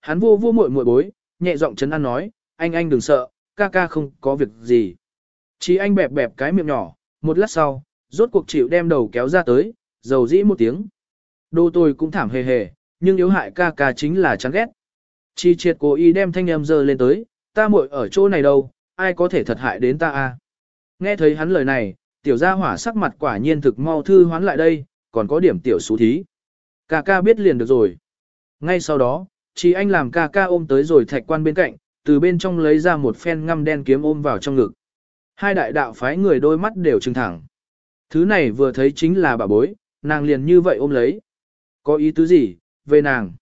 Hắn vô vô muội muội bối, nhẹ giọng chấn an nói, anh anh đừng sợ, ca ca không có việc gì. Chỉ anh bẹp bẹp cái miệng nhỏ, một lát sau, rốt cuộc chịu đem đầu kéo ra tới, dầu dĩ một tiếng. Đô tôi cũng thảm hề hề, nhưng yếu hại ca ca chính là chán ghét. Chi triệt cố ý đem thanh em dơ lên tới, ta muội ở chỗ này đâu, ai có thể thật hại đến ta a? Nghe thấy hắn lời này, tiểu gia hỏa sắc mặt quả nhiên thực mau thư hoán lại đây, còn có điểm tiểu xú thí. Ca ca biết liền được rồi. Ngay sau đó, chỉ anh làm ca ca ôm tới rồi thạch quan bên cạnh, từ bên trong lấy ra một phen ngăm đen kiếm ôm vào trong ngực. Hai đại đạo phái người đôi mắt đều trừng thẳng. Thứ này vừa thấy chính là bà bối, nàng liền như vậy ôm lấy. Có ý tứ gì, về nàng.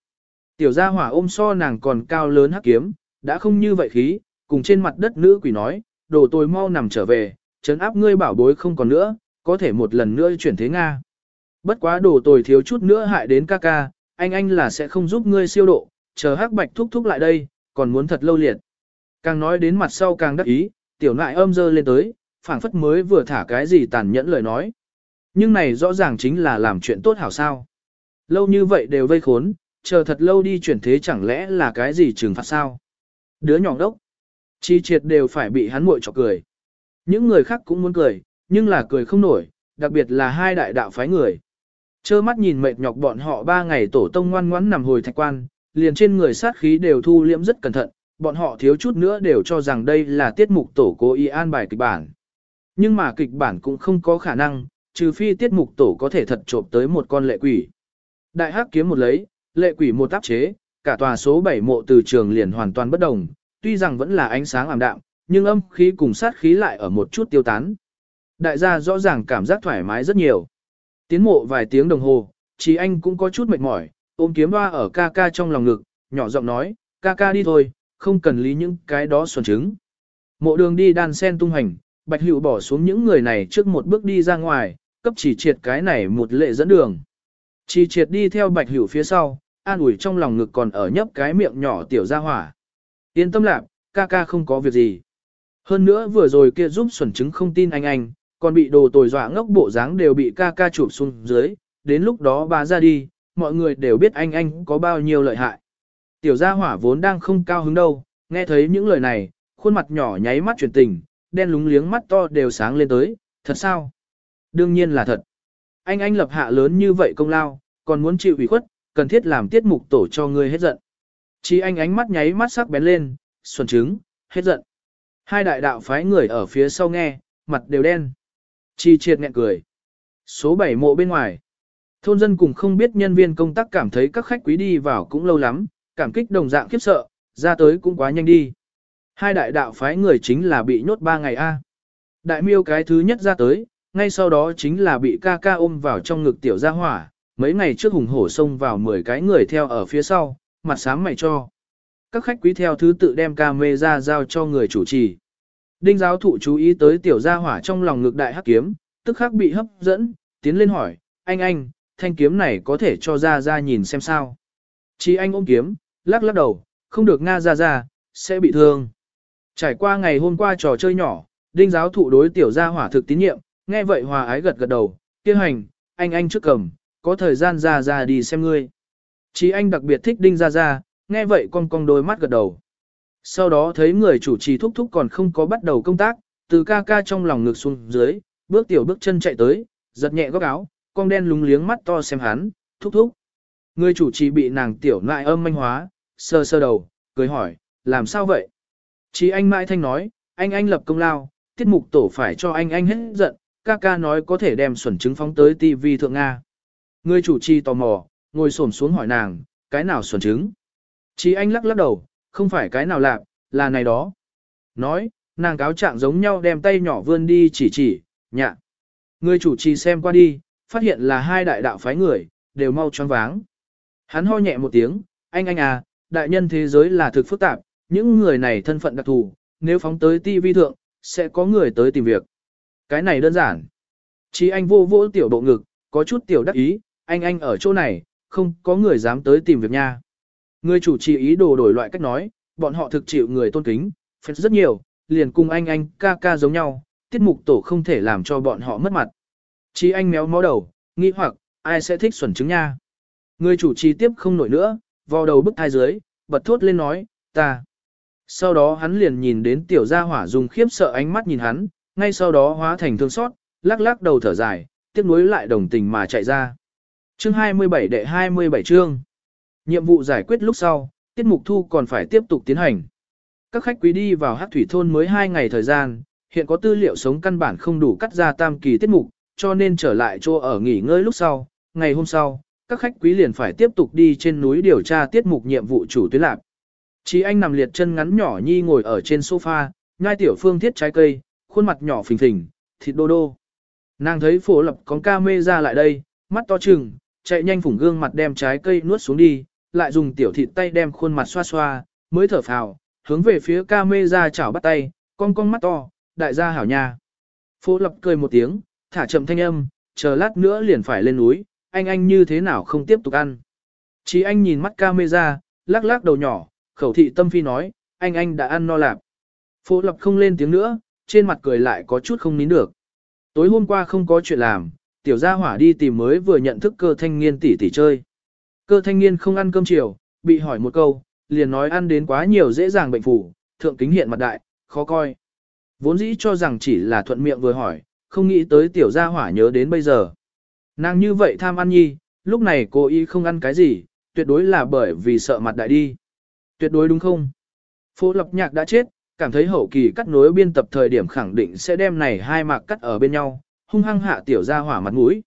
Tiểu gia hỏa ôm so nàng còn cao lớn hắc kiếm, đã không như vậy khí, cùng trên mặt đất nữ quỷ nói, đồ tôi mau nằm trở về, chấn áp ngươi bảo bối không còn nữa, có thể một lần nữa chuyển thế Nga. Bất quá đồ tồi thiếu chút nữa hại đến ca ca, anh anh là sẽ không giúp ngươi siêu độ, chờ hắc bạch thúc thúc lại đây, còn muốn thật lâu liệt. Càng nói đến mặt sau càng đắc ý, tiểu nại âm dơ lên tới, phảng phất mới vừa thả cái gì tàn nhẫn lời nói. Nhưng này rõ ràng chính là làm chuyện tốt hảo sao. Lâu như vậy đều vây khốn, chờ thật lâu đi chuyển thế chẳng lẽ là cái gì trừng phạt sao. Đứa nhỏ đốc, chi triệt đều phải bị hắn muội chọc cười. Những người khác cũng muốn cười, nhưng là cười không nổi, đặc biệt là hai đại đạo phái người. Chơ mắt nhìn mệt nhọc bọn họ ba ngày tổ tông ngoan ngoãn nằm hồi thạch quan, liền trên người sát khí đều thu liễm rất cẩn thận, bọn họ thiếu chút nữa đều cho rằng đây là tiết mục tổ cố ý an bài kịch bản. Nhưng mà kịch bản cũng không có khả năng, trừ phi tiết mục tổ có thể thật trộm tới một con lệ quỷ. Đại hắc kiếm một lấy, lệ quỷ một tác chế, cả tòa số 7 mộ từ trường liền hoàn toàn bất đồng, tuy rằng vẫn là ánh sáng ảm đạm, nhưng âm khí cùng sát khí lại ở một chút tiêu tán. Đại gia rõ ràng cảm giác thoải mái rất nhiều. Tiến mộ vài tiếng đồng hồ, chỉ anh cũng có chút mệt mỏi, ôm kiếm hoa ở ca ca trong lòng ngực, nhỏ giọng nói, ca ca đi thôi, không cần lý những cái đó xuẩn trứng. Mộ đường đi đan sen tung hành, bạch hữu bỏ xuống những người này trước một bước đi ra ngoài, cấp chỉ triệt cái này một lệ dẫn đường. Chỉ triệt đi theo bạch hữu phía sau, an ủi trong lòng ngực còn ở nhấp cái miệng nhỏ tiểu ra hỏa. Yên tâm lạc, ca ca không có việc gì. Hơn nữa vừa rồi kia giúp xuẩn trứng không tin anh anh, còn bị đồ tồi dọa ngốc bộ dáng đều bị ca ca chụp xuống dưới, đến lúc đó bà ra đi, mọi người đều biết anh anh có bao nhiêu lợi hại. Tiểu gia hỏa vốn đang không cao hứng đâu, nghe thấy những lời này, khuôn mặt nhỏ nháy mắt chuyển tình, đen lúng liếng mắt to đều sáng lên tới, thật sao? Đương nhiên là thật. Anh anh lập hạ lớn như vậy công lao, còn muốn chịu ủy khuất, cần thiết làm tiết mục tổ cho ngươi hết giận. Chỉ anh ánh mắt nháy mắt sắc bén lên, xuân trứng, hết giận. Hai đại đạo phái người ở phía sau nghe, mặt đều đen. Chi triệt nghẹn cười. Số 7 mộ bên ngoài. Thôn dân cùng không biết nhân viên công tác cảm thấy các khách quý đi vào cũng lâu lắm, cảm kích đồng dạng khiếp sợ, ra tới cũng quá nhanh đi. Hai đại đạo phái người chính là bị nhốt ba ngày a. Đại miêu cái thứ nhất ra tới, ngay sau đó chính là bị ca ca ôm vào trong ngực tiểu gia hỏa, mấy ngày trước hùng hổ xông vào 10 cái người theo ở phía sau, mặt sáng mày cho. Các khách quý theo thứ tự đem ca mê ra giao cho người chủ trì. Đinh giáo thụ chú ý tới tiểu gia hỏa trong lòng ngực đại hắc kiếm, tức khắc bị hấp dẫn, tiến lên hỏi, anh anh, thanh kiếm này có thể cho ra ra nhìn xem sao. Chỉ anh ôm kiếm, lắc lắc đầu, không được Nga ra ra, sẽ bị thương. Trải qua ngày hôm qua trò chơi nhỏ, đinh giáo thụ đối tiểu gia hỏa thực tín nhiệm, nghe vậy hòa ái gật gật đầu, kia hành, anh anh trước cầm, có thời gian ra ra đi xem ngươi. Chỉ anh đặc biệt thích đinh ra ra, nghe vậy con con đôi mắt gật đầu. Sau đó thấy người chủ trì thúc thúc còn không có bắt đầu công tác, từ ca ca trong lòng ngực xuống dưới, bước tiểu bước chân chạy tới, giật nhẹ góc áo, con đen lúng liếng mắt to xem hắn, thúc thúc. Người chủ trì bị nàng tiểu nại âm manh hóa, sơ sơ đầu, cười hỏi, làm sao vậy? Chí anh mãi thanh nói, anh anh lập công lao, tiết mục tổ phải cho anh anh hết giận, ca ca nói có thể đem xuẩn chứng phóng tới TV thượng Nga. Người chủ trì tò mò, ngồi xổm xuống hỏi nàng, cái nào xuẩn chứng Chí anh lắc lắc đầu, không phải cái nào lạc, là này đó. Nói, nàng cáo trạng giống nhau đem tay nhỏ vươn đi chỉ chỉ, nhạ. Người chủ trì xem qua đi, phát hiện là hai đại đạo phái người, đều mau choáng váng. Hắn ho nhẹ một tiếng, anh anh à, đại nhân thế giới là thực phức tạp, những người này thân phận đặc thù, nếu phóng tới TV thượng, sẽ có người tới tìm việc. Cái này đơn giản. Chỉ anh vô vô tiểu bộ ngực, có chút tiểu đắc ý, anh anh ở chỗ này, không có người dám tới tìm việc nha. Người chủ trì ý đồ đổi loại cách nói, bọn họ thực chịu người tôn kính, phép rất nhiều, liền cùng anh anh ca ca giống nhau, tiết mục tổ không thể làm cho bọn họ mất mặt. Chí anh méo mó đầu, nghĩ hoặc, ai sẽ thích xuẩn trứng nha. Người chủ trì tiếp không nổi nữa, vào đầu bức thai dưới, bật thốt lên nói, ta. Sau đó hắn liền nhìn đến tiểu gia hỏa dùng khiếp sợ ánh mắt nhìn hắn, ngay sau đó hóa thành thương xót, lắc lắc đầu thở dài, tiếp nối lại đồng tình mà chạy ra. Chương 27 đệ 27 chương. Nhiệm vụ giải quyết lúc sau, tiết mục thu còn phải tiếp tục tiến hành. Các khách quý đi vào hát thủy thôn mới 2 ngày thời gian, hiện có tư liệu sống căn bản không đủ cắt ra tam kỳ tiết mục, cho nên trở lại chỗ ở nghỉ ngơi lúc sau. Ngày hôm sau, các khách quý liền phải tiếp tục đi trên núi điều tra tiết mục nhiệm vụ chủ tuyến lạc. Chí anh nằm liệt chân ngắn nhỏ nhi ngồi ở trên sofa, nhai tiểu phương thiết trái cây, khuôn mặt nhỏ phình phình, thịt đô đô. Nàng thấy phổ lập con ca mê ra lại đây, mắt to trừng, chạy nhanh phủng gương mặt đem trái cây nuốt xuống đi, lại dùng tiểu thịt tay đem khuôn mặt xoa xoa, mới thở phào, hướng về phía ca mê ra chảo bắt tay, con con mắt to, đại gia hảo nha. Phổ lập cười một tiếng, thả chậm thanh âm, chờ lát nữa liền phải lên núi, anh anh như thế nào không tiếp tục ăn. Chí anh nhìn mắt camera, lắc lắc đầu nhỏ, khẩu thị tâm phi nói, anh anh đã ăn no lạp. Phố lập không lên tiếng nữa, trên mặt cười lại có chút không nín được. Tối hôm qua không có chuyện làm, tiểu gia hỏa đi tìm mới vừa nhận thức cơ thanh niên tỷ tỷ chơi. Cơ thanh niên không ăn cơm chiều, bị hỏi một câu, liền nói ăn đến quá nhiều dễ dàng bệnh phủ, thượng kính hiện mặt đại, khó coi. Vốn dĩ cho rằng chỉ là thuận miệng vừa hỏi, không nghĩ tới tiểu gia hỏa nhớ đến bây giờ. Nàng như vậy tham ăn nhi, lúc này cô y không ăn cái gì, tuyệt đối là bởi vì sợ mặt đại đi. Tuyệt đối đúng không? Phố lập nhạc đã chết, cảm thấy hậu kỳ cắt nối biên tập thời điểm khẳng định sẽ đem này hai mạc cắt ở bên nhau, hung hăng hạ tiểu gia hỏa mặt mũi.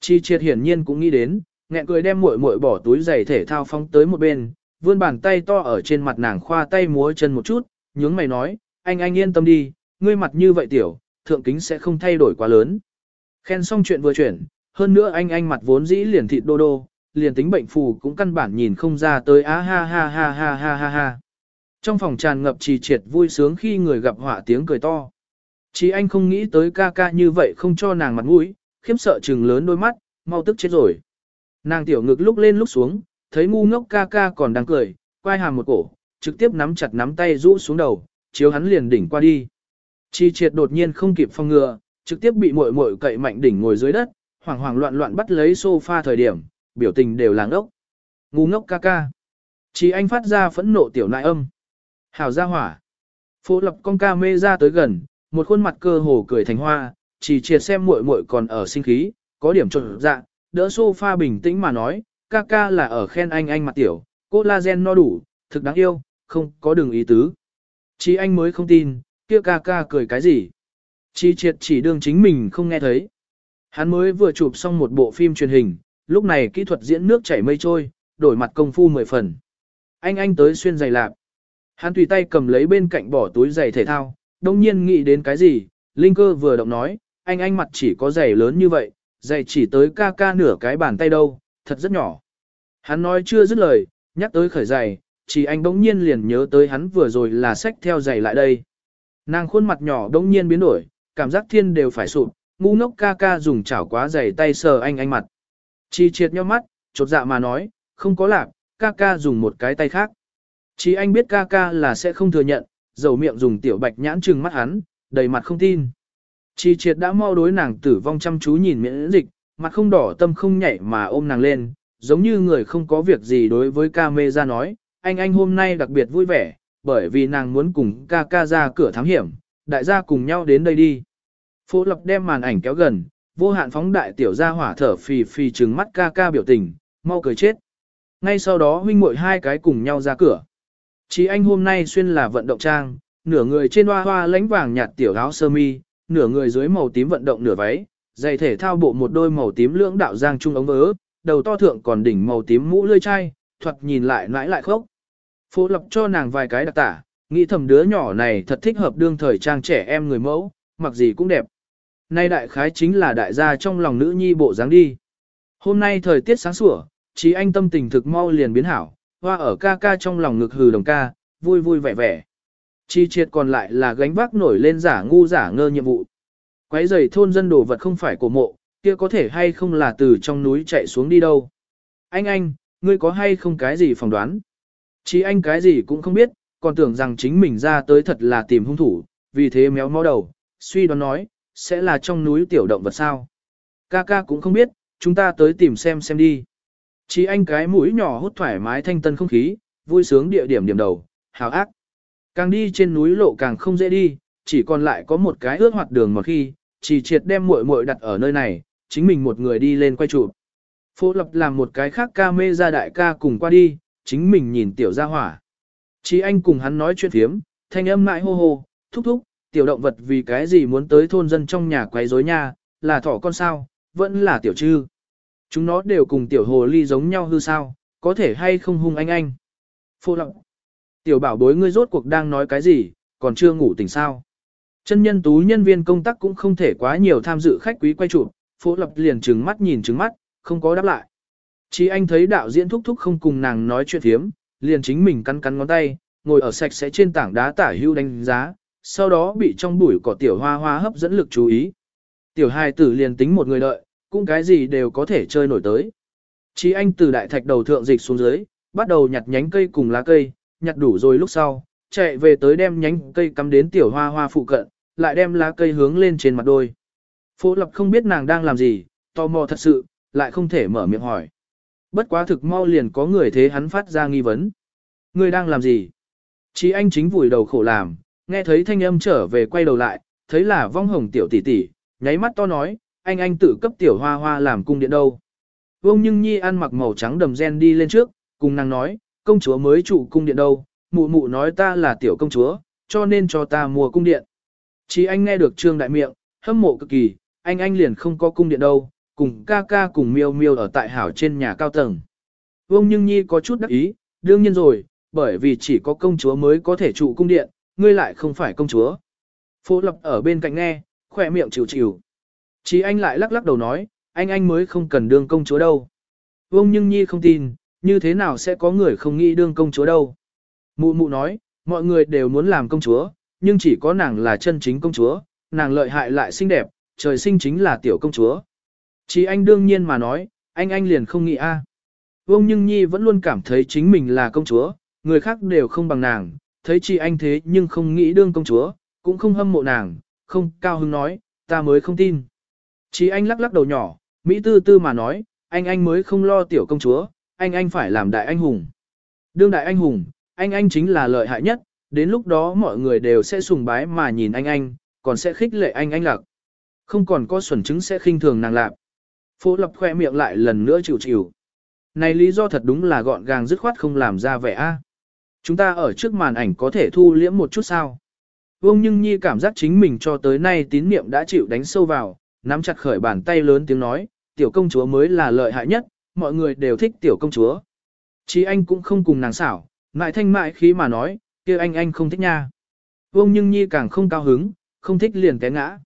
Chi triệt hiển nhiên cũng nghĩ đến, nghẹn cười đem muội muội bỏ túi giày thể thao phóng tới một bên, vươn bàn tay to ở trên mặt nàng khoa tay múa chân một chút, nhướng mày nói, anh anh yên tâm đi, ngươi mặt như vậy tiểu, thượng kính sẽ không thay đổi quá lớn. Khen xong chuyện vừa chuyển, hơn nữa anh anh mặt vốn dĩ liền thịt đô đô, liền tính bệnh phù cũng căn bản nhìn không ra tới á ha ha ha ha ha ha ha. Trong phòng tràn ngập trì triệt vui sướng khi người gặp họa tiếng cười to. Chỉ anh không nghĩ tới ca ca như vậy không cho nàng mặt mũi, khiếm sợ trừng lớn đôi mắt, mau tức chết rồi. Nàng tiểu ngực lúc lên lúc xuống, thấy ngu ngốc ca ca còn đang cười, quay hàm một cổ, trực tiếp nắm chặt nắm tay rũ xuống đầu, chiếu hắn liền đỉnh qua đi. Chi triệt đột nhiên không kịp phòng ngừa, trực tiếp bị muội muội cậy mạnh đỉnh ngồi dưới đất, hoảng hoảng loạn loạn bắt lấy sofa thời điểm, biểu tình đều làng ốc. Ngu ngốc ca ca. Chi anh phát ra phẫn nộ tiểu nại âm. Hảo ra hỏa. Phố lập con ca mê ra tới gần, một khuôn mặt cơ hồ cười thành hoa, chỉ triệt xem muội muội còn ở sinh khí, có điểm trộn dạ, đỡ sofa bình tĩnh mà nói, ca ca là ở khen anh anh mặt tiểu, cô la gen no đủ, thực đáng yêu, không có đường ý tứ. Chỉ anh mới không tin, kia ca ca cười cái gì. Chi triệt chỉ đương chính mình không nghe thấy. Hắn mới vừa chụp xong một bộ phim truyền hình, lúc này kỹ thuật diễn nước chảy mây trôi, đổi mặt công phu mười phần. Anh anh tới xuyên giày lạp. Hắn tùy tay cầm lấy bên cạnh bỏ túi giày thể thao, đông nhiên nghĩ đến cái gì, Linh cơ vừa động nói, anh anh mặt chỉ có giày lớn như vậy, giày chỉ tới ca ca nửa cái bàn tay đâu, thật rất nhỏ. Hắn nói chưa dứt lời, nhắc tới khởi giày, chỉ anh bỗng nhiên liền nhớ tới hắn vừa rồi là sách theo giày lại đây. Nàng khuôn mặt nhỏ đống nhiên biến đổi, cảm giác thiên đều phải sụp, ngu ngốc ca ca dùng chảo quá dày tay sờ anh anh mặt. Chi triệt nhau mắt, chột dạ mà nói, không có lạc, ca ca dùng một cái tay khác. Chỉ anh biết ca ca là sẽ không thừa nhận, dầu miệng dùng tiểu bạch nhãn trừng mắt hắn, đầy mặt không tin. Chi triệt đã mau đối nàng tử vong chăm chú nhìn miễn dịch, mặt không đỏ tâm không nhảy mà ôm nàng lên, giống như người không có việc gì đối với ca mê ra nói, anh anh hôm nay đặc biệt vui vẻ, bởi vì nàng muốn cùng ca ca ra cửa thám hiểm, đại gia cùng nhau đến đây đi. Phố lập đem màn ảnh kéo gần, vô hạn phóng đại tiểu gia hỏa thở phì phì trừng mắt ca ca biểu tình, mau cười chết. Ngay sau đó huynh muội hai cái cùng nhau ra cửa. Chí anh hôm nay xuyên là vận động trang, nửa người trên hoa hoa lánh vàng nhạt tiểu áo sơ mi, nửa người dưới màu tím vận động nửa váy, giày thể thao bộ một đôi màu tím lưỡng đạo giang trung ống vớ, đầu to thượng còn đỉnh màu tím mũ lươi chai, thuật nhìn lại nãi lại khốc. Phố lập cho nàng vài cái đặc tả, nghĩ thầm đứa nhỏ này thật thích hợp đương thời trang trẻ em người mẫu, mặc gì cũng đẹp. Nay đại khái chính là đại gia trong lòng nữ nhi bộ dáng đi. Hôm nay thời tiết sáng sủa, trí anh tâm tình thực mau liền biến hảo, hoa ở ca ca trong lòng ngực hừ đồng ca, vui vui vẻ vẻ. Chi triệt còn lại là gánh vác nổi lên giả ngu giả ngơ nhiệm vụ. Quấy giày thôn dân đồ vật không phải của mộ, kia có thể hay không là từ trong núi chạy xuống đi đâu. Anh anh, ngươi có hay không cái gì phỏng đoán? Chỉ anh cái gì cũng không biết, còn tưởng rằng chính mình ra tới thật là tìm hung thủ, vì thế méo mó đầu, suy đoán nói, sẽ là trong núi tiểu động vật sao. Ca ca cũng không biết, chúng ta tới tìm xem xem đi. Chỉ anh cái mũi nhỏ hút thoải mái thanh tân không khí, vui sướng địa điểm điểm đầu, hào ác. Càng đi trên núi lộ càng không dễ đi, chỉ còn lại có một cái ướt hoạt đường một khi, chỉ triệt đem muội muội đặt ở nơi này, chính mình một người đi lên quay chụp. Phố lập làm một cái khác ca mê ra đại ca cùng qua đi, chính mình nhìn tiểu gia hỏa. Chí anh cùng hắn nói chuyện thiếm, thanh âm mãi hô hô, thúc thúc, tiểu động vật vì cái gì muốn tới thôn dân trong nhà quấy rối nha, là thỏ con sao, vẫn là tiểu trư. Chúng nó đều cùng tiểu hồ ly giống nhau hư sao, có thể hay không hung anh anh. Phô lặng. Tiểu bảo bối ngươi rốt cuộc đang nói cái gì, còn chưa ngủ tỉnh sao. Chân nhân tú nhân viên công tác cũng không thể quá nhiều tham dự khách quý quay chụp, Phô lập liền trừng mắt nhìn trừng mắt, không có đáp lại. Chỉ anh thấy đạo diễn thúc thúc không cùng nàng nói chuyện thiếm, liền chính mình cắn cắn ngón tay, ngồi ở sạch sẽ trên tảng đá tả hưu đánh giá, sau đó bị trong bụi cỏ tiểu hoa hoa hấp dẫn lực chú ý. Tiểu hài tử liền tính một người đợi, cũng cái gì đều có thể chơi nổi tới. Chí anh từ đại thạch đầu thượng dịch xuống dưới, bắt đầu nhặt nhánh cây cùng lá cây, nhặt đủ rồi lúc sau, chạy về tới đem nhánh cây cắm đến tiểu hoa hoa phụ cận, lại đem lá cây hướng lên trên mặt đôi. Phố lập không biết nàng đang làm gì, tò mò thật sự, lại không thể mở miệng hỏi. Bất quá thực mau liền có người thế hắn phát ra nghi vấn. Người đang làm gì? Chí anh chính vùi đầu khổ làm, nghe thấy thanh âm trở về quay đầu lại, thấy là vong hồng tiểu tỷ tỷ, nháy mắt to nói, anh anh tự cấp tiểu hoa hoa làm cung điện đâu. Vông nhưng nhi ăn mặc màu trắng đầm gen đi lên trước, cùng nàng nói, công chúa mới trụ cung điện đâu, mụ mụ nói ta là tiểu công chúa, cho nên cho ta mua cung điện. Chỉ anh nghe được trương đại miệng, hâm mộ cực kỳ, anh anh liền không có cung điện đâu, cùng ca ca cùng miêu miêu ở tại hảo trên nhà cao tầng. vương nhưng nhi có chút đắc ý, đương nhiên rồi, bởi vì chỉ có công chúa mới có thể trụ cung điện, ngươi lại không phải công chúa. Phố lập ở bên cạnh nghe, khỏe miệng chịu chịu. Chí anh lại lắc lắc đầu nói, anh anh mới không cần đương công chúa đâu. vương nhưng nhi không tin, như thế nào sẽ có người không nghĩ đương công chúa đâu. Mụ mụ nói, mọi người đều muốn làm công chúa, nhưng chỉ có nàng là chân chính công chúa, nàng lợi hại lại xinh đẹp, trời sinh chính là tiểu công chúa. Chỉ anh đương nhiên mà nói, anh anh liền không nghĩ a. À. Nhưng nhi vẫn luôn cảm thấy chính mình là công chúa, người khác đều không bằng nàng, thấy chị anh thế nhưng không nghĩ đương công chúa, cũng không hâm mộ nàng, không cao hứng nói, ta mới không tin. Chị anh lắc lắc đầu nhỏ, Mỹ tư tư mà nói, anh anh mới không lo tiểu công chúa, anh anh phải làm đại anh hùng. Đương đại anh hùng, anh anh chính là lợi hại nhất, đến lúc đó mọi người đều sẽ sùng bái mà nhìn anh anh, còn sẽ khích lệ anh anh lạc. Không còn có xuẩn chứng sẽ khinh thường nàng lạc. Phố lập khoe miệng lại lần nữa chịu chịu. Này lý do thật đúng là gọn gàng dứt khoát không làm ra vẻ a. Chúng ta ở trước màn ảnh có thể thu liễm một chút sao. Vương Nhưng Nhi cảm giác chính mình cho tới nay tín niệm đã chịu đánh sâu vào, nắm chặt khởi bàn tay lớn tiếng nói, tiểu công chúa mới là lợi hại nhất, mọi người đều thích tiểu công chúa. Chí anh cũng không cùng nàng xảo, ngại thanh mại khí mà nói, kia anh anh không thích nha. Vương Nhưng Nhi càng không cao hứng, không thích liền té ngã.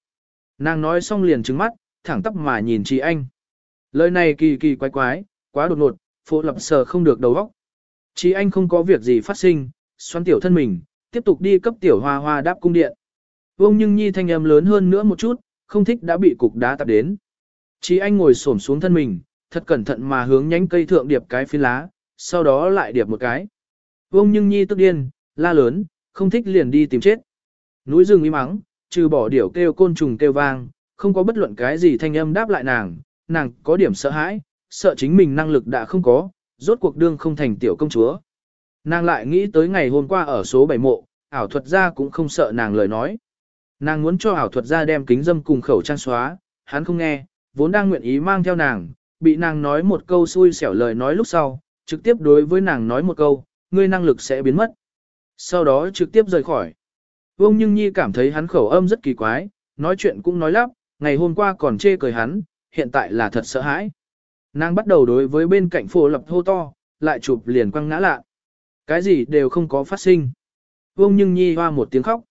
Nàng nói xong liền trứng mắt, thẳng tắp mà nhìn chị anh. Lời này kỳ kỳ quái quái, quá đột ngột, phụ lập sờ không được đầu óc. Chí anh không có việc gì phát sinh, xoắn tiểu thân mình, tiếp tục đi cấp tiểu hoa hoa đáp cung điện. Vương Nhưng Nhi thanh âm lớn hơn nữa một chút, không thích đã bị cục đá tạp đến. Chí anh ngồi xổm xuống thân mình, thật cẩn thận mà hướng nhánh cây thượng điệp cái phiến lá, sau đó lại điệp một cái. Vương Nhưng Nhi tức điên, la lớn, không thích liền đi tìm chết. Núi rừng im mắng, trừ bỏ điểu kêu côn trùng kêu vang, không có bất luận cái gì thanh âm đáp lại nàng, nàng có điểm sợ hãi, sợ chính mình năng lực đã không có, rốt cuộc đương không thành tiểu công chúa. Nàng lại nghĩ tới ngày hôm qua ở số 7 mộ, ảo thuật gia cũng không sợ nàng lời nói. Nàng muốn cho ảo thuật gia đem kính dâm cùng khẩu trang xóa, hắn không nghe, vốn đang nguyện ý mang theo nàng, bị nàng nói một câu xui xẻo lời nói lúc sau, trực tiếp đối với nàng nói một câu, ngươi năng lực sẽ biến mất. Sau đó trực tiếp rời khỏi. Vương Nhưng Nhi cảm thấy hắn khẩu âm rất kỳ quái, nói chuyện cũng nói lắp, ngày hôm qua còn chê cười hắn, hiện tại là thật sợ hãi. Nàng bắt đầu đối với bên cạnh phổ lập hô to, lại chụp liền quăng ngã lạ. Cái gì đều không có phát sinh. Vương Nhưng Nhi hoa một tiếng khóc.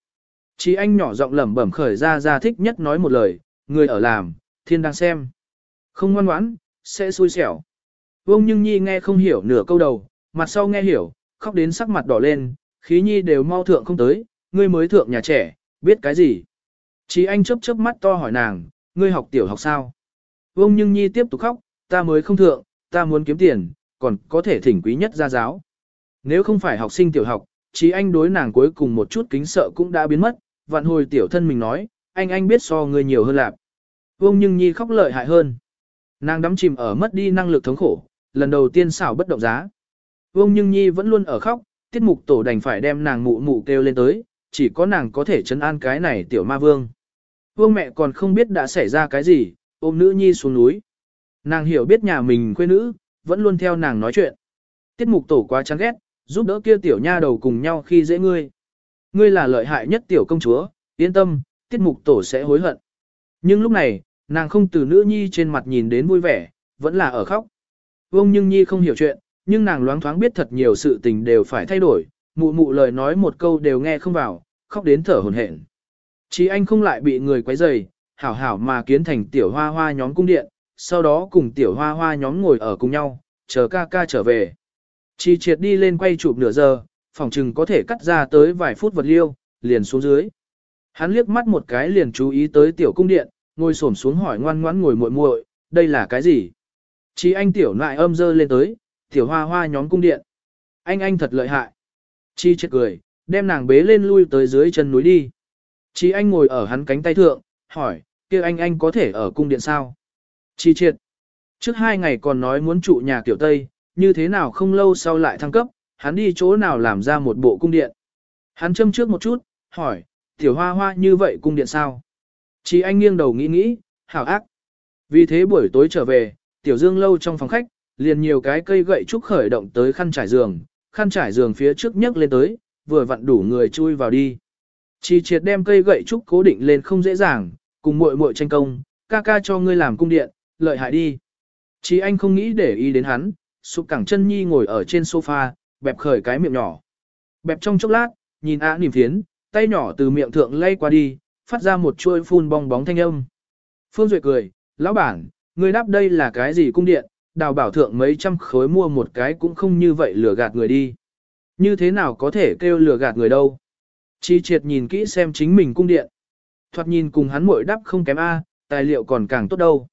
Chí anh nhỏ giọng lẩm bẩm khởi ra ra thích nhất nói một lời, người ở làm, thiên đang xem. Không ngoan ngoãn, sẽ xui xẻo. Vương Nhưng Nhi nghe không hiểu nửa câu đầu, mặt sau nghe hiểu, khóc đến sắc mặt đỏ lên, khí nhi đều mau thượng không tới, ngươi mới thượng nhà trẻ, biết cái gì. Chí anh chớp chớp mắt to hỏi nàng, ngươi học tiểu học sao? Vương Nhưng Nhi tiếp tục khóc, ta mới không thượng, ta muốn kiếm tiền, còn có thể thỉnh quý nhất ra giáo. Nếu không phải học sinh tiểu học, chí anh đối nàng cuối cùng một chút kính sợ cũng đã biến mất, vạn hồi tiểu thân mình nói, anh anh biết so người nhiều hơn lạc. Vương Nhưng Nhi khóc lợi hại hơn. Nàng đắm chìm ở mất đi năng lực thống khổ, lần đầu tiên xảo bất động giá. Vương Nhưng Nhi vẫn luôn ở khóc, tiết mục tổ đành phải đem nàng mụ mụ kêu lên tới, chỉ có nàng có thể chấn an cái này tiểu ma vương. Vương mẹ còn không biết đã xảy ra cái gì, ôm nữ nhi xuống núi. Nàng hiểu biết nhà mình quê nữ, vẫn luôn theo nàng nói chuyện. Tiết mục tổ quá chán ghét, giúp đỡ kia tiểu nha đầu cùng nhau khi dễ ngươi. Ngươi là lợi hại nhất tiểu công chúa, yên tâm, tiết mục tổ sẽ hối hận. Nhưng lúc này, nàng không từ nữ nhi trên mặt nhìn đến vui vẻ, vẫn là ở khóc. Vông Nhưng Nhi không hiểu chuyện, nhưng nàng loáng thoáng biết thật nhiều sự tình đều phải thay đổi, mụ mụ lời nói một câu đều nghe không vào, khóc đến thở hổn hển. Chí anh không lại bị người quấy rầy, hảo hảo mà kiến thành tiểu hoa hoa nhóm cung điện, sau đó cùng tiểu hoa hoa nhóm ngồi ở cùng nhau, chờ ca ca trở về. Chi triệt đi lên quay chụp nửa giờ, phòng trừng có thể cắt ra tới vài phút vật liêu, liền xuống dưới. Hắn liếc mắt một cái liền chú ý tới tiểu cung điện, ngồi xổm xuống hỏi ngoan ngoãn ngồi muội muội, đây là cái gì? Chi anh tiểu nại âm dơ lên tới, tiểu hoa hoa nhóm cung điện. Anh anh thật lợi hại. Chi triệt cười, đem nàng bế lên lui tới dưới chân núi đi. Chi anh ngồi ở hắn cánh tay thượng, hỏi, kia anh anh có thể ở cung điện sao? Chi triệt. Trước hai ngày còn nói muốn trụ nhà tiểu Tây, như thế nào không lâu sau lại thăng cấp, hắn đi chỗ nào làm ra một bộ cung điện. Hắn châm trước một chút, hỏi, tiểu hoa hoa như vậy cung điện sao? Chi anh nghiêng đầu nghĩ nghĩ, hảo ác. Vì thế buổi tối trở về, tiểu dương lâu trong phòng khách, liền nhiều cái cây gậy trúc khởi động tới khăn trải giường, khăn trải giường phía trước nhấc lên tới, vừa vặn đủ người chui vào đi. Chi triệt đem cây gậy trúc cố định lên không dễ dàng, cùng muội muội tranh công, ca ca cho ngươi làm cung điện, lợi hại đi. Chi anh không nghĩ để ý đến hắn, sụp cẳng chân nhi ngồi ở trên sofa, bẹp khởi cái miệng nhỏ. Bẹp trong chốc lát, nhìn á niềm phiến, tay nhỏ từ miệng thượng lay qua đi, phát ra một chuôi phun bong bóng thanh âm. Phương Duệ cười, lão bản, ngươi đáp đây là cái gì cung điện, đào bảo thượng mấy trăm khối mua một cái cũng không như vậy lừa gạt người đi. Như thế nào có thể kêu lừa gạt người đâu. Chi triệt nhìn kỹ xem chính mình cung điện. Thoạt nhìn cùng hắn muội đắp không kém A, tài liệu còn càng tốt đâu.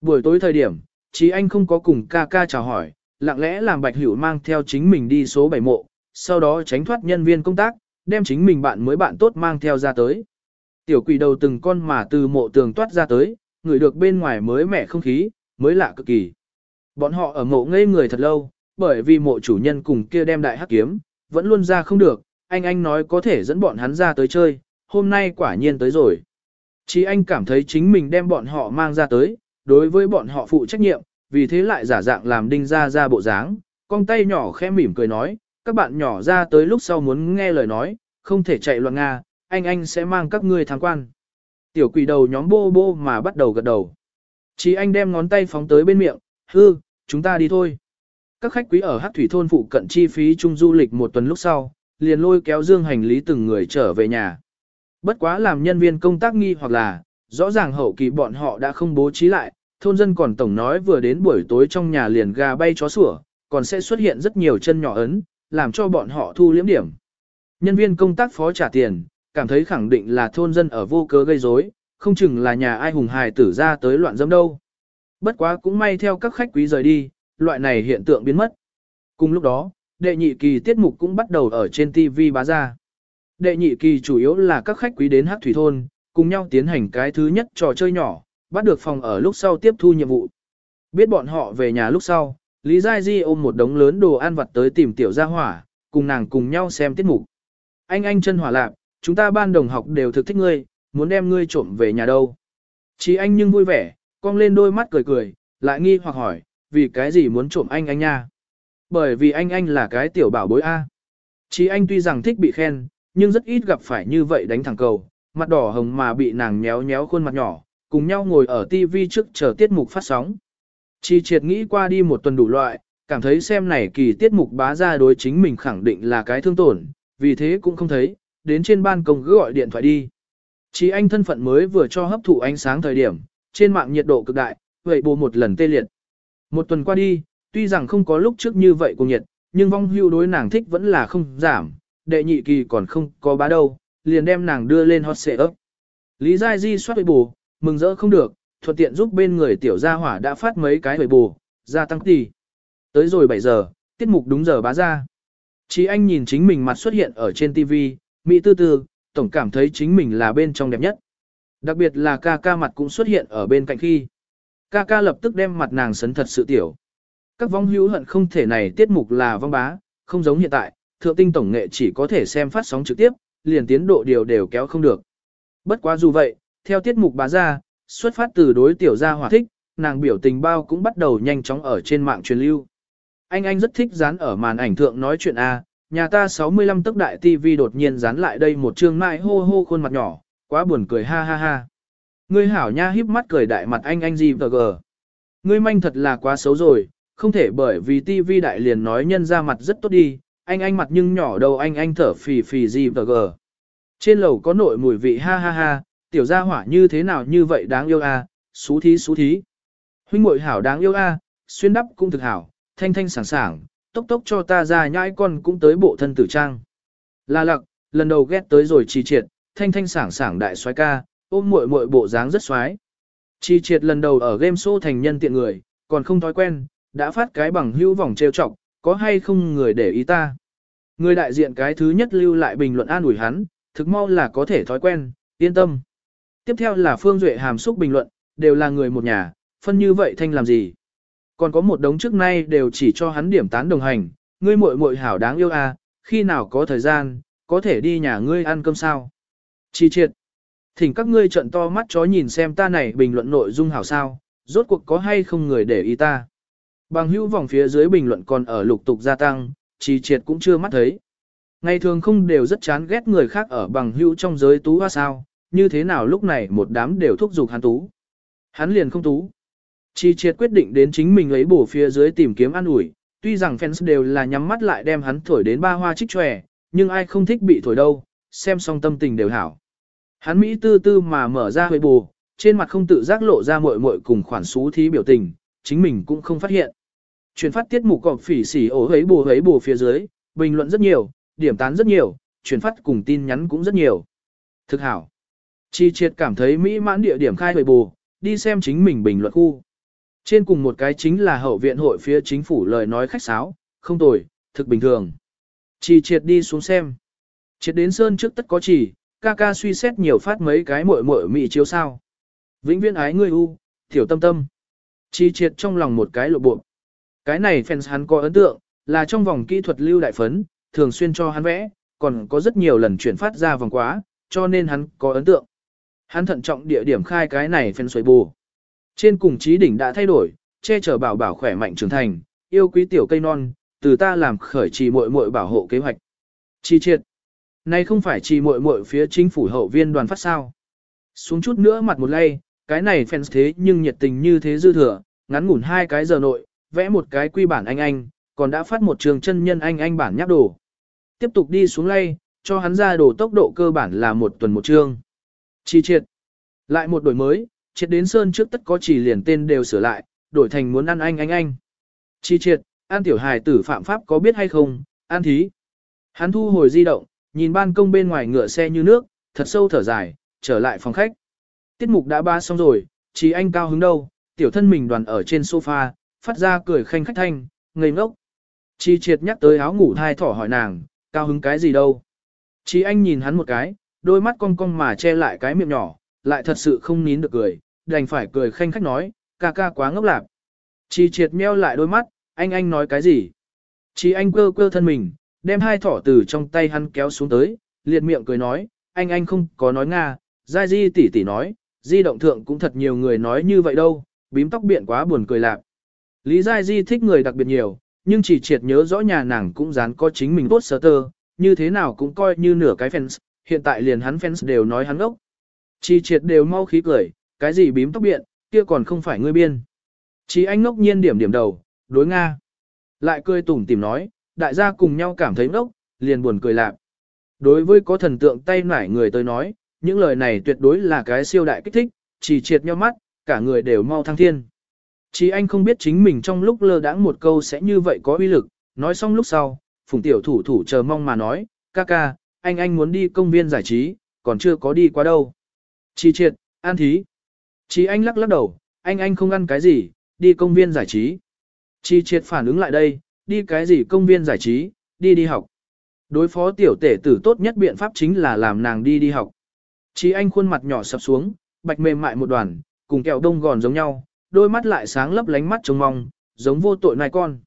Buổi tối thời điểm, Chí anh không có cùng ca ca chào hỏi, lặng lẽ làm bạch hữu mang theo chính mình đi số 7 mộ, sau đó tránh thoát nhân viên công tác, đem chính mình bạn mới bạn tốt mang theo ra tới. Tiểu quỷ đầu từng con mà từ mộ tường toát ra tới, người được bên ngoài mới mẻ không khí, mới lạ cực kỳ. Bọn họ ở mộ ngây người thật lâu, bởi vì mộ chủ nhân cùng kia đem đại hắc kiếm, vẫn luôn ra không được, anh anh nói có thể dẫn bọn hắn ra tới chơi, hôm nay quả nhiên tới rồi. Chí anh cảm thấy chính mình đem bọn họ mang ra tới, đối với bọn họ phụ trách nhiệm, vì thế lại giả dạng làm đinh ra ra bộ dáng, con tay nhỏ khẽ mỉm cười nói, các bạn nhỏ ra tới lúc sau muốn nghe lời nói, không thể chạy loạn Nga, anh anh sẽ mang các ngươi tham quan. Tiểu quỷ đầu nhóm bô bô mà bắt đầu gật đầu. Chí anh đem ngón tay phóng tới bên miệng, hư, chúng ta đi thôi. Các khách quý ở Hắc Thủy thôn phụ cận chi phí chung du lịch một tuần lúc sau, liền lôi kéo dương hành lý từng người trở về nhà. Bất quá làm nhân viên công tác nghi hoặc là, rõ ràng hậu kỳ bọn họ đã không bố trí lại, thôn dân còn tổng nói vừa đến buổi tối trong nhà liền gà bay chó sủa, còn sẽ xuất hiện rất nhiều chân nhỏ ấn, làm cho bọn họ thu liếm điểm. Nhân viên công tác phó trả tiền, cảm thấy khẳng định là thôn dân ở vô cớ gây rối, không chừng là nhà ai hùng hài tử ra tới loạn dâm đâu. Bất quá cũng may theo các khách quý rời đi, loại này hiện tượng biến mất. Cùng lúc đó, đệ nhị kỳ tiết mục cũng bắt đầu ở trên TV bá ra. Đệ nhị kỳ chủ yếu là các khách quý đến hát thủy thôn, cùng nhau tiến hành cái thứ nhất trò chơi nhỏ, bắt được phòng ở lúc sau tiếp thu nhiệm vụ. Biết bọn họ về nhà lúc sau, Lý Giai Di ôm một đống lớn đồ ăn vặt tới tìm tiểu gia hỏa, cùng nàng cùng nhau xem tiết mục. Anh anh chân hỏa lạc, chúng ta ban đồng học đều thực thích ngươi, muốn đem ngươi trộm về nhà đâu. Chỉ anh nhưng vui vẻ, cong lên đôi mắt cười cười, lại nghi hoặc hỏi, vì cái gì muốn trộm anh anh nha? Bởi vì anh anh là cái tiểu bảo bối A. Chí anh tuy rằng thích bị khen, nhưng rất ít gặp phải như vậy đánh thẳng cầu, mặt đỏ hồng mà bị nàng nhéo nhéo khuôn mặt nhỏ, cùng nhau ngồi ở TV trước chờ tiết mục phát sóng. Chi triệt nghĩ qua đi một tuần đủ loại, cảm thấy xem này kỳ tiết mục bá ra đối chính mình khẳng định là cái thương tổn, vì thế cũng không thấy, đến trên ban công cứ gọi điện thoại đi. Chỉ anh thân phận mới vừa cho hấp thụ ánh sáng thời điểm, trên mạng nhiệt độ cực đại, vậy bù một lần tê liệt. Một tuần qua đi, tuy rằng không có lúc trước như vậy cùng nhiệt, nhưng vong hưu đối nàng thích vẫn là không giảm, đệ nhị kỳ còn không có bá đâu, liền đem nàng đưa lên hot xệ ấp. Lý Giai Di soát bù, mừng rỡ không được, thuận tiện giúp bên người tiểu gia hỏa đã phát mấy cái bù, gia tăng tỷ. Tới rồi 7 giờ, tiết mục đúng giờ bá ra. Chí anh nhìn chính mình mặt xuất hiện ở trên TV, Mỹ tư tư, tổng cảm thấy chính mình là bên trong đẹp nhất. Đặc biệt là ca ca mặt cũng xuất hiện ở bên cạnh khi. Ca ca lập tức đem mặt nàng sấn thật sự tiểu các vong hữu hận không thể này tiết mục là vong bá, không giống hiện tại, thượng tinh tổng nghệ chỉ có thể xem phát sóng trực tiếp, liền tiến độ điều đều kéo không được. Bất quá dù vậy, theo tiết mục bá ra, xuất phát từ đối tiểu gia hỏa thích, nàng biểu tình bao cũng bắt đầu nhanh chóng ở trên mạng truyền lưu. Anh anh rất thích dán ở màn ảnh thượng nói chuyện A, nhà ta 65 tấc đại TV đột nhiên dán lại đây một chương mai hô hô khuôn mặt nhỏ, quá buồn cười ha ha ha. Ngươi hảo nha híp mắt cười đại mặt anh anh gì vờ gờ. Ngươi manh thật là quá xấu rồi, không thể bởi vì TV đại liền nói nhân ra mặt rất tốt đi, anh anh mặt nhưng nhỏ đầu anh anh thở phì phì gì vờ gờ. Trên lầu có nội mùi vị ha ha ha, tiểu gia hỏa như thế nào như vậy đáng yêu a, à, xú thí xú thí. Huynh muội hảo đáng yêu a, xuyên đắp cũng thực hảo, thanh thanh sảng sảng, tốc tốc cho ta ra nhãi con cũng tới bộ thân tử trang. La lặc, lần đầu ghét tới rồi trì triệt, thanh thanh sảng sảng đại soái ca, ôm muội muội bộ dáng rất xoái. trì triệt lần đầu ở game show thành nhân tiện người, còn không thói quen, đã phát cái bằng hữu vòng trêu chọc, có hay không người để ý ta. Người đại diện cái thứ nhất lưu lại bình luận an ủi hắn, thực mau là có thể thói quen, yên tâm. Tiếp theo là Phương Duệ hàm xúc bình luận, đều là người một nhà, phân như vậy thanh làm gì. Còn có một đống trước nay đều chỉ cho hắn điểm tán đồng hành, ngươi muội muội hảo đáng yêu à, khi nào có thời gian, có thể đi nhà ngươi ăn cơm sao. Chi triệt. Thỉnh các ngươi trận to mắt chó nhìn xem ta này bình luận nội dung hảo sao, rốt cuộc có hay không người để ý ta. Bằng hữu vòng phía dưới bình luận còn ở lục tục gia tăng, chi triệt cũng chưa mắt thấy. Ngày thường không đều rất chán ghét người khác ở bằng hữu trong giới tú hoa sao, như thế nào lúc này một đám đều thúc giục hắn tú. Hắn liền không tú. Chi triệt quyết định đến chính mình lấy bổ phía dưới tìm kiếm ăn ủi, tuy rằng fans đều là nhắm mắt lại đem hắn thổi đến ba hoa trích tròe, nhưng ai không thích bị thổi đâu, xem xong tâm tình đều hảo. Hắn Mỹ tư tư mà mở ra huệ bù, trên mặt không tự giác lộ ra muội muội cùng khoản xú thí biểu tình, chính mình cũng không phát hiện chuyển phát tiết mục cọp phỉ xỉ ổ hấy bù hấy bù phía dưới, bình luận rất nhiều, điểm tán rất nhiều, truyền phát cùng tin nhắn cũng rất nhiều. Thực hảo. Chi triệt cảm thấy mỹ mãn địa điểm khai huệ bù, đi xem chính mình bình luận khu. Trên cùng một cái chính là hậu viện hội phía chính phủ lời nói khách sáo, không tồi, thực bình thường. Chi triệt đi xuống xem. Triệt đến sơn trước tất có chỉ, ca ca suy xét nhiều phát mấy cái muội muội mị chiếu sao. Vĩnh viễn ái ngươi u, tiểu tâm tâm. Chi triệt trong lòng một cái lộ bộ. Cái này fans hắn có ấn tượng, là trong vòng kỹ thuật lưu đại phấn, thường xuyên cho hắn vẽ, còn có rất nhiều lần chuyển phát ra vòng quá, cho nên hắn có ấn tượng. Hắn thận trọng địa điểm khai cái này fans xoay bù. Trên cùng trí đỉnh đã thay đổi, che chở bảo bảo khỏe mạnh trưởng thành, yêu quý tiểu cây non, từ ta làm khởi trì muội muội bảo hộ kế hoạch. Chi triệt. Này không phải trì muội muội phía chính phủ hậu viên đoàn phát sao. Xuống chút nữa mặt một lay, cái này fans thế nhưng nhiệt tình như thế dư thừa, ngắn ngủn hai cái giờ nội, vẽ một cái quy bản anh anh, còn đã phát một trường chân nhân anh anh bản nháp đồ. Tiếp tục đi xuống lay, cho hắn ra đồ tốc độ cơ bản là một tuần một chương. Chi triệt. Lại một đổi mới, triệt đến sơn trước tất có chỉ liền tên đều sửa lại, đổi thành muốn ăn anh anh anh. Chi triệt, an tiểu hài tử phạm pháp có biết hay không, an thí. Hắn thu hồi di động, nhìn ban công bên ngoài ngựa xe như nước, thật sâu thở dài, trở lại phòng khách. Tiết mục đã ba xong rồi, chỉ anh cao hứng đâu, tiểu thân mình đoàn ở trên sofa, phát ra cười khanh khách thanh, ngây ngốc. Chi triệt nhắc tới áo ngủ thai thỏ hỏi nàng, cao hứng cái gì đâu. Chi anh nhìn hắn một cái, đôi mắt cong cong mà che lại cái miệng nhỏ, lại thật sự không nín được cười, đành phải cười khanh khách nói, ca ca quá ngốc lạc. Chi triệt meo lại đôi mắt, anh anh nói cái gì? Chi anh quơ quơ thân mình, đem hai thỏ từ trong tay hắn kéo xuống tới, liệt miệng cười nói, anh anh không có nói Nga, Giai Di tỷ tỷ nói, Di động thượng cũng thật nhiều người nói như vậy đâu, bím tóc biện quá buồn cười lạc. Lý Giai Di thích người đặc biệt nhiều, nhưng chỉ triệt nhớ rõ nhà nàng cũng dán có chính mình tốt sơ tơ, như thế nào cũng coi như nửa cái fans, hiện tại liền hắn fans đều nói hắn ốc. Chỉ triệt đều mau khí cười, cái gì bím tóc biện, kia còn không phải ngươi biên. Chỉ anh ngốc nhiên điểm điểm đầu, đối Nga. Lại cười tủm tìm nói, đại gia cùng nhau cảm thấy ngốc, liền buồn cười lạc. Đối với có thần tượng tay nải người tới nói, những lời này tuyệt đối là cái siêu đại kích thích, chỉ triệt nhau mắt, cả người đều mau thăng thiên. Chỉ anh không biết chính mình trong lúc lơ đãng một câu sẽ như vậy có uy lực, nói xong lúc sau, phùng tiểu thủ thủ chờ mong mà nói, ca ca, anh anh muốn đi công viên giải trí, còn chưa có đi qua đâu. Chỉ triệt, an thí. Chỉ anh lắc lắc đầu, anh anh không ăn cái gì, đi công viên giải trí. Chỉ triệt phản ứng lại đây, đi cái gì công viên giải trí, đi đi học. Đối phó tiểu tể tử tốt nhất biện pháp chính là làm nàng đi đi học. Chí anh khuôn mặt nhỏ sập xuống, bạch mềm mại một đoàn, cùng kẹo đông gòn giống nhau, đôi mắt lại sáng lấp lánh mắt trông mong, giống vô tội nai con.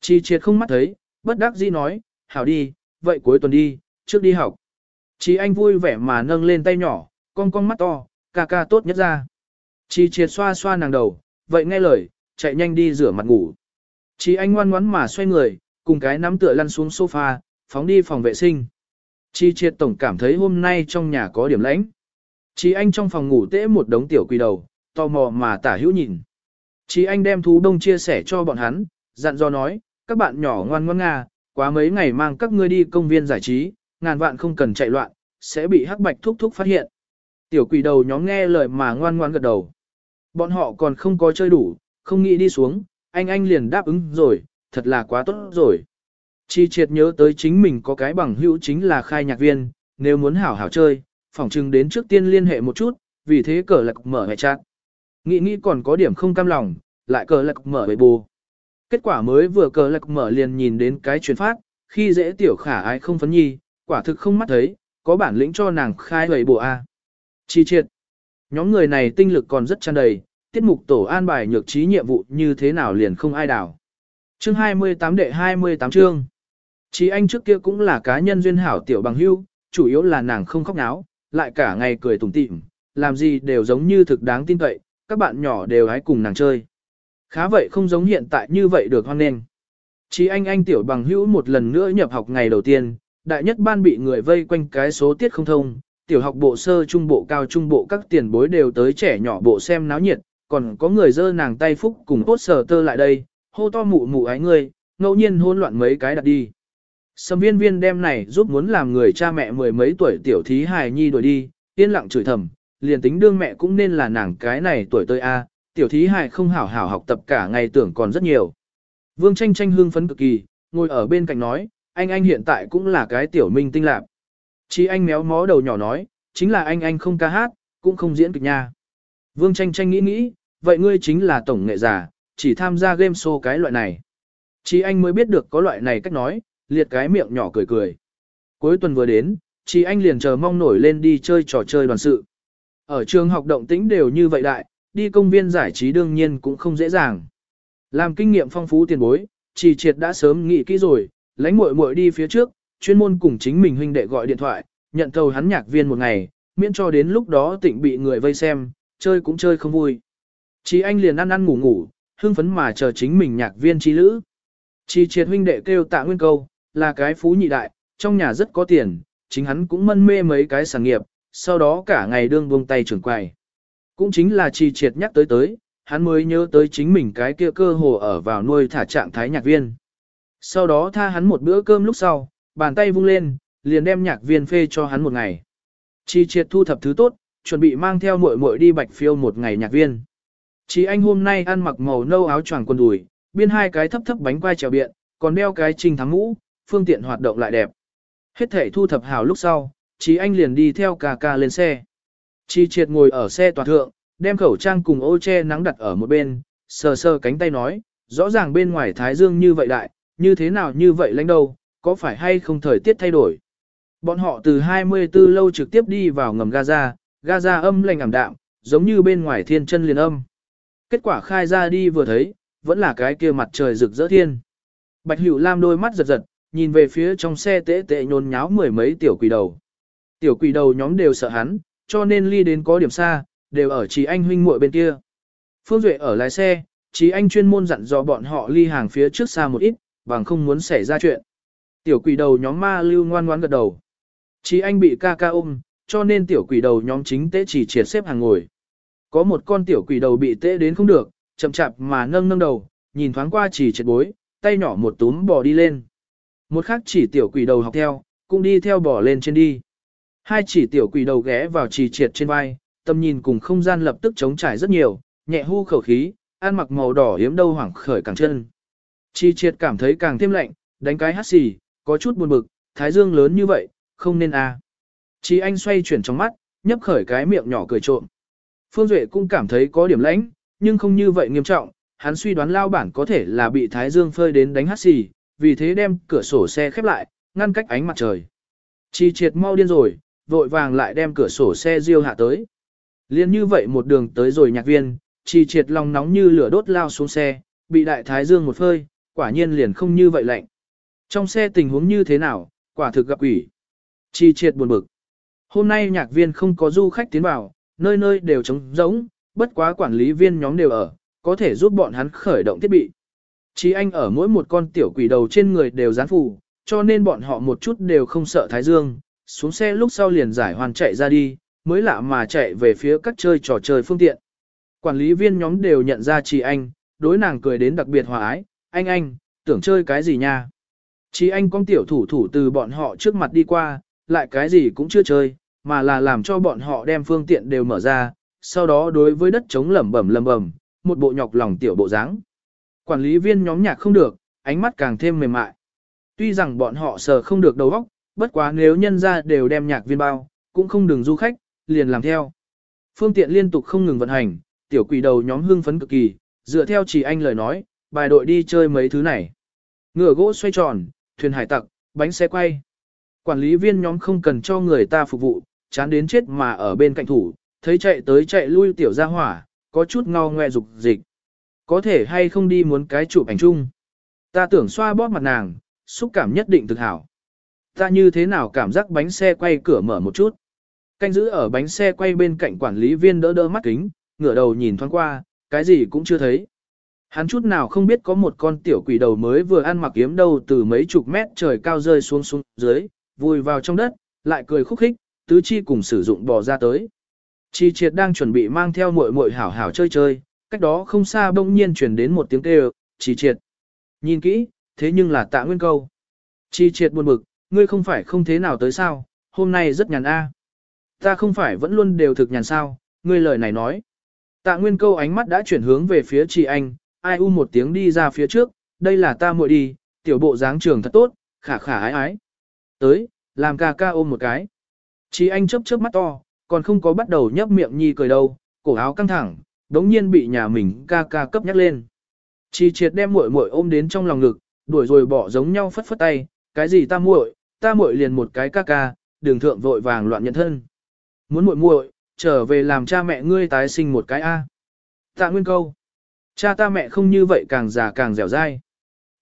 Chi triệt không mắt thấy, bất đắc dĩ nói, hảo đi, vậy cuối tuần đi, trước đi học. Chi anh vui vẻ mà nâng lên tay nhỏ, con con mắt to, ca ca tốt nhất ra. Chi triệt xoa xoa nàng đầu, vậy nghe lời, chạy nhanh đi rửa mặt ngủ. Chi anh ngoan ngoắn mà xoay người, cùng cái nắm tựa lăn xuống sofa, phóng đi phòng vệ sinh. Chi triệt tổng cảm thấy hôm nay trong nhà có điểm lãnh. Chi anh trong phòng ngủ tễ một đống tiểu quỳ đầu, tò mò mà tả hữu nhìn. Chí anh đem thú đông chia sẻ cho bọn hắn, dặn dò nói, các bạn nhỏ ngoan ngoãn nga, quá mấy ngày mang các ngươi đi công viên giải trí, ngàn vạn không cần chạy loạn, sẽ bị hắc bạch thúc thúc phát hiện. Tiểu quỷ đầu nhóm nghe lời mà ngoan ngoan gật đầu. Bọn họ còn không có chơi đủ, không nghĩ đi xuống, anh anh liền đáp ứng rồi, thật là quá tốt rồi. Chi triệt nhớ tới chính mình có cái bằng hữu chính là khai nhạc viên, nếu muốn hảo hảo chơi, phỏng chừng đến trước tiên liên hệ một chút, vì thế cờ lạc mở hệ trạng. Nghĩ nghĩ còn có điểm không cam lòng, lại cờ lạc mở bệ bù. Kết quả mới vừa cờ lạc mở liền nhìn đến cái truyền phát, khi dễ tiểu khả ai không phấn nhi, quả thực không mắt thấy, có bản lĩnh cho nàng khai bệ bù A. Chi triệt. Nhóm người này tinh lực còn rất tràn đầy, tiết mục tổ an bài nhược trí nhiệm vụ như thế nào liền không ai đảo. Chương 28 đệ 28 chương. Chí anh trước kia cũng là cá nhân duyên hảo tiểu bằng hưu, chủ yếu là nàng không khóc náo, lại cả ngày cười tủm tỉm, làm gì đều giống như thực đáng tin cậy, các bạn nhỏ đều hãy cùng nàng chơi. Khá vậy không giống hiện tại như vậy được hoan nghênh. Chí anh anh tiểu bằng hữu một lần nữa nhập học ngày đầu tiên, đại nhất ban bị người vây quanh cái số tiết không thông, tiểu học bộ sơ trung bộ cao trung bộ các tiền bối đều tới trẻ nhỏ bộ xem náo nhiệt, còn có người dơ nàng tay phúc cùng tốt sờ tơ lại đây, hô to mụ mụ ái ngươi, ngẫu nhiên hôn loạn mấy cái đặt đi. Sầm viên viên đem này giúp muốn làm người cha mẹ mười mấy tuổi tiểu thí hài nhi đuổi đi, yên lặng chửi thầm, liền tính đương mẹ cũng nên là nàng cái này tuổi tới a, tiểu thí hài không hảo hảo học tập cả ngày tưởng còn rất nhiều. Vương tranh tranh hương phấn cực kỳ, ngồi ở bên cạnh nói, anh anh hiện tại cũng là cái tiểu minh tinh lạc. Chỉ anh méo mó đầu nhỏ nói, chính là anh anh không ca hát, cũng không diễn kịch nha. Vương tranh tranh nghĩ nghĩ, vậy ngươi chính là tổng nghệ giả, chỉ tham gia game show cái loại này. Chỉ anh mới biết được có loại này cách nói, liệt cái miệng nhỏ cười cười. Cuối tuần vừa đến, chỉ anh liền chờ mong nổi lên đi chơi trò chơi đoàn sự. Ở trường học động tĩnh đều như vậy đại, đi công viên giải trí đương nhiên cũng không dễ dàng. Làm kinh nghiệm phong phú tiền bối, chỉ triệt đã sớm nghĩ kỹ rồi, lãnh muội muội đi phía trước, chuyên môn cùng chính mình huynh đệ gọi điện thoại, nhận thầu hắn nhạc viên một ngày, miễn cho đến lúc đó tịnh bị người vây xem, chơi cũng chơi không vui. Chỉ anh liền ăn ăn ngủ ngủ, hưng phấn mà chờ chính mình nhạc viên chi lữ. Chỉ triệt huynh đệ kêu tạ nguyên câu, là cái phú nhị đại, trong nhà rất có tiền, chính hắn cũng mân mê mấy cái sản nghiệp, sau đó cả ngày đương buông tay trưởng quầy. Cũng chính là trì triệt nhắc tới tới, hắn mới nhớ tới chính mình cái kia cơ hồ ở vào nuôi thả trạng thái nhạc viên. Sau đó tha hắn một bữa cơm lúc sau, bàn tay vung lên, liền đem nhạc viên phê cho hắn một ngày. Chi triệt thu thập thứ tốt, chuẩn bị mang theo muội muội đi bạch phiêu một ngày nhạc viên. Chỉ anh hôm nay ăn mặc màu nâu áo choàng quần đùi, biên hai cái thấp thấp bánh quai trèo biện, còn đeo cái trình thắng mũ, phương tiện hoạt động lại đẹp. Hết thể thu thập hào lúc sau, Chí Anh liền đi theo ca ca lên xe. Chi triệt ngồi ở xe toàn thượng, đem khẩu trang cùng ô che nắng đặt ở một bên, sờ sờ cánh tay nói, rõ ràng bên ngoài Thái Dương như vậy đại, như thế nào như vậy lãnh đâu, có phải hay không thời tiết thay đổi. Bọn họ từ 24 lâu trực tiếp đi vào ngầm Gaza, Gaza âm lành ảm đạm, giống như bên ngoài thiên chân liền âm. Kết quả khai ra đi vừa thấy, vẫn là cái kia mặt trời rực rỡ thiên. Bạch Hữu Lam đôi mắt giật giật, nhìn về phía trong xe tễ tệ nhôn nháo mười mấy tiểu quỷ đầu. Tiểu quỷ đầu nhóm đều sợ hắn, cho nên ly đến có điểm xa, đều ở chỉ anh huynh muội bên kia. Phương Duệ ở lái xe, chỉ anh chuyên môn dặn dò bọn họ ly hàng phía trước xa một ít, bằng không muốn xảy ra chuyện. Tiểu quỷ đầu nhóm ma lưu ngoan ngoãn gật đầu. Chỉ anh bị ca ca ôm, cho nên tiểu quỷ đầu nhóm chính tế chỉ triệt xếp hàng ngồi. Có một con tiểu quỷ đầu bị tế đến không được, chậm chạp mà nâng nâng đầu, nhìn thoáng qua chỉ triệt bối, tay nhỏ một túm bò đi lên. Một khác chỉ tiểu quỷ đầu học theo, cũng đi theo bò lên trên đi. Hai chỉ tiểu quỷ đầu ghé vào trì triệt trên vai, tầm nhìn cùng không gian lập tức chống trải rất nhiều, nhẹ hu khẩu khí, ăn mặc màu đỏ hiếm đâu hoảng khởi càng chân. trì triệt cảm thấy càng thêm lạnh, đánh cái hắt xì, có chút buồn bực, thái dương lớn như vậy, không nên à. trì anh xoay chuyển trong mắt, nhấp khởi cái miệng nhỏ cười trộm. Phương Duệ cũng cảm thấy có điểm lãnh, nhưng không như vậy nghiêm trọng, hắn suy đoán lao bản có thể là bị thái dương phơi đến đánh hắt xì, vì thế đem cửa sổ xe khép lại, ngăn cách ánh mặt trời. Chi triệt mau điên rồi, vội vàng lại đem cửa sổ xe riêu hạ tới. Liên như vậy một đường tới rồi nhạc viên, chi triệt lòng nóng như lửa đốt lao xuống xe, bị đại thái dương một phơi, quả nhiên liền không như vậy lạnh. Trong xe tình huống như thế nào, quả thực gặp quỷ. Chi triệt buồn bực. Hôm nay nhạc viên không có du khách tiến vào, nơi nơi đều trống rỗng, bất quá quản lý viên nhóm đều ở, có thể giúp bọn hắn khởi động thiết bị. Chí anh ở mỗi một con tiểu quỷ đầu trên người đều dán phù, cho nên bọn họ một chút đều không sợ thái dương, xuống xe lúc sau liền giải hoàn chạy ra đi, mới lạ mà chạy về phía các chơi trò chơi phương tiện. Quản lý viên nhóm đều nhận ra chị anh, đối nàng cười đến đặc biệt hòa ái, anh anh, tưởng chơi cái gì nha. Chị anh con tiểu thủ thủ từ bọn họ trước mặt đi qua, lại cái gì cũng chưa chơi, mà là làm cho bọn họ đem phương tiện đều mở ra, sau đó đối với đất chống lẩm bẩm lẩm bẩm, một bộ nhọc lòng tiểu bộ dáng. Quản lý viên nhóm nhạc không được, ánh mắt càng thêm mềm mại. Tuy rằng bọn họ sờ không được đầu óc, bất quá nếu nhân ra đều đem nhạc viên bao, cũng không đừng du khách, liền làm theo. Phương tiện liên tục không ngừng vận hành, tiểu quỷ đầu nhóm hưng phấn cực kỳ, dựa theo chỉ anh lời nói, bài đội đi chơi mấy thứ này. Ngựa gỗ xoay tròn, thuyền hải tặc, bánh xe quay. Quản lý viên nhóm không cần cho người ta phục vụ, chán đến chết mà ở bên cạnh thủ, thấy chạy tới chạy lui tiểu ra hỏa, có chút ngao ngoe dục dịch. Có thể hay không đi muốn cái chụp ảnh chung. Ta tưởng xoa bóp mặt nàng, xúc cảm nhất định thực hảo. Ta như thế nào cảm giác bánh xe quay cửa mở một chút. Canh giữ ở bánh xe quay bên cạnh quản lý viên đỡ đỡ mắt kính, ngửa đầu nhìn thoáng qua, cái gì cũng chưa thấy. Hắn chút nào không biết có một con tiểu quỷ đầu mới vừa ăn mặc kiếm đâu từ mấy chục mét trời cao rơi xuống xuống dưới, vùi vào trong đất, lại cười khúc khích, tứ chi cùng sử dụng bò ra tới. Chi triệt đang chuẩn bị mang theo muội muội hảo hảo chơi chơi, cách đó không xa bỗng nhiên truyền đến một tiếng kêu, chi triệt. Nhìn kỹ, thế nhưng là tạ nguyên câu. Chi triệt buồn bực, ngươi không phải không thế nào tới sao, hôm nay rất nhàn a. Ta không phải vẫn luôn đều thực nhàn sao, ngươi lời này nói. Tạ nguyên câu ánh mắt đã chuyển hướng về phía chị anh, ai u một tiếng đi ra phía trước, đây là ta muội đi, tiểu bộ dáng trường thật tốt, khả khả ái ái. Tới, làm ca ca ôm một cái. Chị anh chớp chớp mắt to, còn không có bắt đầu nhấp miệng nhi cười đâu, cổ áo căng thẳng, đống nhiên bị nhà mình ca ca cấp nhắc lên. Chi triệt đem muội muội ôm đến trong lòng ngực, đuổi rồi bỏ giống nhau phất phất tay, cái gì ta muội, ta muội liền một cái ca ca, đường thượng vội vàng loạn nhận thân. Muốn muội muội, trở về làm cha mẹ ngươi tái sinh một cái A. Tạ nguyên câu. Cha ta mẹ không như vậy càng già càng dẻo dai.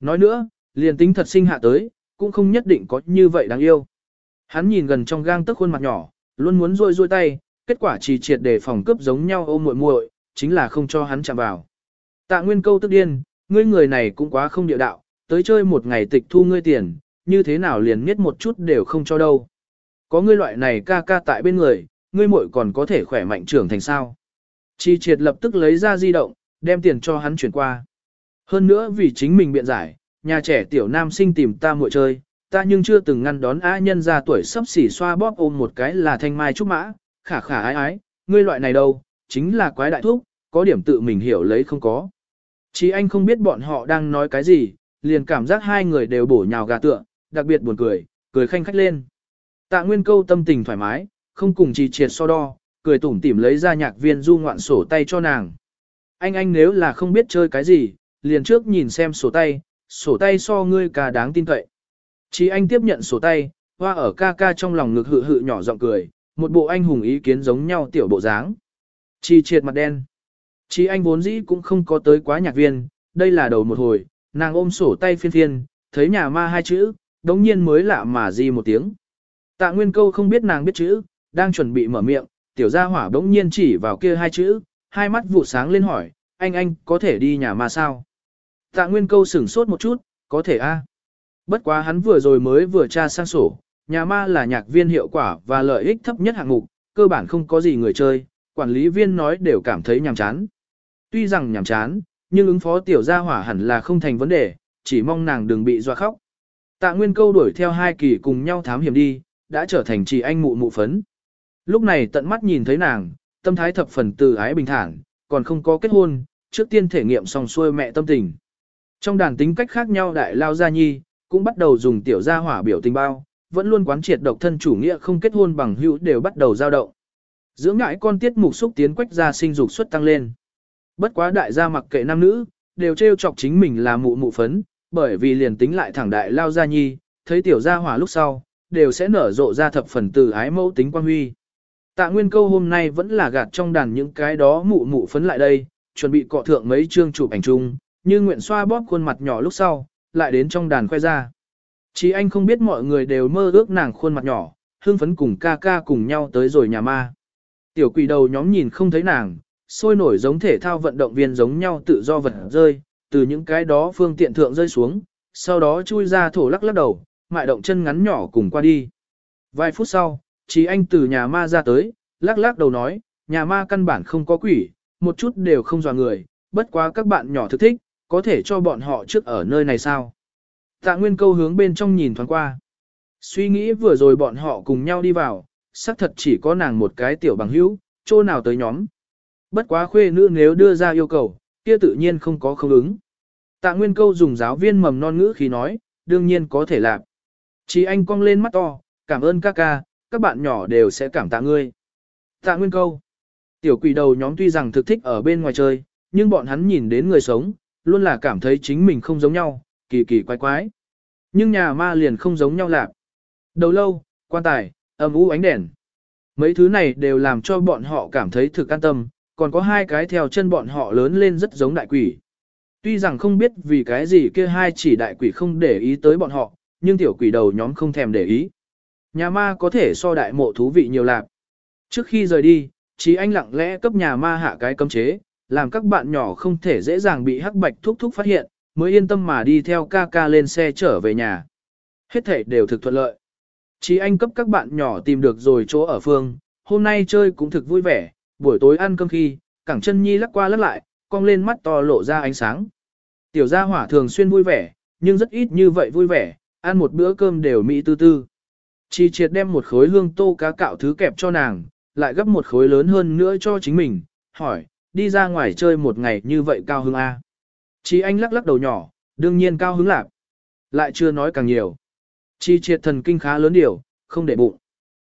Nói nữa, liền tính thật sinh hạ tới, cũng không nhất định có như vậy đáng yêu. Hắn nhìn gần trong gang tức khuôn mặt nhỏ, luôn muốn rôi rôi tay, kết quả chỉ triệt để phòng cướp giống nhau ôm muội muội, chính là không cho hắn chạm vào. Tạ Nguyên câu tức điên, ngươi người này cũng quá không địa đạo, tới chơi một ngày tịch thu ngươi tiền, như thế nào liền miết một chút đều không cho đâu. Có ngươi loại này ca ca tại bên người, ngươi muội còn có thể khỏe mạnh trưởng thành sao. Chi triệt lập tức lấy ra di động, đem tiền cho hắn chuyển qua. Hơn nữa vì chính mình biện giải, nhà trẻ tiểu nam sinh tìm ta muội chơi, ta nhưng chưa từng ngăn đón á nhân ra tuổi sắp xỉ xoa bóp ôm một cái là thanh mai trúc mã, khả khả ái ái, ngươi loại này đâu, chính là quái đại thúc, có điểm tự mình hiểu lấy không có. Chỉ anh không biết bọn họ đang nói cái gì, liền cảm giác hai người đều bổ nhào gà tựa, đặc biệt buồn cười, cười khanh khách lên. Tạ Nguyên Câu tâm tình thoải mái, không cùng trì triệt so đo, cười tủm tỉm lấy ra nhạc viên du ngoạn sổ tay cho nàng. Anh anh nếu là không biết chơi cái gì, liền trước nhìn xem sổ tay, sổ tay so ngươi cả đáng tin cậy. Chí anh tiếp nhận sổ tay, hoa ở ca ca trong lòng ngực hự hự nhỏ giọng cười, một bộ anh hùng ý kiến giống nhau tiểu bộ dáng. Chi triệt mặt đen. Chí anh vốn dĩ cũng không có tới quá nhạc viên, đây là đầu một hồi, nàng ôm sổ tay phiên phiên, thấy nhà ma hai chữ, đống nhiên mới lạ mà di một tiếng. Tạ Nguyên Câu không biết nàng biết chữ, đang chuẩn bị mở miệng, tiểu gia hỏa đống nhiên chỉ vào kia hai chữ, hai mắt vụ sáng lên hỏi, anh anh có thể đi nhà ma sao? Tạ Nguyên Câu sửng sốt một chút, có thể a. Bất quá hắn vừa rồi mới vừa tra sang sổ, nhà ma là nhạc viên hiệu quả và lợi ích thấp nhất hạng mục, cơ bản không có gì người chơi, quản lý viên nói đều cảm thấy nhàm chán. Tuy rằng nhàm chán, nhưng ứng phó tiểu gia hỏa hẳn là không thành vấn đề, chỉ mong nàng đừng bị doa khóc. Tạ Nguyên câu đuổi theo hai kỳ cùng nhau thám hiểm đi, đã trở thành chị anh mụ mụ phấn. Lúc này tận mắt nhìn thấy nàng, tâm thái thập phần từ ái bình thản, còn không có kết hôn, trước tiên thể nghiệm xong xuôi mẹ tâm tình. Trong đàn tính cách khác nhau đại lao gia nhi, cũng bắt đầu dùng tiểu gia hỏa biểu tình bao, vẫn luôn quán triệt độc thân chủ nghĩa không kết hôn bằng hữu đều bắt đầu dao động. Dưỡng ngại con tiết mục xúc tiến quách gia sinh dục suất tăng lên. Bất quá đại gia mặc kệ nam nữ, đều trêu chọc chính mình là mụ mụ phấn, bởi vì liền tính lại thẳng đại lao gia nhi, thấy tiểu gia hỏa lúc sau, đều sẽ nở rộ ra thập phần từ ái mẫu tính quan huy. Tạ Nguyên Câu hôm nay vẫn là gạt trong đàn những cái đó mụ mụ phấn lại đây, chuẩn bị cọ thượng mấy chương chụp ảnh chung, như nguyện xoa bóp khuôn mặt nhỏ lúc sau, lại đến trong đàn khoe ra. chỉ anh không biết mọi người đều mơ ước nàng khuôn mặt nhỏ, hương phấn cùng ca ca cùng nhau tới rồi nhà ma. Tiểu quỷ đầu nhóm nhìn không thấy nàng, sôi nổi giống thể thao vận động viên giống nhau tự do vật rơi, từ những cái đó phương tiện thượng rơi xuống, sau đó chui ra thổ lắc lắc đầu, mại động chân ngắn nhỏ cùng qua đi. Vài phút sau, Chí anh từ nhà ma ra tới, lắc lắc đầu nói, nhà ma căn bản không có quỷ, một chút đều không dò người, bất quá các bạn nhỏ thực thích, có thể cho bọn họ trước ở nơi này sao. Tạ Nguyên câu hướng bên trong nhìn thoáng qua. Suy nghĩ vừa rồi bọn họ cùng nhau đi vào, xác thật chỉ có nàng một cái tiểu bằng hữu, chỗ nào tới nhóm. Bất quá khuê nữ nếu đưa ra yêu cầu, kia tự nhiên không có không ứng. Tạ Nguyên câu dùng giáo viên mầm non ngữ khi nói, đương nhiên có thể làm. Chỉ anh cong lên mắt to, cảm ơn các ca, các bạn nhỏ đều sẽ cảm tạ ngươi. Tạ Nguyên câu. Tiểu quỷ đầu nhóm tuy rằng thực thích ở bên ngoài chơi, nhưng bọn hắn nhìn đến người sống, luôn là cảm thấy chính mình không giống nhau, kỳ kỳ quái quái. Nhưng nhà ma liền không giống nhau lạc. Đầu lâu, quan tài, âm u ánh đèn. Mấy thứ này đều làm cho bọn họ cảm thấy thực an tâm, còn có hai cái theo chân bọn họ lớn lên rất giống đại quỷ. Tuy rằng không biết vì cái gì kia hai chỉ đại quỷ không để ý tới bọn họ, nhưng tiểu quỷ đầu nhóm không thèm để ý. Nhà ma có thể so đại mộ thú vị nhiều lạc. Trước khi rời đi, Chí anh lặng lẽ cấp nhà ma hạ cái cấm chế, làm các bạn nhỏ không thể dễ dàng bị hắc bạch thúc thúc phát hiện, mới yên tâm mà đi theo ca ca lên xe trở về nhà. Hết thể đều thực thuận lợi. Chí anh cấp các bạn nhỏ tìm được rồi chỗ ở phương, hôm nay chơi cũng thực vui vẻ, buổi tối ăn cơm khi, cẳng chân nhi lắc qua lắc lại, cong lên mắt to lộ ra ánh sáng. Tiểu gia hỏa thường xuyên vui vẻ, nhưng rất ít như vậy vui vẻ, ăn một bữa cơm đều mỹ tư tư. Chi triệt đem một khối hương tô cá cạo thứ kẹp cho nàng, lại gấp một khối lớn hơn nữa cho chính mình, hỏi, đi ra ngoài chơi một ngày như vậy cao hứng A. Chi anh lắc lắc đầu nhỏ, đương nhiên cao hứng lạc. Lại chưa nói càng nhiều. Chi triệt thần kinh khá lớn điều, không để bụng.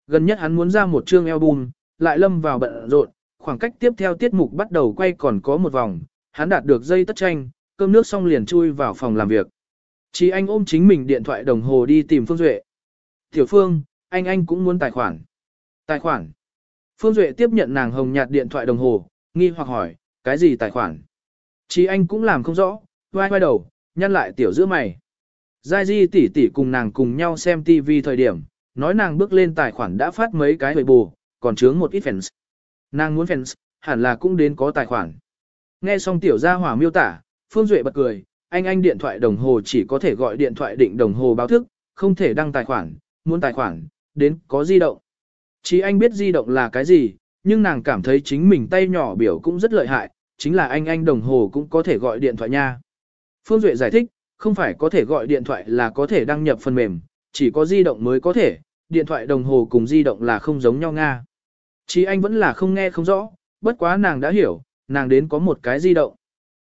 Gần nhất hắn muốn ra một chương album, lại lâm vào bận rộn, khoảng cách tiếp theo tiết mục bắt đầu quay còn có một vòng, hắn đạt được dây tất tranh, cơm nước xong liền chui vào phòng làm việc. Chí anh ôm chính mình điện thoại đồng hồ đi tìm Phương Duệ. Tiểu Phương, anh anh cũng muốn tài khoản. Tài khoản. Phương Duệ tiếp nhận nàng hồng nhạt điện thoại đồng hồ, nghi hoặc hỏi, cái gì tài khoản? Chí anh cũng làm không rõ, vai vai đầu, nhăn lại tiểu giữa mày. Giai di tỷ tỷ cùng nàng cùng nhau xem TV thời điểm, nói nàng bước lên tài khoản đã phát mấy cái hồi bù, còn chướng một ít fans. Nàng muốn fans, hẳn là cũng đến có tài khoản. Nghe xong tiểu gia hỏa miêu tả, Phương Duệ bật cười, anh anh điện thoại đồng hồ chỉ có thể gọi điện thoại định đồng hồ báo thức, không thể đăng tài khoản, muốn tài khoản, đến có di động. Chỉ anh biết di động là cái gì, nhưng nàng cảm thấy chính mình tay nhỏ biểu cũng rất lợi hại, chính là anh anh đồng hồ cũng có thể gọi điện thoại nha. Phương Duệ giải thích, không phải có thể gọi điện thoại là có thể đăng nhập phần mềm, chỉ có di động mới có thể, điện thoại đồng hồ cùng di động là không giống nhau nga. Chỉ anh vẫn là không nghe không rõ, bất quá nàng đã hiểu, nàng đến có một cái di động.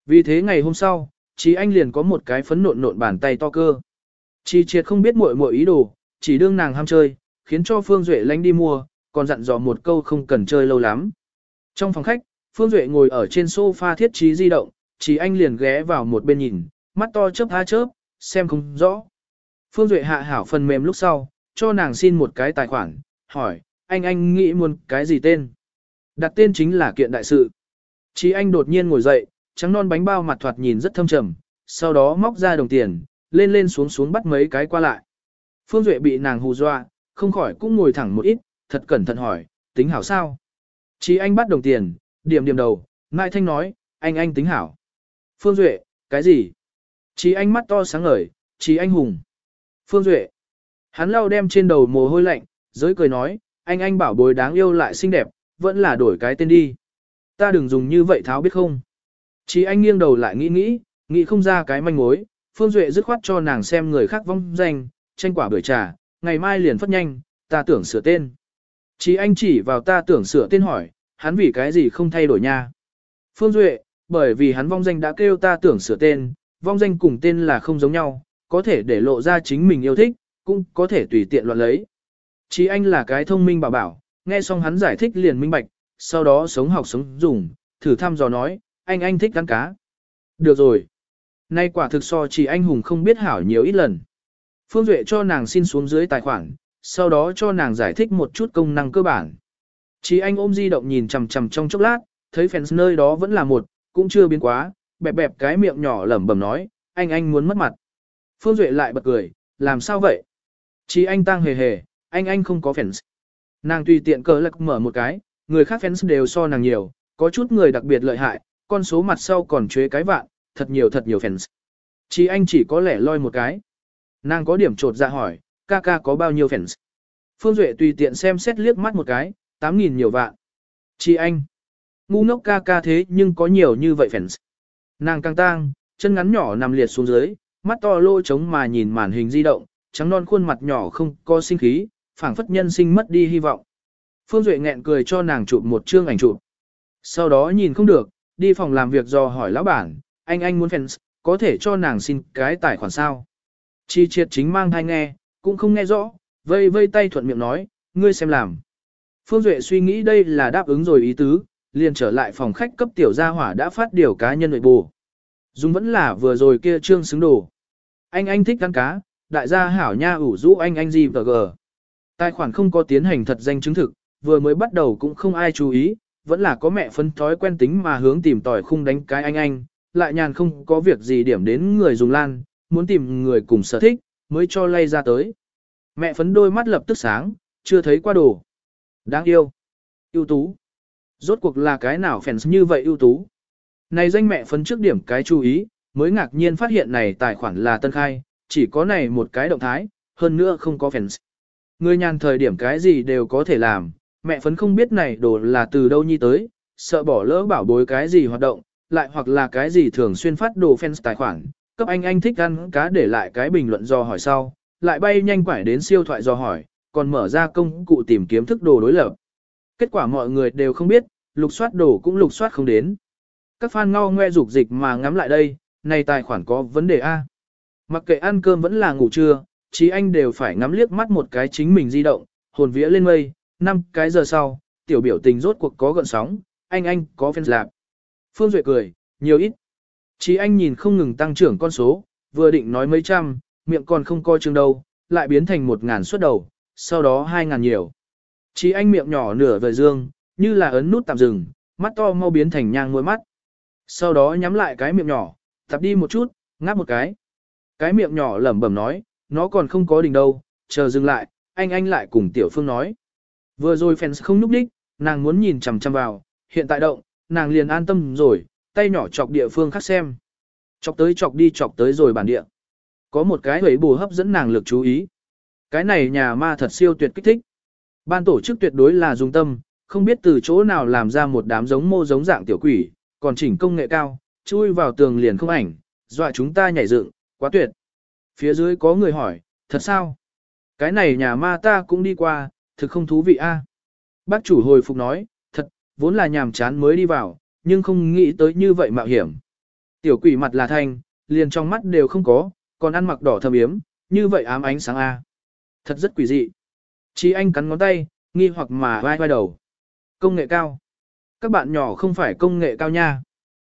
Vì thế ngày hôm sau, Chí anh liền có một cái phấn nộn nộn bàn tay to cơ. chí triệt không biết muội muội ý đồ, chỉ đương nàng ham chơi, khiến cho Phương Duệ lánh đi mua, còn dặn dò một câu không cần chơi lâu lắm. Trong phòng khách, Phương Duệ ngồi ở trên sofa thiết trí di động, chỉ anh liền ghé vào một bên nhìn, mắt to chớp há chớp, xem không rõ. Phương Duệ hạ hảo phần mềm lúc sau, cho nàng xin một cái tài khoản, hỏi, anh anh nghĩ muốn cái gì tên? Đặt tên chính là kiện đại sự. Chí anh đột nhiên ngồi dậy, trắng non bánh bao mặt thoạt nhìn rất thâm trầm, sau đó móc ra đồng tiền, lên lên xuống xuống bắt mấy cái qua lại. Phương Duệ bị nàng hù dọa, không khỏi cũng ngồi thẳng một ít, thật cẩn thận hỏi, tính hảo sao? Chí anh bắt đồng tiền, điểm điểm đầu, Mai Thanh nói, anh anh tính hảo. Phương Duệ, cái gì? Chí anh mắt to sáng ngời, chí anh hùng. Phương Duệ, hắn lau đem trên đầu mồ hôi lạnh, giới cười nói, anh anh bảo bối đáng yêu lại xinh đẹp, vẫn là đổi cái tên đi. Ta đừng dùng như vậy tháo biết không? Chí anh nghiêng đầu lại nghĩ nghĩ, nghĩ không ra cái manh mối, Phương Duệ dứt khoát cho nàng xem người khác vong danh, tranh quả bưởi trà, ngày mai liền phất nhanh, ta tưởng sửa tên. Chí anh chỉ vào ta tưởng sửa tên hỏi, hắn vì cái gì không thay đổi nha. Phương Duệ, bởi vì hắn vong danh đã kêu ta tưởng sửa tên, vong danh cùng tên là không giống nhau, có thể để lộ ra chính mình yêu thích, cũng có thể tùy tiện loạn lấy. Chí anh là cái thông minh bảo bảo, nghe xong hắn giải thích liền minh bạch, sau đó sống học sống dùng, thử thăm dò nói, anh anh thích ăn cá. Được rồi. Nay quả thực so chỉ anh hùng không biết hảo nhiều ít lần. Phương Duệ cho nàng xin xuống dưới tài khoản, sau đó cho nàng giải thích một chút công năng cơ bản. Chỉ anh ôm di động nhìn chằm chằm trong chốc lát, thấy fans nơi đó vẫn là một, cũng chưa biến quá, bẹp bẹp cái miệng nhỏ lẩm bẩm nói, anh anh muốn mất mặt. Phương Duệ lại bật cười, làm sao vậy? Chỉ anh tăng hề hề, anh anh không có fans. Nàng tùy tiện cờ lạc mở một cái, người khác fans đều so nàng nhiều, có chút người đặc biệt lợi hại, con số mặt sau còn chế cái vạn, thật nhiều thật nhiều fans. Chỉ anh chỉ có lẻ loi một cái. Nàng có điểm trột ra hỏi, ca ca có bao nhiêu fans? Phương Duệ tùy tiện xem xét liếc mắt một cái, 8.000 nhiều vạn. Chị anh, ngu ngốc ca ca thế nhưng có nhiều như vậy fans. Nàng căng tang, chân ngắn nhỏ nằm liệt xuống dưới, mắt to lô trống mà nhìn màn hình di động, trắng non khuôn mặt nhỏ không có sinh khí, phảng phất nhân sinh mất đi hy vọng. Phương Duệ nghẹn cười cho nàng chụp một chương ảnh chụp. Sau đó nhìn không được, đi phòng làm việc dò hỏi lão bản, anh anh muốn fans, có thể cho nàng xin cái tài khoản sao. Chi triệt chính mang thai nghe, cũng không nghe rõ, vây vây tay thuận miệng nói, ngươi xem làm. Phương Duệ suy nghĩ đây là đáp ứng rồi ý tứ, liền trở lại phòng khách cấp tiểu gia hỏa đã phát điều cá nhân nội bù. Dung vẫn là vừa rồi kia trương xứng đồ. Anh anh thích ăn cá, đại gia hảo nha ủ rũ anh anh gì vờ gờ. Tài khoản không có tiến hành thật danh chứng thực, vừa mới bắt đầu cũng không ai chú ý, vẫn là có mẹ phân thói quen tính mà hướng tìm tỏi khung đánh cái anh anh, lại nhàn không có việc gì điểm đến người dùng lan, muốn tìm người cùng sở thích, mới cho lay ra tới. Mẹ phấn đôi mắt lập tức sáng, chưa thấy qua đồ. Đáng yêu. ưu tú. Rốt cuộc là cái nào fans như vậy ưu tú. Này danh mẹ phấn trước điểm cái chú ý, mới ngạc nhiên phát hiện này tài khoản là tân khai, chỉ có này một cái động thái, hơn nữa không có fans. Người nhàn thời điểm cái gì đều có thể làm, mẹ phấn không biết này đồ là từ đâu nhi tới, sợ bỏ lỡ bảo bối cái gì hoạt động, lại hoặc là cái gì thường xuyên phát đồ fans tài khoản, cấp anh anh thích ăn cá để lại cái bình luận do hỏi sau, lại bay nhanh quải đến siêu thoại do hỏi, còn mở ra công cụ tìm kiếm thức đồ đối lập. Kết quả mọi người đều không biết, lục soát đồ cũng lục soát không đến. Các fan ngao ngoe dục dịch mà ngắm lại đây, này tài khoản có vấn đề A. Mặc kệ ăn cơm vẫn là ngủ trưa, chí anh đều phải ngắm liếc mắt một cái chính mình di động, hồn vía lên mây, năm cái giờ sau, tiểu biểu tình rốt cuộc có gợn sóng, anh anh có fans lạp. Phương Duệ cười, nhiều ít. Chí anh nhìn không ngừng tăng trưởng con số, vừa định nói mấy trăm, miệng còn không coi chừng đâu, lại biến thành một ngàn suốt đầu, sau đó hai ngàn nhiều. Chí anh miệng nhỏ nửa vời dương, như là ấn nút tạm dừng, mắt to mau biến thành nhang môi mắt. Sau đó nhắm lại cái miệng nhỏ, tập đi một chút, ngáp một cái. Cái miệng nhỏ lẩm bẩm nói, nó còn không có đỉnh đâu, chờ dừng lại, anh anh lại cùng tiểu phương nói. Vừa rồi fans không núp đích, nàng muốn nhìn chằm chằm vào, hiện tại động, nàng liền an tâm rồi, tay nhỏ chọc địa phương khác xem. Chọc tới chọc đi chọc tới rồi bản địa. Có một cái hủy bù hấp dẫn nàng lực chú ý. Cái này nhà ma thật siêu tuyệt kích thích. Ban tổ chức tuyệt đối là dùng tâm, không biết từ chỗ nào làm ra một đám giống mô giống dạng tiểu quỷ, còn chỉnh công nghệ cao, chui vào tường liền không ảnh, dọa chúng ta nhảy dựng, quá tuyệt. Phía dưới có người hỏi, thật sao? Cái này nhà ma ta cũng đi qua, thực không thú vị a. Bác chủ hồi phục nói, thật, vốn là nhàm chán mới đi vào, nhưng không nghĩ tới như vậy mạo hiểm. Tiểu quỷ mặt là thanh, liền trong mắt đều không có, còn ăn mặc đỏ thâm yếm, như vậy ám ánh sáng a. Thật rất quỷ dị. Chí anh cắn ngón tay, nghi hoặc mà vai vai đầu. Công nghệ cao. Các bạn nhỏ không phải công nghệ cao nha.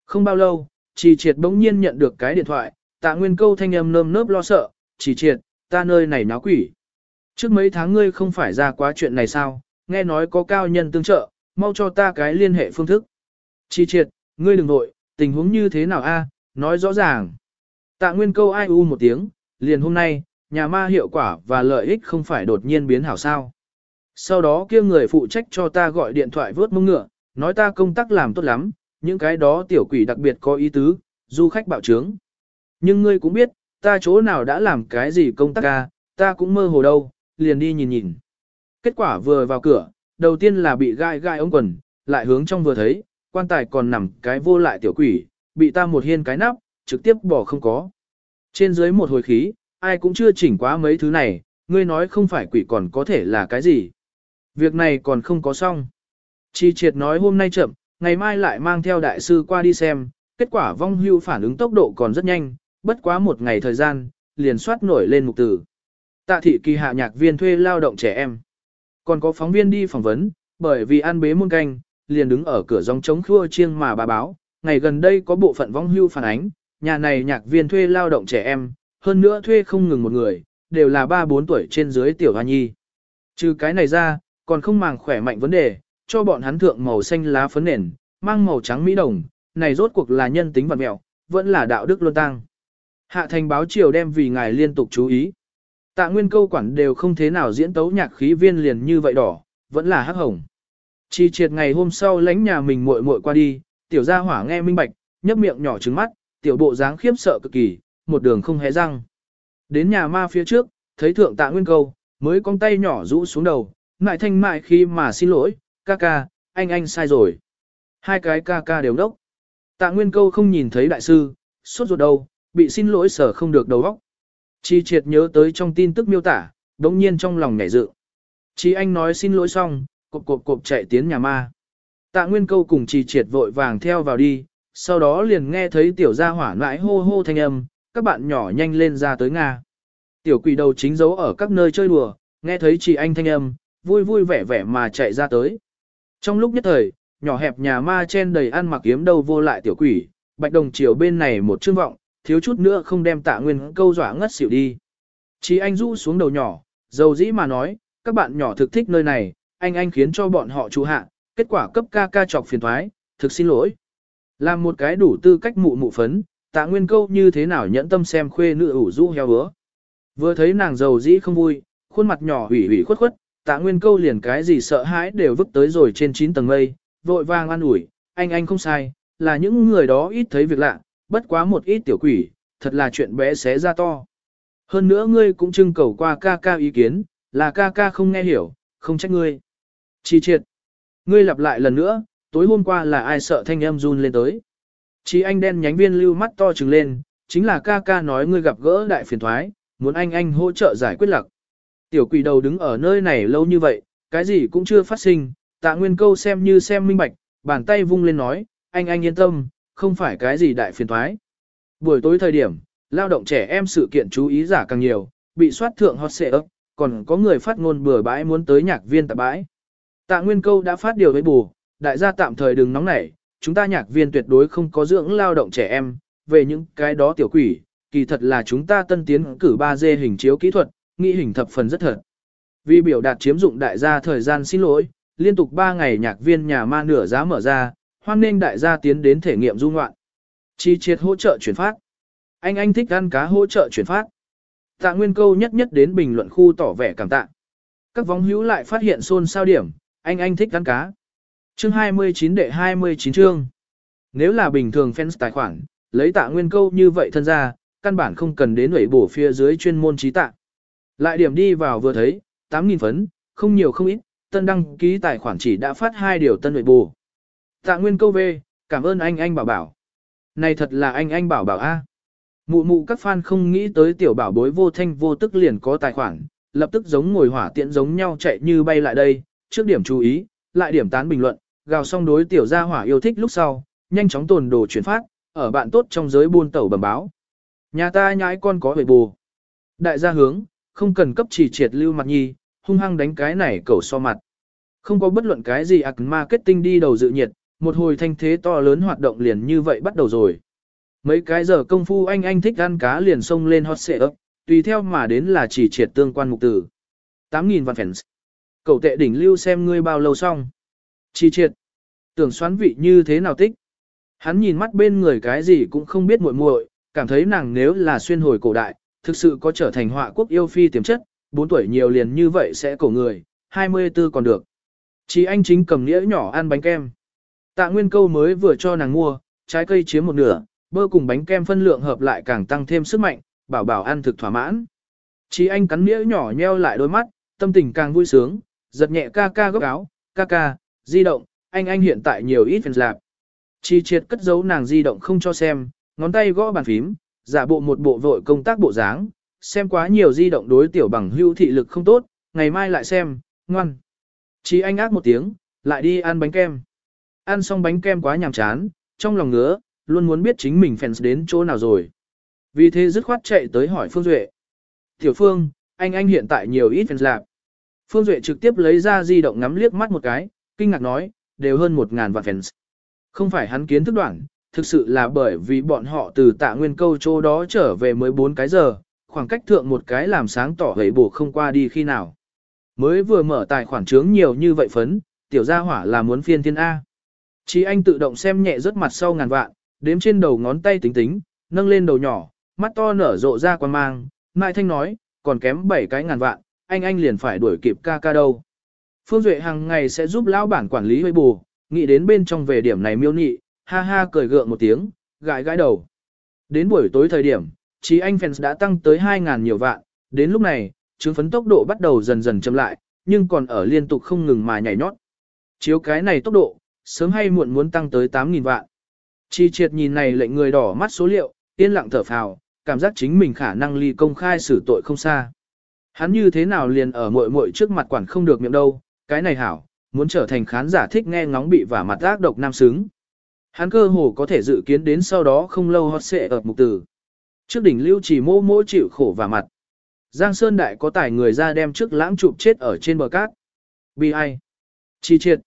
Không bao lâu, chi triệt bỗng nhiên nhận được cái điện thoại, tạ nguyên câu thanh âm nơm nớp lo sợ, Chỉ triệt, ta nơi này náo quỷ. Trước mấy tháng ngươi không phải ra quá chuyện này sao, nghe nói có cao nhân tương trợ, mau cho ta cái liên hệ phương thức. Chỉ triệt, ngươi đừng nội, tình huống như thế nào a? nói rõ ràng. Tạ nguyên câu ai u một tiếng, liền hôm nay, nhà ma hiệu quả và lợi ích không phải đột nhiên biến hảo sao. Sau đó kia người phụ trách cho ta gọi điện thoại vớt mông ngựa, nói ta công tác làm tốt lắm, những cái đó tiểu quỷ đặc biệt có ý tứ, du khách bạo trướng. Nhưng ngươi cũng biết, ta chỗ nào đã làm cái gì công tác ca, ta cũng mơ hồ đâu, liền đi nhìn nhìn. Kết quả vừa vào cửa, đầu tiên là bị gai gai ống quần, lại hướng trong vừa thấy, quan tài còn nằm cái vô lại tiểu quỷ, bị ta một hiên cái nắp, trực tiếp bỏ không có. Trên dưới một hồi khí, ai cũng chưa chỉnh quá mấy thứ này, ngươi nói không phải quỷ còn có thể là cái gì. Việc này còn không có xong. Chi triệt nói hôm nay chậm, ngày mai lại mang theo đại sư qua đi xem, kết quả vong hưu phản ứng tốc độ còn rất nhanh, bất quá một ngày thời gian, liền soát nổi lên mục tử. Tạ thị kỳ hạ nhạc viên thuê lao động trẻ em. Còn có phóng viên đi phỏng vấn, bởi vì ăn bế muôn canh, liền đứng ở cửa dòng chống khua chiêng mà bà báo, ngày gần đây có bộ phận vong hưu phản ánh, nhà này nhạc viên thuê lao động trẻ em, hơn nữa thuê không ngừng một người, đều là 3-4 tuổi trên dưới tiểu hoa nhi. Trừ cái này ra, còn không màng khỏe mạnh vấn đề, cho bọn hắn thượng màu xanh lá phấn nền, mang màu trắng mỹ đồng, này rốt cuộc là nhân tính vật mẹo, vẫn là đạo đức luân tăng. Hạ thành báo chiều đem vì ngài liên tục chú ý. Tạ nguyên câu quản đều không thế nào diễn tấu nhạc khí viên liền như vậy đỏ, vẫn là hắc hồng. Chi triệt ngày hôm sau lánh nhà mình muội muội qua đi, tiểu gia hỏa nghe minh bạch, nhấp miệng nhỏ trứng mắt, tiểu bộ dáng khiếp sợ cực kỳ, một đường không hé răng. Đến nhà ma phía trước, thấy thượng tạ nguyên câu, mới con tay nhỏ rũ xuống đầu, ngại thanh mại khi mà xin lỗi, ca ca, anh anh sai rồi. Hai cái ca ca đều đốc. Tạ nguyên câu không nhìn thấy đại sư, suốt ruột đầu, bị xin lỗi sở không được đầu óc. Chi triệt nhớ tới trong tin tức miêu tả, đống nhiên trong lòng nhảy dự. Chi anh nói xin lỗi xong, cộp cộp cộp chạy tiến nhà ma. Tạ nguyên câu cùng chi triệt vội vàng theo vào đi, sau đó liền nghe thấy tiểu gia hỏa mãi hô hô thanh âm, các bạn nhỏ nhanh lên ra tới Nga. Tiểu quỷ đầu chính giấu ở các nơi chơi đùa, nghe thấy Chi anh thanh âm, vui vui vẻ vẻ mà chạy ra tới. Trong lúc nhất thời, nhỏ hẹp nhà ma chen đầy ăn mặc kiếm đâu vô lại tiểu quỷ, bạch đồng chiều bên này một chương vọng, thiếu chút nữa không đem tạ nguyên câu dọa ngất xỉu đi. Chí anh rũ xuống đầu nhỏ, dầu dĩ mà nói, các bạn nhỏ thực thích nơi này, anh anh khiến cho bọn họ chú hạ, kết quả cấp ca ca chọc phiền thoái, thực xin lỗi. Làm một cái đủ tư cách mụ mụ phấn, tạ nguyên câu như thế nào nhẫn tâm xem khuê nữ ủ rũ heo hứa. Vừa thấy nàng dầu dĩ không vui, khuôn mặt nhỏ hủy hủy khuất khuất, tạ nguyên câu liền cái gì sợ hãi đều vứt tới rồi trên 9 tầng mây, vội vàng an ủi, anh anh không sai, là những người đó ít thấy việc lạ, bất quá một ít tiểu quỷ, thật là chuyện bé xé ra to. Hơn nữa ngươi cũng trưng cầu qua ca ca ý kiến, là ca ca không nghe hiểu, không trách ngươi. Chi triệt. Ngươi lặp lại lần nữa, tối hôm qua là ai sợ thanh âm run lên tới. Chi anh đen nhánh viên lưu mắt to trừng lên, chính là ca ca nói ngươi gặp gỡ đại phiền thoái, muốn anh anh hỗ trợ giải quyết lặc. Tiểu quỷ đầu đứng ở nơi này lâu như vậy, cái gì cũng chưa phát sinh, tạ nguyên câu xem như xem minh bạch, bàn tay vung lên nói, anh anh yên tâm, không phải cái gì đại phiền thoái. Buổi tối thời điểm, lao động trẻ em sự kiện chú ý giả càng nhiều, bị soát thượng hot xệ ấp, còn có người phát ngôn bừa bãi muốn tới nhạc viên tạ bãi. Tạ Nguyên Câu đã phát điều với bù, đại gia tạm thời đừng nóng nảy, chúng ta nhạc viên tuyệt đối không có dưỡng lao động trẻ em, về những cái đó tiểu quỷ, kỳ thật là chúng ta tân tiến cử 3D hình chiếu kỹ thuật, nghĩ hình thập phần rất thật. Vì biểu đạt chiếm dụng đại gia thời gian xin lỗi, liên tục 3 ngày nhạc viên nhà ma nửa giá mở ra, hoan nên đại gia tiến đến thể nghiệm du ngoạn. Chi triệt hỗ trợ chuyển phát. Anh anh thích ăn cá hỗ trợ chuyển phát. Tạ Nguyên Câu nhất nhất đến bình luận khu tỏ vẻ cảm tạ. Các vong hữu lại phát hiện xôn sao điểm, anh anh thích ăn cá. Chương 29 đệ 29 chương. Nếu là bình thường fans tài khoản, lấy tạ nguyên câu như vậy thân ra, căn bản không cần đến ủy bổ phía dưới chuyên môn trí tạ. Lại điểm đi vào vừa thấy, 8.000 phấn, không nhiều không ít, tân đăng ký tài khoản chỉ đã phát hai điều tân ủy bổ. Tạ nguyên câu về, cảm ơn anh anh bảo bảo. Này thật là anh anh bảo bảo A. Mụ mụ các fan không nghĩ tới tiểu bảo bối vô thanh vô tức liền có tài khoản, lập tức giống ngồi hỏa tiễn giống nhau chạy như bay lại đây, trước điểm chú ý, lại điểm tán bình luận, gào xong đối tiểu gia hỏa yêu thích lúc sau, nhanh chóng tồn đồ chuyển phát, ở bạn tốt trong giới buôn tẩu bẩm báo. Nhà ta nhãi con có về bù. Đại gia hướng, không cần cấp chỉ triệt lưu mặt nhi, hung hăng đánh cái này cẩu so mặt. Không có bất luận cái gì ạc marketing đi đầu dự nhiệt, một hồi thanh thế to lớn hoạt động liền như vậy bắt đầu rồi. Mấy cái giờ công phu anh anh thích ăn cá liền xông lên hot xệ ấp, tùy theo mà đến là chỉ triệt tương quan mục tử. 8.000 vạn fans. Cầu tệ đỉnh lưu xem ngươi bao lâu xong. Chỉ triệt. Tưởng xoắn vị như thế nào tích. Hắn nhìn mắt bên người cái gì cũng không biết muội muội, cảm thấy nàng nếu là xuyên hồi cổ đại, thực sự có trở thành họa quốc yêu phi tiềm chất, 4 tuổi nhiều liền như vậy sẽ cổ người, 24 còn được. Chỉ anh chính cầm nĩa nhỏ ăn bánh kem. Tạ Nguyên Câu mới vừa cho nàng mua, trái cây chiếm một nửa, bơ cùng bánh kem phân lượng hợp lại càng tăng thêm sức mạnh, bảo bảo ăn thực thỏa mãn. Chí anh cắn nĩa nhỏ nheo lại đôi mắt, tâm tình càng vui sướng, giật nhẹ ca ca góc áo, ca ca, di động, anh anh hiện tại nhiều ít phần lạp. Chi triệt cất giấu nàng di động không cho xem, ngón tay gõ bàn phím, giả bộ một bộ vội công tác bộ dáng, xem quá nhiều di động đối tiểu bằng hưu thị lực không tốt, ngày mai lại xem, ngoan. Chi anh ác một tiếng, lại đi ăn bánh kem. Ăn xong bánh kem quá nhàm chán, trong lòng ngứa, luôn muốn biết chính mình fans đến chỗ nào rồi. Vì thế dứt khoát chạy tới hỏi Phương Duệ. Tiểu Phương, anh anh hiện tại nhiều ít fans lạc. Phương Duệ trực tiếp lấy ra di động ngắm liếc mắt một cái, kinh ngạc nói, đều hơn một ngàn vạn fans. Không phải hắn kiến thức đoạn, thực sự là bởi vì bọn họ từ tạ nguyên câu chỗ đó trở về mới 4 cái giờ, khoảng cách thượng một cái làm sáng tỏ hầy bổ không qua đi khi nào. Mới vừa mở tài khoản trướng nhiều như vậy phấn, tiểu gia hỏa là muốn phiên thiên A. Chí anh tự động xem nhẹ rất mặt sau ngàn vạn, đếm trên đầu ngón tay tính tính, nâng lên đầu nhỏ, mắt to nở rộ ra quan mang, Mai Thanh nói, còn kém 7 cái ngàn vạn, anh anh liền phải đuổi kịp ca ca đâu. Phương Duệ hàng ngày sẽ giúp lão bản quản lý hơi bù, nghĩ đến bên trong về điểm này miêu nhị, ha ha cười gượng một tiếng, gãi gãi đầu. Đến buổi tối thời điểm, chí anh fans đã tăng tới 2.000 nhiều vạn, đến lúc này, chứng phấn tốc độ bắt đầu dần dần chậm lại, nhưng còn ở liên tục không ngừng mà nhảy nhót. Chiếu cái này tốc độ, sớm hay muộn muốn tăng tới 8.000 vạn. Chi triệt nhìn này lệnh người đỏ mắt số liệu, yên lặng thở phào, cảm giác chính mình khả năng ly công khai xử tội không xa. Hắn như thế nào liền ở mội mội trước mặt quản không được miệng đâu, cái này hảo, muốn trở thành khán giả thích nghe ngóng bị và mặt ác độc nam xứng. Hắn cơ hồ có thể dự kiến đến sau đó không lâu hot sẽ ở mục tử. Trước đỉnh lưu chỉ mô mỗ chịu khổ và mặt. Giang Sơn Đại có tải người ra đem trước lãng chụp chết ở trên bờ cát. Bi ai? Chi triệt.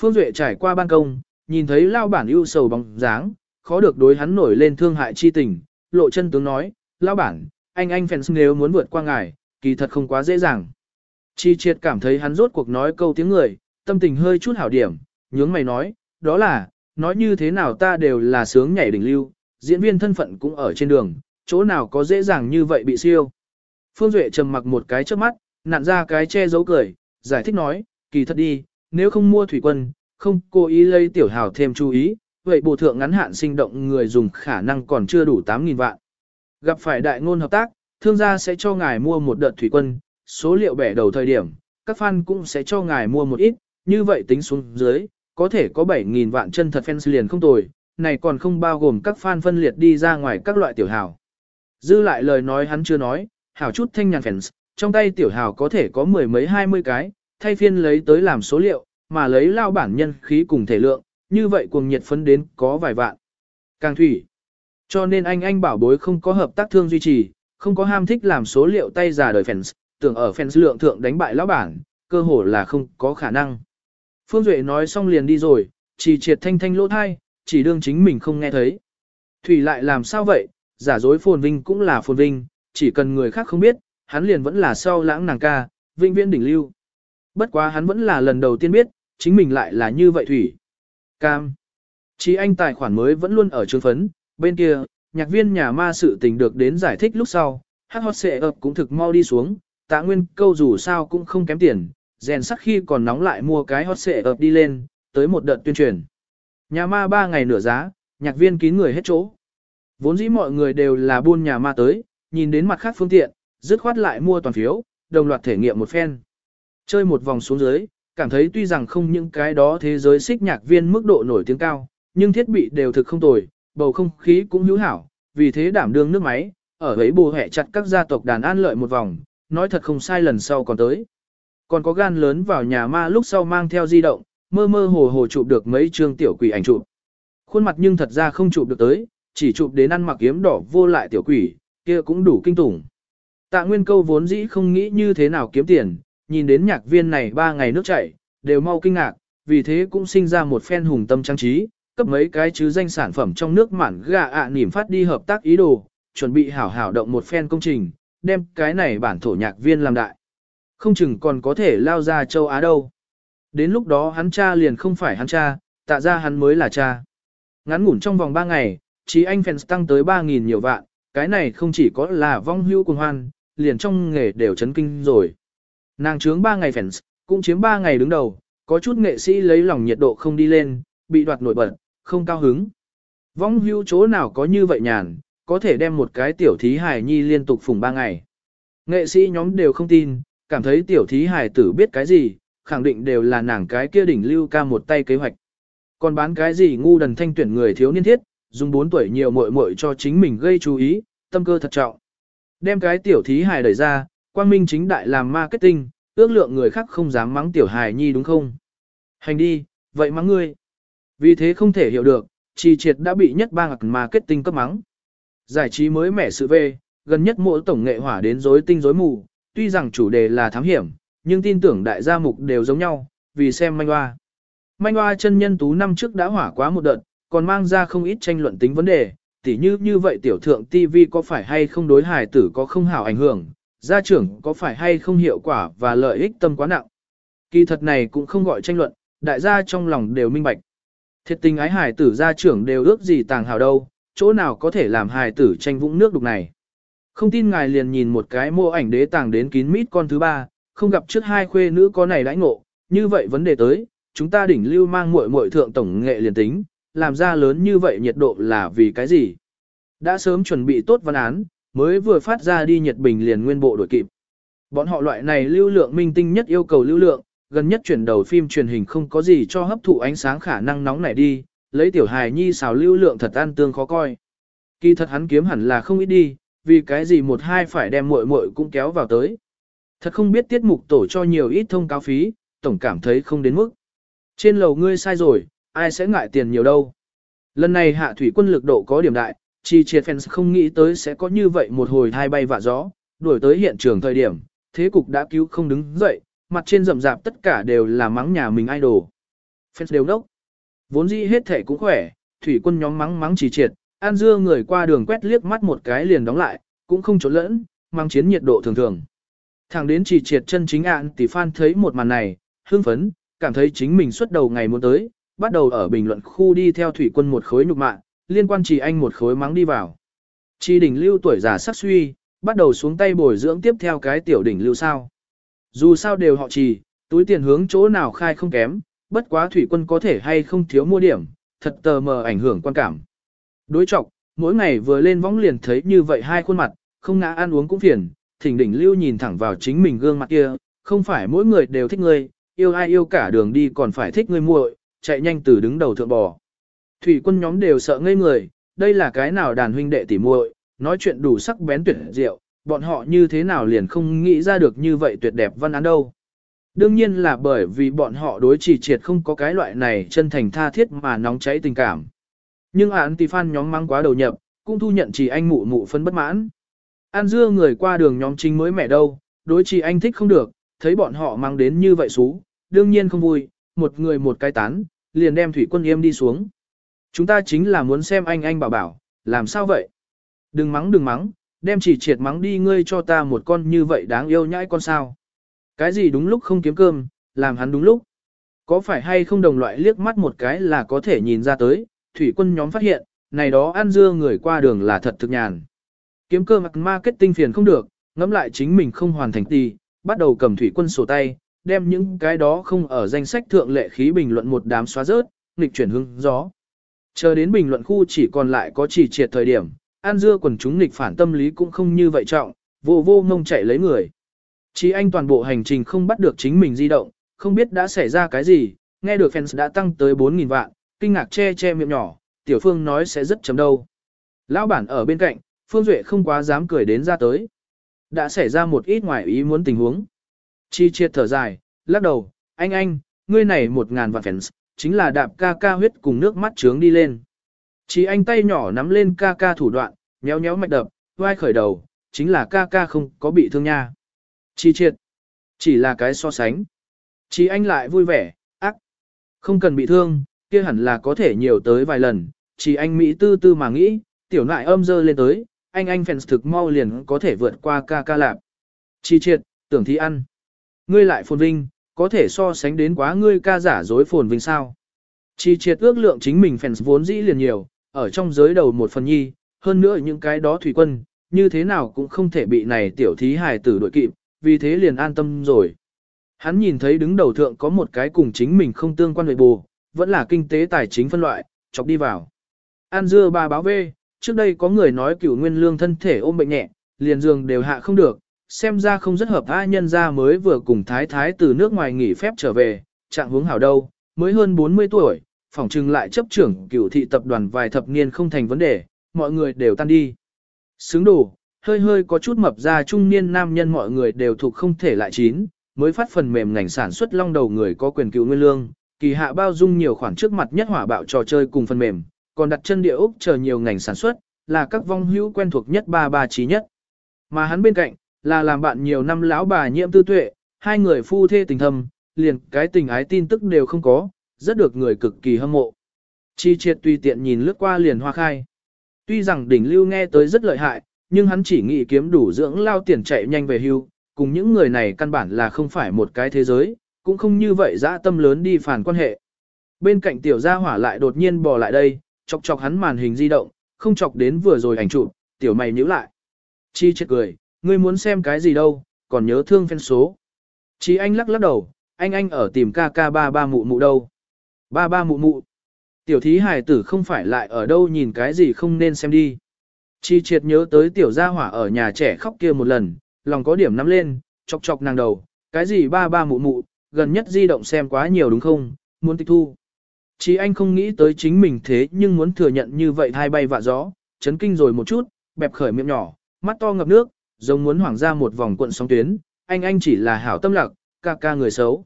Phương Duệ trải qua ban công, nhìn thấy lao bản ưu sầu bóng dáng, khó được đối hắn nổi lên thương hại chi tình, lộ chân tướng nói, lao bản, anh anh phèn nếu muốn vượt qua ngài, kỳ thật không quá dễ dàng. Chi triệt cảm thấy hắn rốt cuộc nói câu tiếng người, tâm tình hơi chút hảo điểm, nhướng mày nói, đó là, nói như thế nào ta đều là sướng nhảy đỉnh lưu, diễn viên thân phận cũng ở trên đường, chỗ nào có dễ dàng như vậy bị siêu. Phương Duệ trầm mặc một cái trước mắt, nặn ra cái che giấu cười, giải thích nói, kỳ thật đi, nếu không mua thủy quân, không cố ý lấy tiểu hào thêm chú ý, vậy bộ thượng ngắn hạn sinh động người dùng khả năng còn chưa đủ 8.000 vạn. Gặp phải đại ngôn hợp tác, thương gia sẽ cho ngài mua một đợt thủy quân, số liệu bẻ đầu thời điểm, các fan cũng sẽ cho ngài mua một ít, như vậy tính xuống dưới, có thể có 7.000 vạn chân thật fans liền không tồi, này còn không bao gồm các fan phân liệt đi ra ngoài các loại tiểu hào. Dư lại lời nói hắn chưa nói, hảo chút thanh nhàn fans, trong tay tiểu hào có thể có mười mấy hai mươi cái, thay phiên lấy tới làm số liệu, mà lấy lao bản nhân khí cùng thể lượng, như vậy cuồng nhiệt phấn đến có vài vạn. Càng thủy. Cho nên anh anh bảo bối không có hợp tác thương duy trì, không có ham thích làm số liệu tay già đời fans, tưởng ở fans lượng thượng đánh bại lão bản, cơ hồ là không có khả năng. Phương Duệ nói xong liền đi rồi, chỉ triệt thanh thanh lỗ thai, chỉ đương chính mình không nghe thấy. Thủy lại làm sao vậy, giả dối phồn vinh cũng là phồn vinh, chỉ cần người khác không biết, hắn liền vẫn là sau lãng nàng ca, vinh viễn đỉnh lưu. Bất quá hắn vẫn là lần đầu tiên biết, chính mình lại là như vậy Thủy. Cam. Chí anh tài khoản mới vẫn luôn ở trường phấn, bên kia, nhạc viên nhà ma sự tình được đến giải thích lúc sau, hát hot xệ ập cũng thực mau đi xuống, tạ nguyên câu dù sao cũng không kém tiền, rèn sắc khi còn nóng lại mua cái hot xệ ập đi lên, tới một đợt tuyên truyền. Nhà ma ba ngày nửa giá, nhạc viên kín người hết chỗ. Vốn dĩ mọi người đều là buôn nhà ma tới, nhìn đến mặt khác phương tiện, dứt khoát lại mua toàn phiếu, đồng loạt thể nghiệm một phen. Chơi một vòng xuống dưới, cảm thấy tuy rằng không những cái đó thế giới xích nhạc viên mức độ nổi tiếng cao, nhưng thiết bị đều thực không tồi, bầu không khí cũng hữu hảo, vì thế đảm đương nước máy, ở ấy bù hẹ chặt các gia tộc đàn an lợi một vòng, nói thật không sai lần sau còn tới. Còn có gan lớn vào nhà ma lúc sau mang theo di động, mơ mơ hồ hồ chụp được mấy chương tiểu quỷ ảnh chụp. Khuôn mặt nhưng thật ra không chụp được tới, chỉ chụp đến ăn mặc kiếm đỏ vô lại tiểu quỷ, kia cũng đủ kinh tủng. Tạ Nguyên Câu vốn dĩ không nghĩ như thế nào kiếm tiền, nhìn đến nhạc viên này ba ngày nước chảy, đều mau kinh ngạc, vì thế cũng sinh ra một phen hùng tâm trang trí, cấp mấy cái chứ danh sản phẩm trong nước mản gà ạ à nỉm phát đi hợp tác ý đồ, chuẩn bị hảo hảo động một phen công trình, đem cái này bản thổ nhạc viên làm đại. Không chừng còn có thể lao ra châu Á đâu. Đến lúc đó hắn cha liền không phải hắn cha, tạ ra hắn mới là cha. Ngắn ngủn trong vòng 3 ngày, chí anh fans tăng tới 3.000 nhiều vạn, cái này không chỉ có là vong hưu cùng hoan, liền trong nghề đều chấn kinh rồi. Nàng trướng 3 ngày fans, cũng chiếm 3 ngày đứng đầu, có chút nghệ sĩ lấy lòng nhiệt độ không đi lên, bị đoạt nổi bật, không cao hứng. Vong hưu chỗ nào có như vậy nhàn, có thể đem một cái tiểu thí hài nhi liên tục phùng 3 ngày. Nghệ sĩ nhóm đều không tin, cảm thấy tiểu thí hài tử biết cái gì, khẳng định đều là nàng cái kia đỉnh lưu ca một tay kế hoạch. Còn bán cái gì ngu đần thanh tuyển người thiếu niên thiết, dùng 4 tuổi nhiều muội muội cho chính mình gây chú ý, tâm cơ thật trọng. Đem cái tiểu thí hài đẩy ra, quang minh chính đại làm marketing, ước lượng người khác không dám mắng tiểu hài nhi đúng không? Hành đi, vậy mắng ngươi. Vì thế không thể hiểu được, trì triệt đã bị nhất bang marketing cấp mắng. Giải trí mới mẻ sự về, gần nhất mỗi tổng nghệ hỏa đến rối tinh rối mù, tuy rằng chủ đề là thám hiểm, nhưng tin tưởng đại gia mục đều giống nhau, vì xem manh hoa. Manh hoa chân nhân tú năm trước đã hỏa quá một đợt, còn mang ra không ít tranh luận tính vấn đề, tỉ như như vậy tiểu thượng TV có phải hay không đối hài tử có không hảo ảnh hưởng, gia trưởng có phải hay không hiệu quả và lợi ích tâm quá nặng. Kỳ thật này cũng không gọi tranh luận, đại gia trong lòng đều minh bạch. Thiệt tình ái hải tử gia trưởng đều ước gì tàng hào đâu, chỗ nào có thể làm hải tử tranh vũng nước đục này. Không tin ngài liền nhìn một cái mô ảnh đế tàng đến kín mít con thứ ba, không gặp trước hai khuê nữ có này đãi ngộ, như vậy vấn đề tới, chúng ta đỉnh lưu mang muội muội thượng tổng nghệ liền tính, làm ra lớn như vậy nhiệt độ là vì cái gì? Đã sớm chuẩn bị tốt văn án, mới vừa phát ra đi nhiệt bình liền nguyên bộ đổi kịp. Bọn họ loại này lưu lượng minh tinh nhất yêu cầu lưu lượng, gần nhất chuyển đầu phim truyền hình không có gì cho hấp thụ ánh sáng khả năng nóng này đi, lấy tiểu hài nhi xào lưu lượng thật an tương khó coi. Kỳ thật hắn kiếm hẳn là không ít đi, vì cái gì một hai phải đem muội muội cũng kéo vào tới. Thật không biết tiết mục tổ cho nhiều ít thông cáo phí, tổng cảm thấy không đến mức. Trên lầu ngươi sai rồi, ai sẽ ngại tiền nhiều đâu. Lần này hạ thủy quân lực độ có điểm đại, chi triệt fans không nghĩ tới sẽ có như vậy một hồi thai bay vạ gió, đuổi tới hiện trường thời điểm, thế cục đã cứu không đứng dậy, mặt trên rậm rạp tất cả đều là mắng nhà mình idol. Fans đều đốc. Vốn dĩ hết thể cũng khỏe, thủy quân nhóm mắng mắng chỉ triệt, An dưa người qua đường quét liếc mắt một cái liền đóng lại, cũng không trốn lẫn, mang chiến nhiệt độ thường thường. Thẳng đến chỉ triệt chân chính ạn tỷ fan thấy một màn này, hưng phấn, cảm thấy chính mình xuất đầu ngày muốn tới, bắt đầu ở bình luận khu đi theo thủy quân một khối nhục mạng, liên quan chỉ anh một khối mắng đi vào. Chỉ đỉnh lưu tuổi già sắc suy, bắt đầu xuống tay bồi dưỡng tiếp theo cái tiểu đỉnh lưu sao. Dù sao đều họ trì, túi tiền hướng chỗ nào khai không kém, bất quá thủy quân có thể hay không thiếu mua điểm, thật tờ mờ ảnh hưởng quan cảm. Đối trọng, mỗi ngày vừa lên võng liền thấy như vậy hai khuôn mặt, không ngã ăn uống cũng phiền, thỉnh đỉnh lưu nhìn thẳng vào chính mình gương mặt kia, không phải mỗi người đều thích ngươi, yêu ai yêu cả đường đi còn phải thích ngươi muội, chạy nhanh từ đứng đầu thượng bò. Thủy quân nhóm đều sợ ngây người, đây là cái nào đàn huynh đệ tỉ muội, nói chuyện đủ sắc bén tuyệt diệu, bọn họ như thế nào liền không nghĩ ra được như vậy tuyệt đẹp văn án đâu. Đương nhiên là bởi vì bọn họ đối chỉ triệt không có cái loại này chân thành tha thiết mà nóng cháy tình cảm. Nhưng án tỷ phan nhóm mang quá đầu nhập, cũng thu nhận chỉ anh mụ mụ phân bất mãn. An dưa người qua đường nhóm chính mới mẹ đâu, đối chỉ anh thích không được, thấy bọn họ mang đến như vậy xú, đương nhiên không vui, một người một cái tán, liền đem thủy quân yêm đi xuống. Chúng ta chính là muốn xem anh anh bảo bảo, làm sao vậy? Đừng mắng đừng mắng, đem chỉ triệt mắng đi ngươi cho ta một con như vậy đáng yêu nhãi con sao. Cái gì đúng lúc không kiếm cơm, làm hắn đúng lúc. Có phải hay không đồng loại liếc mắt một cái là có thể nhìn ra tới, thủy quân nhóm phát hiện, này đó ăn dưa người qua đường là thật thực nhàn. Kiếm cơm marketing phiền không được, ngẫm lại chính mình không hoàn thành tì, bắt đầu cầm thủy quân sổ tay, đem những cái đó không ở danh sách thượng lệ khí bình luận một đám xóa rớt, nghịch chuyển hướng gió. Chờ đến bình luận khu chỉ còn lại có chỉ triệt thời điểm, An dưa quần chúng nghịch phản tâm lý cũng không như vậy trọng, vô vô ngông chạy lấy người. Chỉ anh toàn bộ hành trình không bắt được chính mình di động, không biết đã xảy ra cái gì, nghe được fans đã tăng tới 4.000 vạn, kinh ngạc che che miệng nhỏ, tiểu phương nói sẽ rất chấm đâu. Lão bản ở bên cạnh, Phương Duệ không quá dám cười đến ra tới. Đã xảy ra một ít ngoài ý muốn tình huống. Chi triệt thở dài, lắc đầu, anh anh, ngươi này một ngàn vạn fans, chính là đạp ca ca huyết cùng nước mắt trướng đi lên. Chỉ anh tay nhỏ nắm lên ca ca thủ đoạn, nhéo nhéo mạch đập, vai khởi đầu, chính là ca ca không có bị thương nha. Chỉ triệt, chỉ là cái so sánh. Chỉ anh lại vui vẻ, ác, không cần bị thương, kia hẳn là có thể nhiều tới vài lần. Chỉ anh Mỹ tư tư mà nghĩ, tiểu nại âm dơ lên tới, anh anh fans thực mau liền có thể vượt qua ca ca lạp. Chỉ triệt, tưởng thi ăn. Ngươi lại phồn vinh, có thể so sánh đến quá ngươi ca giả dối phồn vinh sao. Chi triệt ước lượng chính mình fans vốn dĩ liền nhiều, ở trong giới đầu một phần nhi, hơn nữa những cái đó thủy quân, như thế nào cũng không thể bị này tiểu thí hài tử đội kịp, vì thế liền an tâm rồi. Hắn nhìn thấy đứng đầu thượng có một cái cùng chính mình không tương quan nội bù, vẫn là kinh tế tài chính phân loại, chọc đi vào. An dưa ba báo về, trước đây có người nói cửu nguyên lương thân thể ôm bệnh nhẹ, liền giường đều hạ không được, xem ra không rất hợp a nhân ra mới vừa cùng thái thái từ nước ngoài nghỉ phép trở về, trạng hướng hảo đâu, mới hơn 40 tuổi, phỏng chừng lại chấp trưởng cửu thị tập đoàn vài thập niên không thành vấn đề, mọi người đều tan đi. Xứng đủ, hơi hơi có chút mập ra trung niên nam nhân mọi người đều thuộc không thể lại chín, mới phát phần mềm ngành sản xuất long đầu người có quyền cựu nguyên lương, kỳ hạ bao dung nhiều khoản trước mặt nhất hỏa bạo trò chơi cùng phần mềm, còn đặt chân địa ốc chờ nhiều ngành sản xuất, là các vong hữu quen thuộc nhất ba ba trí nhất. Mà hắn bên cạnh, là làm bạn nhiều năm lão bà nhiễm tư tuệ, hai người phu thê tình thâm, liền cái tình ái tin tức đều không có, rất được người cực kỳ hâm mộ. Chi triệt tùy tiện nhìn lướt qua liền hoa khai. Tuy rằng đỉnh lưu nghe tới rất lợi hại, nhưng hắn chỉ nghĩ kiếm đủ dưỡng lao tiền chạy nhanh về hưu, cùng những người này căn bản là không phải một cái thế giới, cũng không như vậy dã tâm lớn đi phản quan hệ. Bên cạnh tiểu gia hỏa lại đột nhiên bò lại đây, chọc chọc hắn màn hình di động, không chọc đến vừa rồi ảnh chụp, tiểu mày nhíu lại. Chi chết cười, ngươi muốn xem cái gì đâu, còn nhớ thương phen số. Chi anh lắc lắc đầu, anh anh ở tìm ca ca ba ba mụ mụ đâu. Ba ba mụ mụ. Tiểu thí hài tử không phải lại ở đâu nhìn cái gì không nên xem đi. Chi triệt nhớ tới tiểu gia hỏa ở nhà trẻ khóc kia một lần, lòng có điểm nắm lên, chọc chọc nàng đầu, cái gì ba ba mụ mụ, gần nhất di động xem quá nhiều đúng không, muốn tịch thu. Chi anh không nghĩ tới chính mình thế nhưng muốn thừa nhận như vậy hai bay vạ gió, chấn kinh rồi một chút, bẹp khởi miệng nhỏ, mắt to ngập nước, giống muốn hoảng ra một vòng cuộn sóng tuyến, anh anh chỉ là hảo tâm lạc, ca ca người xấu.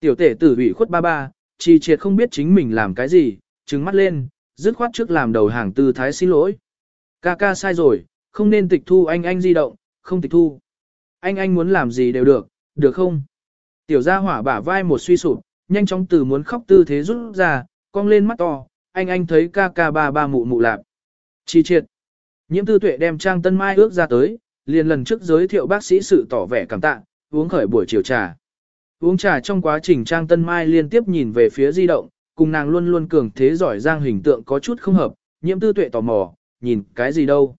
Tiểu tể tử ủy khuất ba ba, trì triệt không biết chính mình làm cái gì, trừng mắt lên, dứt khoát trước làm đầu hàng tư thái xin lỗi. Ca ca sai rồi, không nên tịch thu anh anh di động, không tịch thu. Anh anh muốn làm gì đều được, được không? Tiểu gia hỏa bả vai một suy sụp, nhanh chóng từ muốn khóc tư thế rút ra, cong lên mắt to, anh anh thấy ca ca ba ba mụ mụ lạp. Chi triệt. Nhiễm tư tuệ đem trang tân mai ước ra tới, liền lần trước giới thiệu bác sĩ sự tỏ vẻ cảm tạ, uống khởi buổi chiều trà. Uống trà trong quá trình trang tân mai liên tiếp nhìn về phía di động, cùng nàng luôn luôn cường thế giỏi giang hình tượng có chút không hợp, nhiễm tư tuệ tò mò, nhìn cái gì đâu.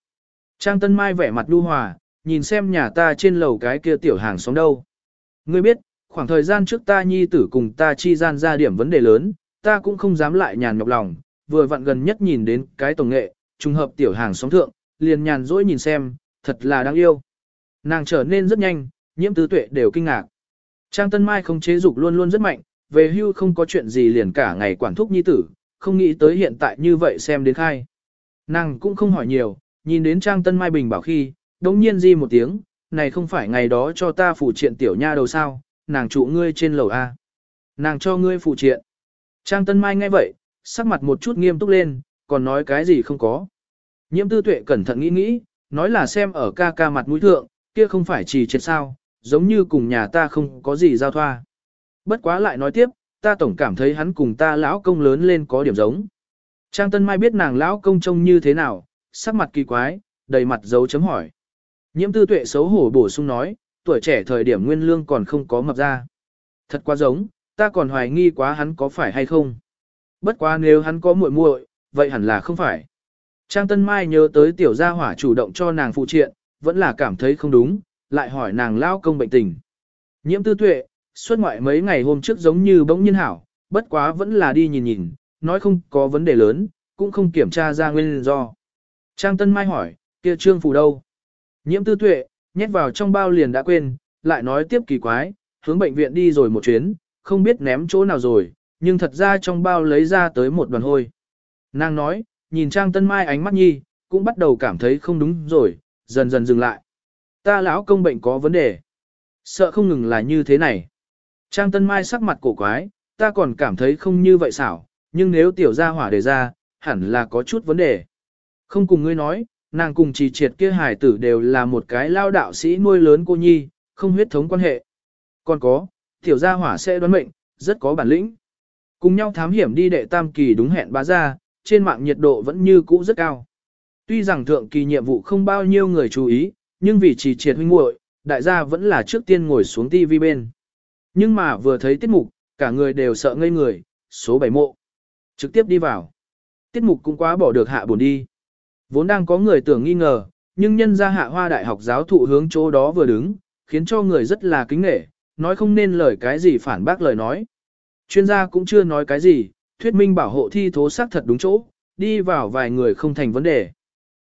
Trang tân mai vẻ mặt đu hòa, nhìn xem nhà ta trên lầu cái kia tiểu hàng sống đâu. Ngươi biết, khoảng thời gian trước ta nhi tử cùng ta chi gian ra điểm vấn đề lớn, ta cũng không dám lại nhàn nhọc lòng, vừa vặn gần nhất nhìn đến cái tổng nghệ, trùng hợp tiểu hàng sống thượng, liền nhàn dỗi nhìn xem, thật là đáng yêu. Nàng trở nên rất nhanh, nhiễm tứ tuệ đều kinh ngạc. Trang Tân Mai không chế dục luôn luôn rất mạnh, về hưu không có chuyện gì liền cả ngày quản thúc nhi tử, không nghĩ tới hiện tại như vậy xem đến khai. Nàng cũng không hỏi nhiều, nhìn đến Trang Tân Mai bình bảo khi, đống nhiên di một tiếng, này không phải ngày đó cho ta phụ triện tiểu nha đầu sao, nàng trụ ngươi trên lầu A. Nàng cho ngươi phụ triện. Trang Tân Mai nghe vậy, sắc mặt một chút nghiêm túc lên, còn nói cái gì không có. Nhiễm tư tuệ cẩn thận nghĩ nghĩ, nói là xem ở ca ca mặt mũi thượng, kia không phải chỉ chết sao, giống như cùng nhà ta không có gì giao thoa. Bất quá lại nói tiếp, ta tổng cảm thấy hắn cùng ta lão công lớn lên có điểm giống. Trang Tân Mai biết nàng lão công trông như thế nào, sắc mặt kỳ quái, đầy mặt dấu chấm hỏi. Nhiễm tư tuệ xấu hổ bổ sung nói, tuổi trẻ thời điểm nguyên lương còn không có mập ra. Thật quá giống, ta còn hoài nghi quá hắn có phải hay không. Bất quá nếu hắn có muội muội, vậy hẳn là không phải. Trang Tân Mai nhớ tới tiểu gia hỏa chủ động cho nàng phụ triện, vẫn là cảm thấy không đúng, lại hỏi nàng lao công bệnh tình. Nhiễm tư tuệ, xuất ngoại mấy ngày hôm trước giống như bỗng nhiên hảo, bất quá vẫn là đi nhìn nhìn, nói không có vấn đề lớn, cũng không kiểm tra ra nguyên do. Trang Tân Mai hỏi, kia trương phù đâu? Nhiễm tư tuệ, nhét vào trong bao liền đã quên, lại nói tiếp kỳ quái, hướng bệnh viện đi rồi một chuyến, không biết ném chỗ nào rồi, nhưng thật ra trong bao lấy ra tới một đoàn hôi. Nàng nói, nhìn Trang Tân Mai ánh mắt nhi, cũng bắt đầu cảm thấy không đúng rồi, dần dần dừng lại. Ta lão công bệnh có vấn đề. Sợ không ngừng là như thế này. Trang Tân Mai sắc mặt cổ quái, ta còn cảm thấy không như vậy xảo, nhưng nếu tiểu gia hỏa đề ra, hẳn là có chút vấn đề. Không cùng ngươi nói, nàng cùng trì triệt kia hải tử đều là một cái lao đạo sĩ nuôi lớn cô nhi, không huyết thống quan hệ. Còn có, tiểu gia hỏa sẽ đoán mệnh, rất có bản lĩnh. Cùng nhau thám hiểm đi đệ tam kỳ đúng hẹn bá ra, trên mạng nhiệt độ vẫn như cũ rất cao. Tuy rằng thượng kỳ nhiệm vụ không bao nhiêu người chú ý, nhưng vì chỉ triệt huynh muội, đại gia vẫn là trước tiên ngồi xuống TV bên. Nhưng mà vừa thấy tiết mục, cả người đều sợ ngây người, số 7 mộ. Trực tiếp đi vào. Tiết mục cũng quá bỏ được hạ buồn đi. Vốn đang có người tưởng nghi ngờ, nhưng nhân ra hạ hoa đại học giáo thụ hướng chỗ đó vừa đứng, khiến cho người rất là kính nghệ, nói không nên lời cái gì phản bác lời nói. Chuyên gia cũng chưa nói cái gì, thuyết minh bảo hộ thi thố xác thật đúng chỗ, đi vào vài người không thành vấn đề.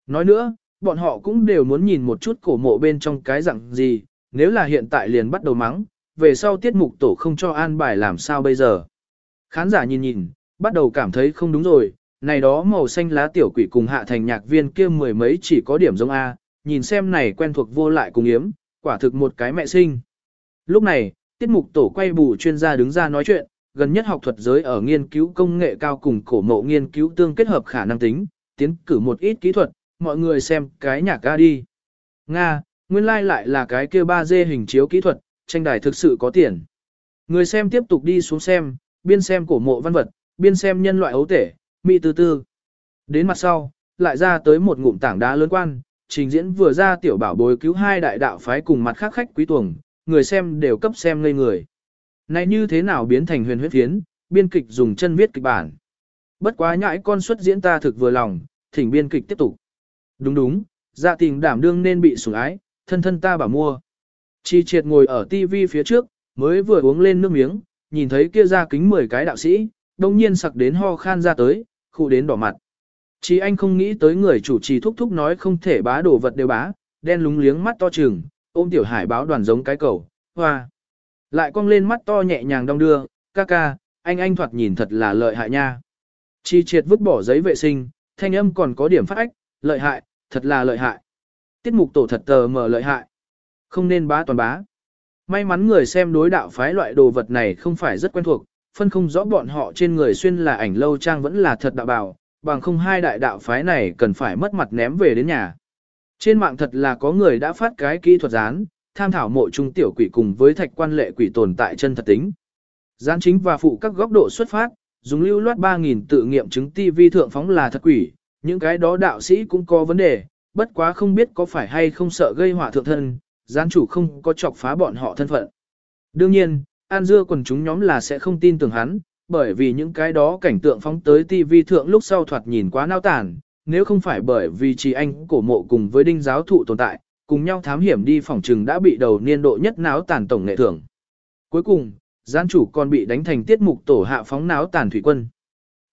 Nói nữa, bọn họ cũng đều muốn nhìn một chút cổ mộ bên trong cái dạng gì, nếu là hiện tại liền bắt đầu mắng, về sau tiết mục tổ không cho an bài làm sao bây giờ. Khán giả nhìn nhìn, bắt đầu cảm thấy không đúng rồi, này đó màu xanh lá tiểu quỷ cùng hạ thành nhạc viên kia mười mấy chỉ có điểm giống A, nhìn xem này quen thuộc vô lại cùng yếm, quả thực một cái mẹ sinh. Lúc này, tiết mục tổ quay bù chuyên gia đứng ra nói chuyện, gần nhất học thuật giới ở nghiên cứu công nghệ cao cùng cổ mộ nghiên cứu tương kết hợp khả năng tính, tiến cử một ít kỹ thuật, mọi người xem cái nhà ca đi. Nga, nguyên lai like lại là cái kia 3D hình chiếu kỹ thuật, tranh đài thực sự có tiền. Người xem tiếp tục đi xuống xem, biên xem cổ mộ văn vật, biên xem nhân loại ấu tể, mỹ tư tư. Đến mặt sau, lại ra tới một ngụm tảng đá lớn quan, trình diễn vừa ra tiểu bảo bối cứu hai đại đạo phái cùng mặt khác khách quý tuồng, người xem đều cấp xem ngây người. Này như thế nào biến thành huyền huyết phiến, biên kịch dùng chân viết kịch bản. Bất quá nhãi con xuất diễn ta thực vừa lòng, thỉnh biên kịch tiếp tục. Đúng đúng, dạ tình đảm đương nên bị sủng ái, thân thân ta bảo mua. Chi triệt ngồi ở tivi phía trước, mới vừa uống lên nước miếng, nhìn thấy kia ra kính 10 cái đạo sĩ, đồng nhiên sặc đến ho khan ra tới, khu đến đỏ mặt. Chỉ anh không nghĩ tới người chủ trì thúc thúc nói không thể bá đồ vật đều bá, đen lúng liếng mắt to trừng, ôm tiểu hải báo đoàn giống cái cầu, hoa. Lại cong lên mắt to nhẹ nhàng đong đưa, ca ca, anh anh thoạt nhìn thật là lợi hại nha. Chi triệt vứt bỏ giấy vệ sinh, thanh âm còn có điểm phát ách, lợi hại, thật là lợi hại. Tiết mục tổ thật tờ mở lợi hại. Không nên bá toàn bá. May mắn người xem đối đạo phái loại đồ vật này không phải rất quen thuộc, phân không rõ bọn họ trên người xuyên là ảnh lâu trang vẫn là thật đạo bảo, bằng không hai đại đạo phái này cần phải mất mặt ném về đến nhà. Trên mạng thật là có người đã phát cái kỹ thuật dán, tham thảo mộ trung tiểu quỷ cùng với thạch quan lệ quỷ tồn tại chân thật tính. Gián chính và phụ các góc độ xuất phát, dùng lưu loát 3.000 tự nghiệm chứng TV thượng phóng là thật quỷ, những cái đó đạo sĩ cũng có vấn đề, bất quá không biết có phải hay không sợ gây họa thượng thân, gián chủ không có chọc phá bọn họ thân phận. Đương nhiên, An Dưa quần chúng nhóm là sẽ không tin tưởng hắn, bởi vì những cái đó cảnh tượng phóng tới TV thượng lúc sau thoạt nhìn quá nao tản, nếu không phải bởi vì chỉ anh cổ mộ cùng với đinh giáo thụ tồn tại, cùng nhau thám hiểm đi phòng trừng đã bị đầu niên độ nhất náo tàn tổng nghệ thưởng. Cuối cùng, gián chủ còn bị đánh thành tiết mục tổ hạ phóng náo tàn thủy quân.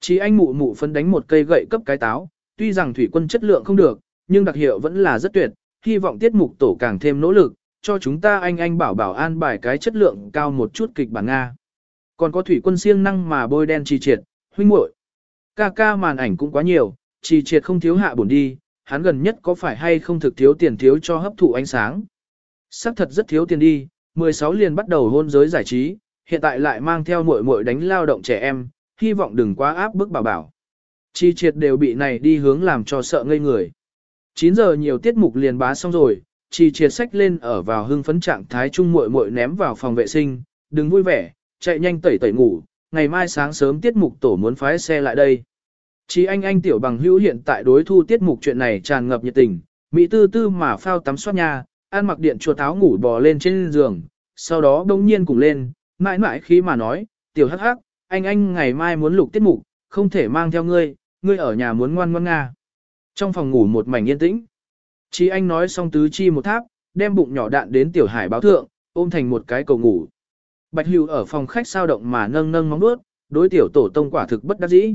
Chỉ anh mụ mụ phân đánh một cây gậy cấp cái táo, tuy rằng thủy quân chất lượng không được, nhưng đặc hiệu vẫn là rất tuyệt, hy vọng tiết mục tổ càng thêm nỗ lực, cho chúng ta anh anh bảo bảo an bài cái chất lượng cao một chút kịch bản Nga. Còn có thủy quân siêng năng mà bôi đen trì triệt, huynh muội Ca ca màn ảnh cũng quá nhiều, trì triệt không thiếu hạ bổn đi, hắn gần nhất có phải hay không thực thiếu tiền thiếu cho hấp thụ ánh sáng. Sắc thật rất thiếu tiền đi, 16 liền bắt đầu hôn giới giải trí, hiện tại lại mang theo muội muội đánh lao động trẻ em, hy vọng đừng quá áp bức bảo bảo. Chi triệt đều bị này đi hướng làm cho sợ ngây người. 9 giờ nhiều tiết mục liền bá xong rồi, chi triệt sách lên ở vào hưng phấn trạng thái trung muội muội ném vào phòng vệ sinh, đừng vui vẻ, chạy nhanh tẩy tẩy ngủ, ngày mai sáng sớm tiết mục tổ muốn phái xe lại đây. Chỉ anh anh tiểu bằng hữu hiện tại đối thu tiết mục chuyện này tràn ngập nhiệt tình, mỹ tư tư mà phao tắm xoát nha, ăn mặc điện chuột táo ngủ bò lên trên giường, sau đó đông nhiên cùng lên, mãi mãi khi mà nói, tiểu hắc hắc, anh anh ngày mai muốn lục tiết mục, không thể mang theo ngươi, ngươi ở nhà muốn ngoan ngoan nga. Trong phòng ngủ một mảnh yên tĩnh, chỉ anh nói xong tứ chi một tháp, đem bụng nhỏ đạn đến tiểu hải báo thượng, ôm thành một cái cầu ngủ. Bạch hữu ở phòng khách sao động mà nâng nâng móng đuốt, đối tiểu tổ tông quả thực bất đắc dĩ.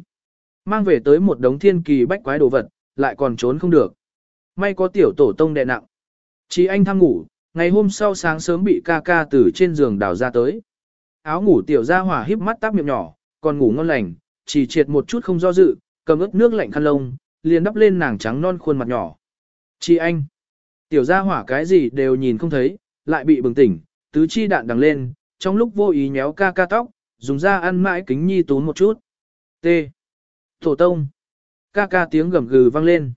Mang về tới một đống thiên kỳ bách quái đồ vật, lại còn trốn không được. May có tiểu tổ tông đè nặng. Chí anh tham ngủ, ngày hôm sau sáng sớm bị ca ca từ trên giường đào ra tới. Áo ngủ tiểu ra hỏa híp mắt táp miệng nhỏ, còn ngủ ngon lành, chỉ triệt một chút không do dự, cầm ướt nước lạnh khăn lông, liền đắp lên nàng trắng non khuôn mặt nhỏ. Chi anh, tiểu gia hỏa cái gì đều nhìn không thấy, lại bị bừng tỉnh, tứ chi đạn đằng lên, trong lúc vô ý nhéo ca ca tóc, dùng ra ăn mãi kính nhi tún một chút. T. Tổ tông. Ca ca tiếng gầm gừ vang lên.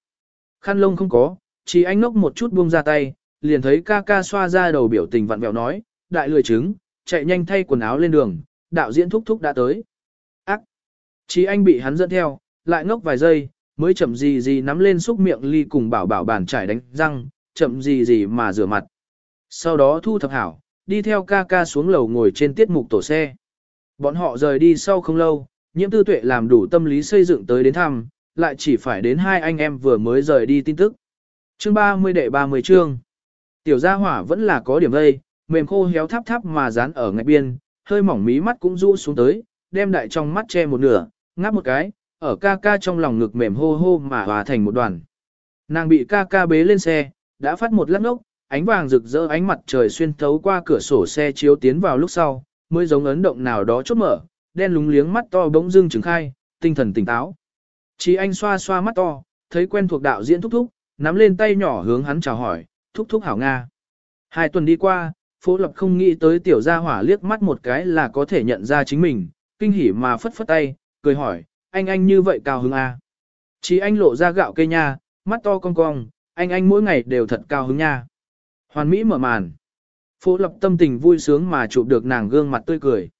Khăn lông không có, chỉ anh ngốc một chút buông ra tay, liền thấy ca ca xoa ra đầu biểu tình vặn vẹo nói, đại lười trứng, chạy nhanh thay quần áo lên đường, đạo diễn thúc thúc đã tới. Ác. Chỉ anh bị hắn dẫn theo, lại ngốc vài giây, mới chậm gì gì nắm lên xúc miệng ly cùng bảo bảo bàn trải đánh răng, chậm gì gì mà rửa mặt. Sau đó thu thập hảo, đi theo ca ca xuống lầu ngồi trên tiết mục tổ xe. Bọn họ rời đi sau không lâu, nhiễm tư tuệ làm đủ tâm lý xây dựng tới đến thăm, lại chỉ phải đến hai anh em vừa mới rời đi tin tức. Chương 30 đệ 30 chương. Tiểu gia hỏa vẫn là có điểm lây, mềm khô héo tháp tháp mà dán ở ngạch biên, hơi mỏng mí mắt cũng rũ xuống tới, đem đại trong mắt che một nửa, ngáp một cái, ở ca ca trong lòng ngực mềm hô hô mà hòa thành một đoàn. Nàng bị ca ca bế lên xe, đã phát một lát ngốc, ánh vàng rực rỡ ánh mặt trời xuyên thấu qua cửa sổ xe chiếu tiến vào lúc sau, mới giống ấn động nào đó chốt mở, đen lúng liếng mắt to bỗng dưng trừng khai, tinh thần tỉnh táo. Chí anh xoa xoa mắt to, thấy quen thuộc đạo diễn thúc thúc, nắm lên tay nhỏ hướng hắn chào hỏi, thúc thúc hảo Nga. Hai tuần đi qua, phố lập không nghĩ tới tiểu gia hỏa liếc mắt một cái là có thể nhận ra chính mình, kinh hỉ mà phất phất tay, cười hỏi, anh anh như vậy cao hứng à. Chí anh lộ ra gạo cây nha, mắt to cong cong, anh anh mỗi ngày đều thật cao hứng nha. Hoàn Mỹ mở màn. Phố lập tâm tình vui sướng mà chụp được nàng gương mặt tươi cười.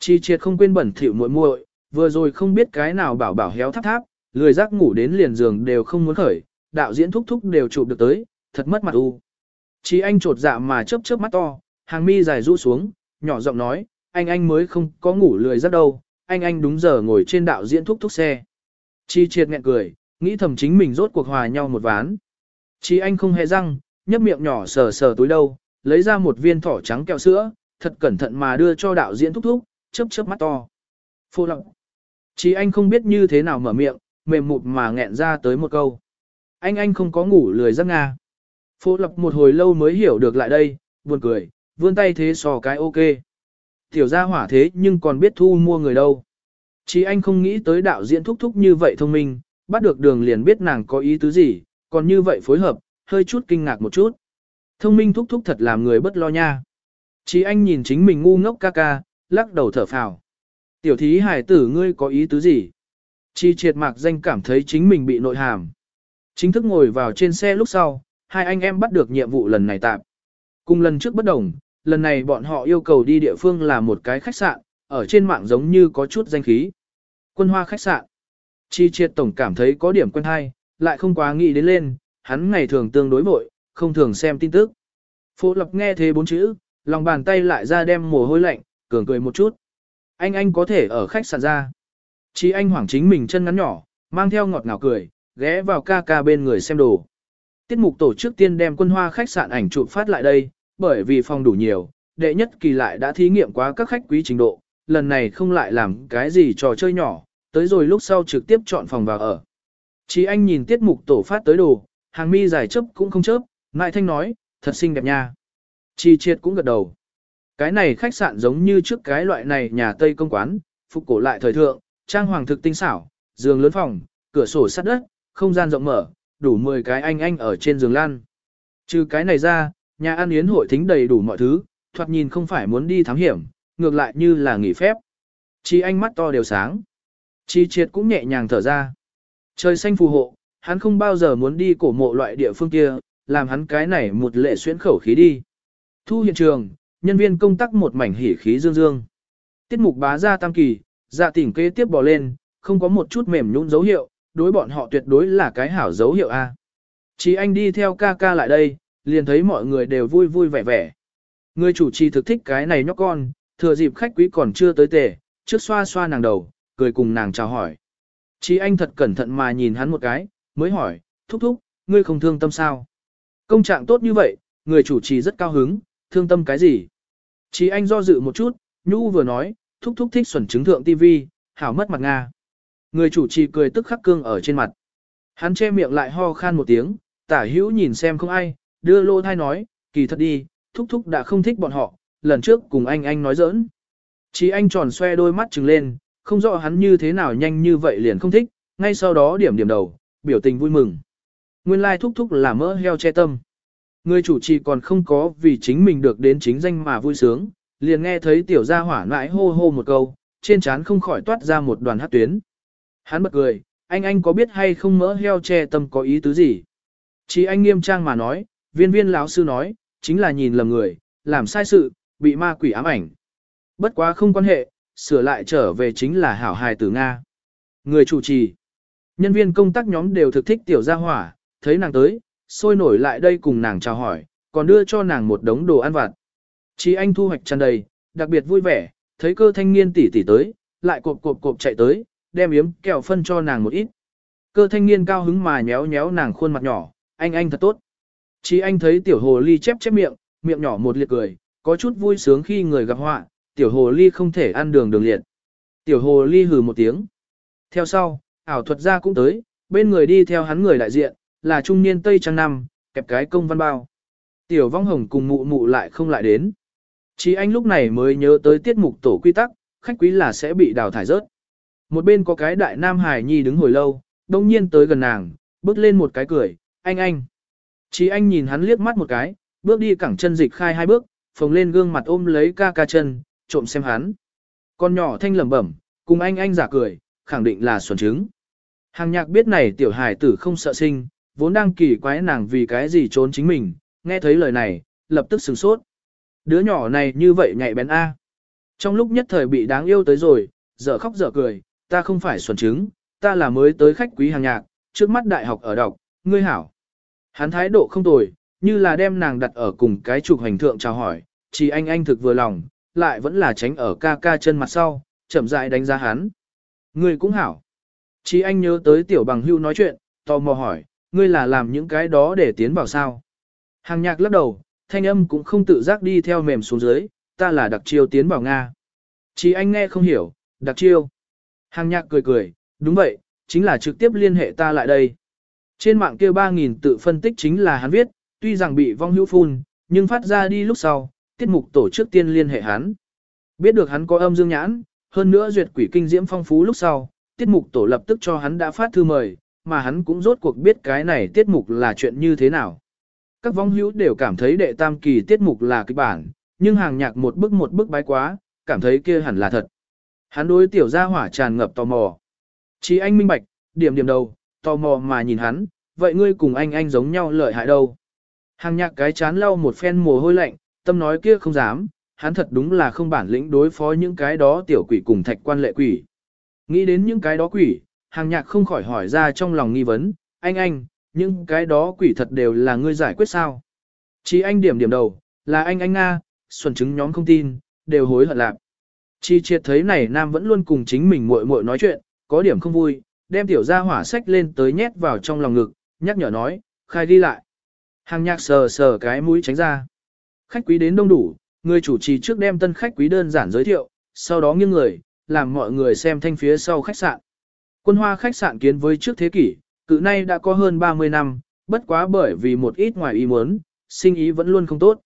Chi triệt không quên bẩn thỉu muội muội, vừa rồi không biết cái nào bảo bảo héo tháp tháp, lười giác ngủ đến liền giường đều không muốn khởi, đạo diễn thúc thúc đều chụp được tới, thật mất mặt u. Chi anh trột dạ mà chớp chớp mắt to, hàng mi dài rũ xuống, nhỏ giọng nói, anh anh mới không có ngủ lười giác đâu, anh anh đúng giờ ngồi trên đạo diễn thúc thúc xe. Chi triệt nghẹn cười, nghĩ thầm chính mình rốt cuộc hòa nhau một ván. Chi anh không hề răng, nhấp miệng nhỏ sờ sờ túi đâu, lấy ra một viên thỏ trắng kẹo sữa, thật cẩn thận mà đưa cho đạo diễn thúc thúc, chớp chớp mắt to. Phô lặng. Chi anh không biết như thế nào mở miệng, mềm mụt mà nghẹn ra tới một câu. Anh anh không có ngủ lười giấc nga. Phô lập một hồi lâu mới hiểu được lại đây, buồn cười, vươn tay thế sò cái ok. Tiểu gia hỏa thế nhưng còn biết thu mua người đâu. Chỉ anh không nghĩ tới đạo diễn thúc thúc như vậy thông minh, bắt được đường liền biết nàng có ý tứ gì, còn như vậy phối hợp, hơi chút kinh ngạc một chút. Thông minh thúc thúc thật làm người bất lo nha. Chỉ anh nhìn chính mình ngu ngốc ca ca, lắc đầu thở phào. Tiểu thí hải tử ngươi có ý tứ gì? Chi triệt mạc danh cảm thấy chính mình bị nội hàm. Chính thức ngồi vào trên xe lúc sau, hai anh em bắt được nhiệm vụ lần này tạm. Cùng lần trước bất đồng, lần này bọn họ yêu cầu đi địa phương là một cái khách sạn, ở trên mạng giống như có chút danh khí. Quân hoa khách sạn. Chi triệt tổng cảm thấy có điểm quen hay, lại không quá nghĩ đến lên, hắn ngày thường tương đối vội, không thường xem tin tức. Phố lập nghe thế bốn chữ, lòng bàn tay lại ra đem mồ hôi lạnh, cường cười một chút. Anh anh có thể ở khách sạn ra. Chi anh hoảng chính mình chân ngắn nhỏ, mang theo ngọt ngào cười, ghé vào ca ca bên người xem đồ. Tiết mục tổ trước tiên đem quân hoa khách sạn ảnh chụp phát lại đây, bởi vì phòng đủ nhiều, đệ nhất kỳ lại đã thí nghiệm quá các khách quý trình độ, lần này không lại làm cái gì trò chơi nhỏ, tới rồi lúc sau trực tiếp chọn phòng vào ở. Chí anh nhìn tiết mục tổ phát tới đồ, hàng mi dài chấp cũng không chớp, ngại thanh nói, thật xinh đẹp nha. Chi triệt cũng gật đầu. Cái này khách sạn giống như trước cái loại này nhà Tây công quán, phục cổ lại thời thượng, trang hoàng thực tinh xảo, giường lớn phòng, cửa sổ sắt đất, không gian rộng mở, đủ 10 cái anh anh ở trên giường lăn. Trừ cái này ra, nhà ăn yến hội thính đầy đủ mọi thứ, thoạt nhìn không phải muốn đi thám hiểm, ngược lại như là nghỉ phép. Chi anh mắt to đều sáng. Chi triệt cũng nhẹ nhàng thở ra. Trời xanh phù hộ, hắn không bao giờ muốn đi cổ mộ loại địa phương kia, làm hắn cái này một lệ xuyến khẩu khí đi. Thu hiện trường, nhân viên công tác một mảnh hỉ khí dương dương. Tiết mục bá ra tam kỳ, dạ tỉnh kế tiếp bò lên, không có một chút mềm nhũn dấu hiệu, đối bọn họ tuyệt đối là cái hảo dấu hiệu A. Chỉ anh đi theo ca ca lại đây, liền thấy mọi người đều vui vui vẻ vẻ. Người chủ trì thực thích cái này nhóc con, thừa dịp khách quý còn chưa tới tề, trước xoa xoa nàng đầu, cười cùng nàng chào hỏi. Chỉ anh thật cẩn thận mà nhìn hắn một cái, mới hỏi, thúc thúc, ngươi không thương tâm sao? Công trạng tốt như vậy, người chủ trì rất cao hứng, thương tâm cái gì? Chỉ anh do dự một chút, nhũ vừa nói, thúc thúc thích xuẩn chứng thượng tivi, hảo mất mặt Nga. Người chủ trì cười tức khắc cương ở trên mặt. Hắn che miệng lại ho khan một tiếng, tả hữu nhìn xem không ai, đưa lô thai nói, kỳ thật đi, thúc thúc đã không thích bọn họ, lần trước cùng anh anh nói giỡn. Chỉ anh tròn xoe đôi mắt trừng lên, không rõ hắn như thế nào nhanh như vậy liền không thích, ngay sau đó điểm điểm đầu, biểu tình vui mừng. Nguyên lai like thúc thúc là mỡ heo che tâm. Người chủ trì còn không có vì chính mình được đến chính danh mà vui sướng, liền nghe thấy tiểu gia hỏa nãi hô hô một câu, trên trán không khỏi toát ra một đoàn hát tuyến. Hắn bật cười, anh anh có biết hay không mỡ heo che tâm có ý tứ gì? Chỉ anh nghiêm trang mà nói, viên viên lão sư nói, chính là nhìn lầm người, làm sai sự, bị ma quỷ ám ảnh. Bất quá không quan hệ, sửa lại trở về chính là hảo hài tử Nga. Người chủ trì, nhân viên công tác nhóm đều thực thích tiểu gia hỏa, thấy nàng tới, sôi nổi lại đây cùng nàng chào hỏi, còn đưa cho nàng một đống đồ ăn vặt. Chí anh thu hoạch tràn đầy, đặc biệt vui vẻ, thấy cơ thanh niên tỷ tỷ tới, lại cộp cộp cộp chạy tới, đem yếm kẹo phân cho nàng một ít. Cơ thanh niên cao hứng mà nhéo nhéo nàng khuôn mặt nhỏ, anh anh thật tốt. Chí anh thấy tiểu hồ ly chép chép miệng, miệng nhỏ một liệt cười, có chút vui sướng khi người gặp họa, tiểu hồ ly không thể ăn đường đường liệt. Tiểu hồ ly hừ một tiếng. Theo sau, ảo thuật gia cũng tới, bên người đi theo hắn người đại diện, là trung niên Tây Trang Năm, kẹp cái công văn bao. Tiểu vong hồng cùng mụ mụ lại không lại đến. Chỉ anh lúc này mới nhớ tới tiết mục tổ quy tắc, khách quý là sẽ bị đào thải rớt. Một bên có cái đại nam hải nhi đứng hồi lâu, đông nhiên tới gần nàng, bước lên một cái cười, anh anh. Chỉ anh nhìn hắn liếc mắt một cái, bước đi cẳng chân dịch khai hai bước, phồng lên gương mặt ôm lấy ca ca chân, trộm xem hắn. Con nhỏ thanh lẩm bẩm, cùng anh anh giả cười, khẳng định là xuẩn trứng. Hàng nhạc biết này tiểu hài tử không sợ sinh, vốn đang kỳ quái nàng vì cái gì trốn chính mình, nghe thấy lời này, lập tức sửng sốt. Đứa nhỏ này như vậy nhạy bén A. Trong lúc nhất thời bị đáng yêu tới rồi, dở khóc dở cười, ta không phải xuẩn trứng, ta là mới tới khách quý hàng nhạc, trước mắt đại học ở đọc, ngươi hảo. Hắn thái độ không tồi, như là đem nàng đặt ở cùng cái trục hành thượng chào hỏi, chỉ anh anh thực vừa lòng, lại vẫn là tránh ở ca ca chân mặt sau, chậm rãi đánh giá hắn. Ngươi cũng hảo. Chí anh nhớ tới tiểu bằng hưu nói chuyện, tò mò hỏi, ngươi là làm những cái đó để tiến vào sao? Hàng nhạc lắc đầu, thanh âm cũng không tự giác đi theo mềm xuống dưới, ta là đặc chiêu tiến vào Nga. Chỉ anh nghe không hiểu, đặc chiêu. Hàng nhạc cười cười, đúng vậy, chính là trực tiếp liên hệ ta lại đây. Trên mạng kia 3.000 tự phân tích chính là hắn viết, tuy rằng bị vong hữu phun, nhưng phát ra đi lúc sau, tiết mục tổ chức tiên liên hệ hắn. Biết được hắn có âm dương nhãn, hơn nữa duyệt quỷ kinh diễm phong phú lúc sau, tiết mục tổ lập tức cho hắn đã phát thư mời, mà hắn cũng rốt cuộc biết cái này tiết mục là chuyện như thế nào. Các vong hữu đều cảm thấy đệ tam kỳ tiết mục là kịch bản, nhưng hàng nhạc một bức một bức bái quá, cảm thấy kia hẳn là thật. Hắn đối tiểu gia hỏa tràn ngập tò mò. Chỉ anh minh bạch, điểm điểm đầu, tò mò mà nhìn hắn, vậy ngươi cùng anh anh giống nhau lợi hại đâu. Hàng nhạc cái chán lau một phen mồ hôi lạnh, tâm nói kia không dám, hắn thật đúng là không bản lĩnh đối phó những cái đó tiểu quỷ cùng thạch quan lệ quỷ. Nghĩ đến những cái đó quỷ, hàng nhạc không khỏi hỏi ra trong lòng nghi vấn, anh anh, những cái đó quỷ thật đều là ngươi giải quyết sao. Chỉ anh điểm điểm đầu, là anh anh Nga, xuân chứng nhóm không tin, đều hối hận lạc. Chi triệt thấy này nam vẫn luôn cùng chính mình muội muội nói chuyện, có điểm không vui, đem tiểu gia hỏa sách lên tới nhét vào trong lòng ngực, nhắc nhở nói, khai đi lại. Hàng nhạc sờ sờ cái mũi tránh ra. Khách quý đến đông đủ, người chủ trì trước đem tân khách quý đơn giản giới thiệu, sau đó nghiêng người, làm mọi người xem thanh phía sau khách sạn. Quân hoa khách sạn kiến với trước thế kỷ, cự nay đã có hơn 30 năm, bất quá bởi vì một ít ngoài ý muốn, sinh ý vẫn luôn không tốt.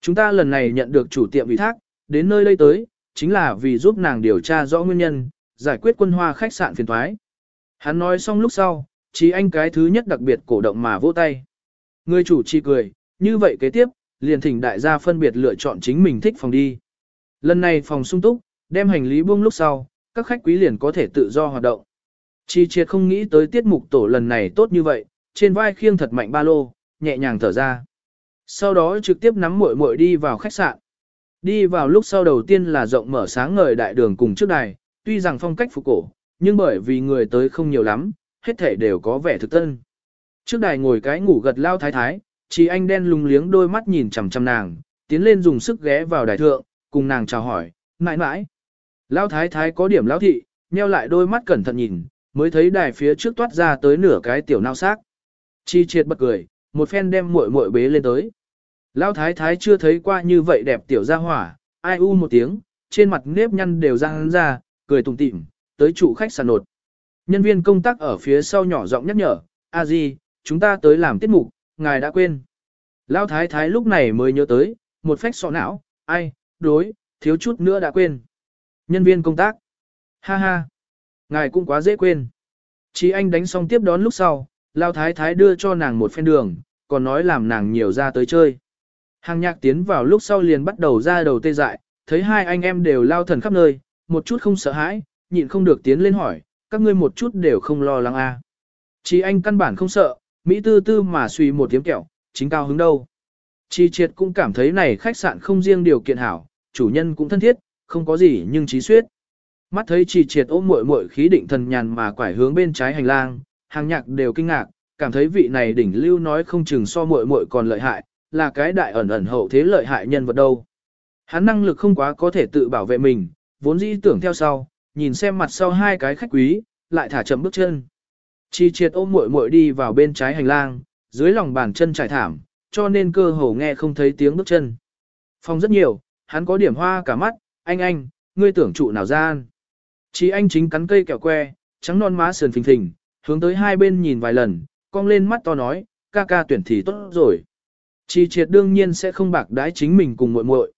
Chúng ta lần này nhận được chủ tiệm ủy thác, đến nơi đây tới, chính là vì giúp nàng điều tra rõ nguyên nhân, giải quyết quân hoa khách sạn phiền thoái. Hắn nói xong lúc sau, chỉ anh cái thứ nhất đặc biệt cổ động mà vỗ tay. Người chủ chỉ cười, như vậy kế tiếp, liền thỉnh đại gia phân biệt lựa chọn chính mình thích phòng đi. Lần này phòng sung túc, đem hành lý buông lúc sau, các khách quý liền có thể tự do hoạt động. Chi triệt không nghĩ tới tiết mục tổ lần này tốt như vậy, trên vai khiêng thật mạnh ba lô, nhẹ nhàng thở ra. Sau đó trực tiếp nắm muội muội đi vào khách sạn. Đi vào lúc sau đầu tiên là rộng mở sáng ngời đại đường cùng trước đài, tuy rằng phong cách phục cổ, nhưng bởi vì người tới không nhiều lắm, hết thể đều có vẻ thực tân. Trước đài ngồi cái ngủ gật lao thái thái, chỉ anh đen lùng liếng đôi mắt nhìn chằm chằm nàng, tiến lên dùng sức ghé vào đài thượng, cùng nàng chào hỏi, mãi mãi. Lao thái thái có điểm lao thị, nheo lại đôi mắt cẩn thận nhìn, mới thấy đài phía trước toát ra tới nửa cái tiểu nao xác. Chi triệt bật cười, một phen đem muội muội bế lên tới. Lão thái thái chưa thấy qua như vậy đẹp tiểu gia hỏa, ai u một tiếng, trên mặt nếp nhăn đều răng ra, cười tùng tịm, tới chủ khách sạn nột. Nhân viên công tác ở phía sau nhỏ giọng nhắc nhở, a di, chúng ta tới làm tiết mục, ngài đã quên. Lão thái thái lúc này mới nhớ tới, một phách sọ não, ai, đối, thiếu chút nữa đã quên. Nhân viên công tác. Ha ha. Ngài cũng quá dễ quên. Chí anh đánh xong tiếp đón lúc sau, Lao thái thái đưa cho nàng một phen đường, còn nói làm nàng nhiều ra tới chơi. Hàng nhạc tiến vào lúc sau liền bắt đầu ra đầu tê dại, thấy hai anh em đều lao thần khắp nơi, một chút không sợ hãi, nhịn không được tiến lên hỏi, các ngươi một chút đều không lo lắng à. Chí anh căn bản không sợ, Mỹ tư tư mà suy một tiếng kẹo, chính cao hứng đâu. Chi triệt cũng cảm thấy này khách sạn không riêng điều kiện hảo, chủ nhân cũng thân thiết, không có gì nhưng trí suyết. Mắt thấy chi triệt ôm muội muội khí định thần nhàn mà quải hướng bên trái hành lang, hàng nhạc đều kinh ngạc, cảm thấy vị này đỉnh lưu nói không chừng so muội muội còn lợi hại, là cái đại ẩn ẩn hậu thế lợi hại nhân vật đâu. Hắn năng lực không quá có thể tự bảo vệ mình, vốn dĩ tưởng theo sau, nhìn xem mặt sau hai cái khách quý, lại thả chậm bước chân. Chi triệt ôm muội muội đi vào bên trái hành lang, dưới lòng bàn chân trải thảm, cho nên cơ hồ nghe không thấy tiếng bước chân. Phòng rất nhiều, hắn có điểm hoa cả mắt, anh anh, ngươi tưởng trụ nào gian. Chi anh chính cắn cây kẹo que, trắng non má sườn phình phình, hướng tới hai bên nhìn vài lần, cong lên mắt to nói, ca ca tuyển thì tốt rồi. Chi triệt đương nhiên sẽ không bạc đái chính mình cùng muội muội.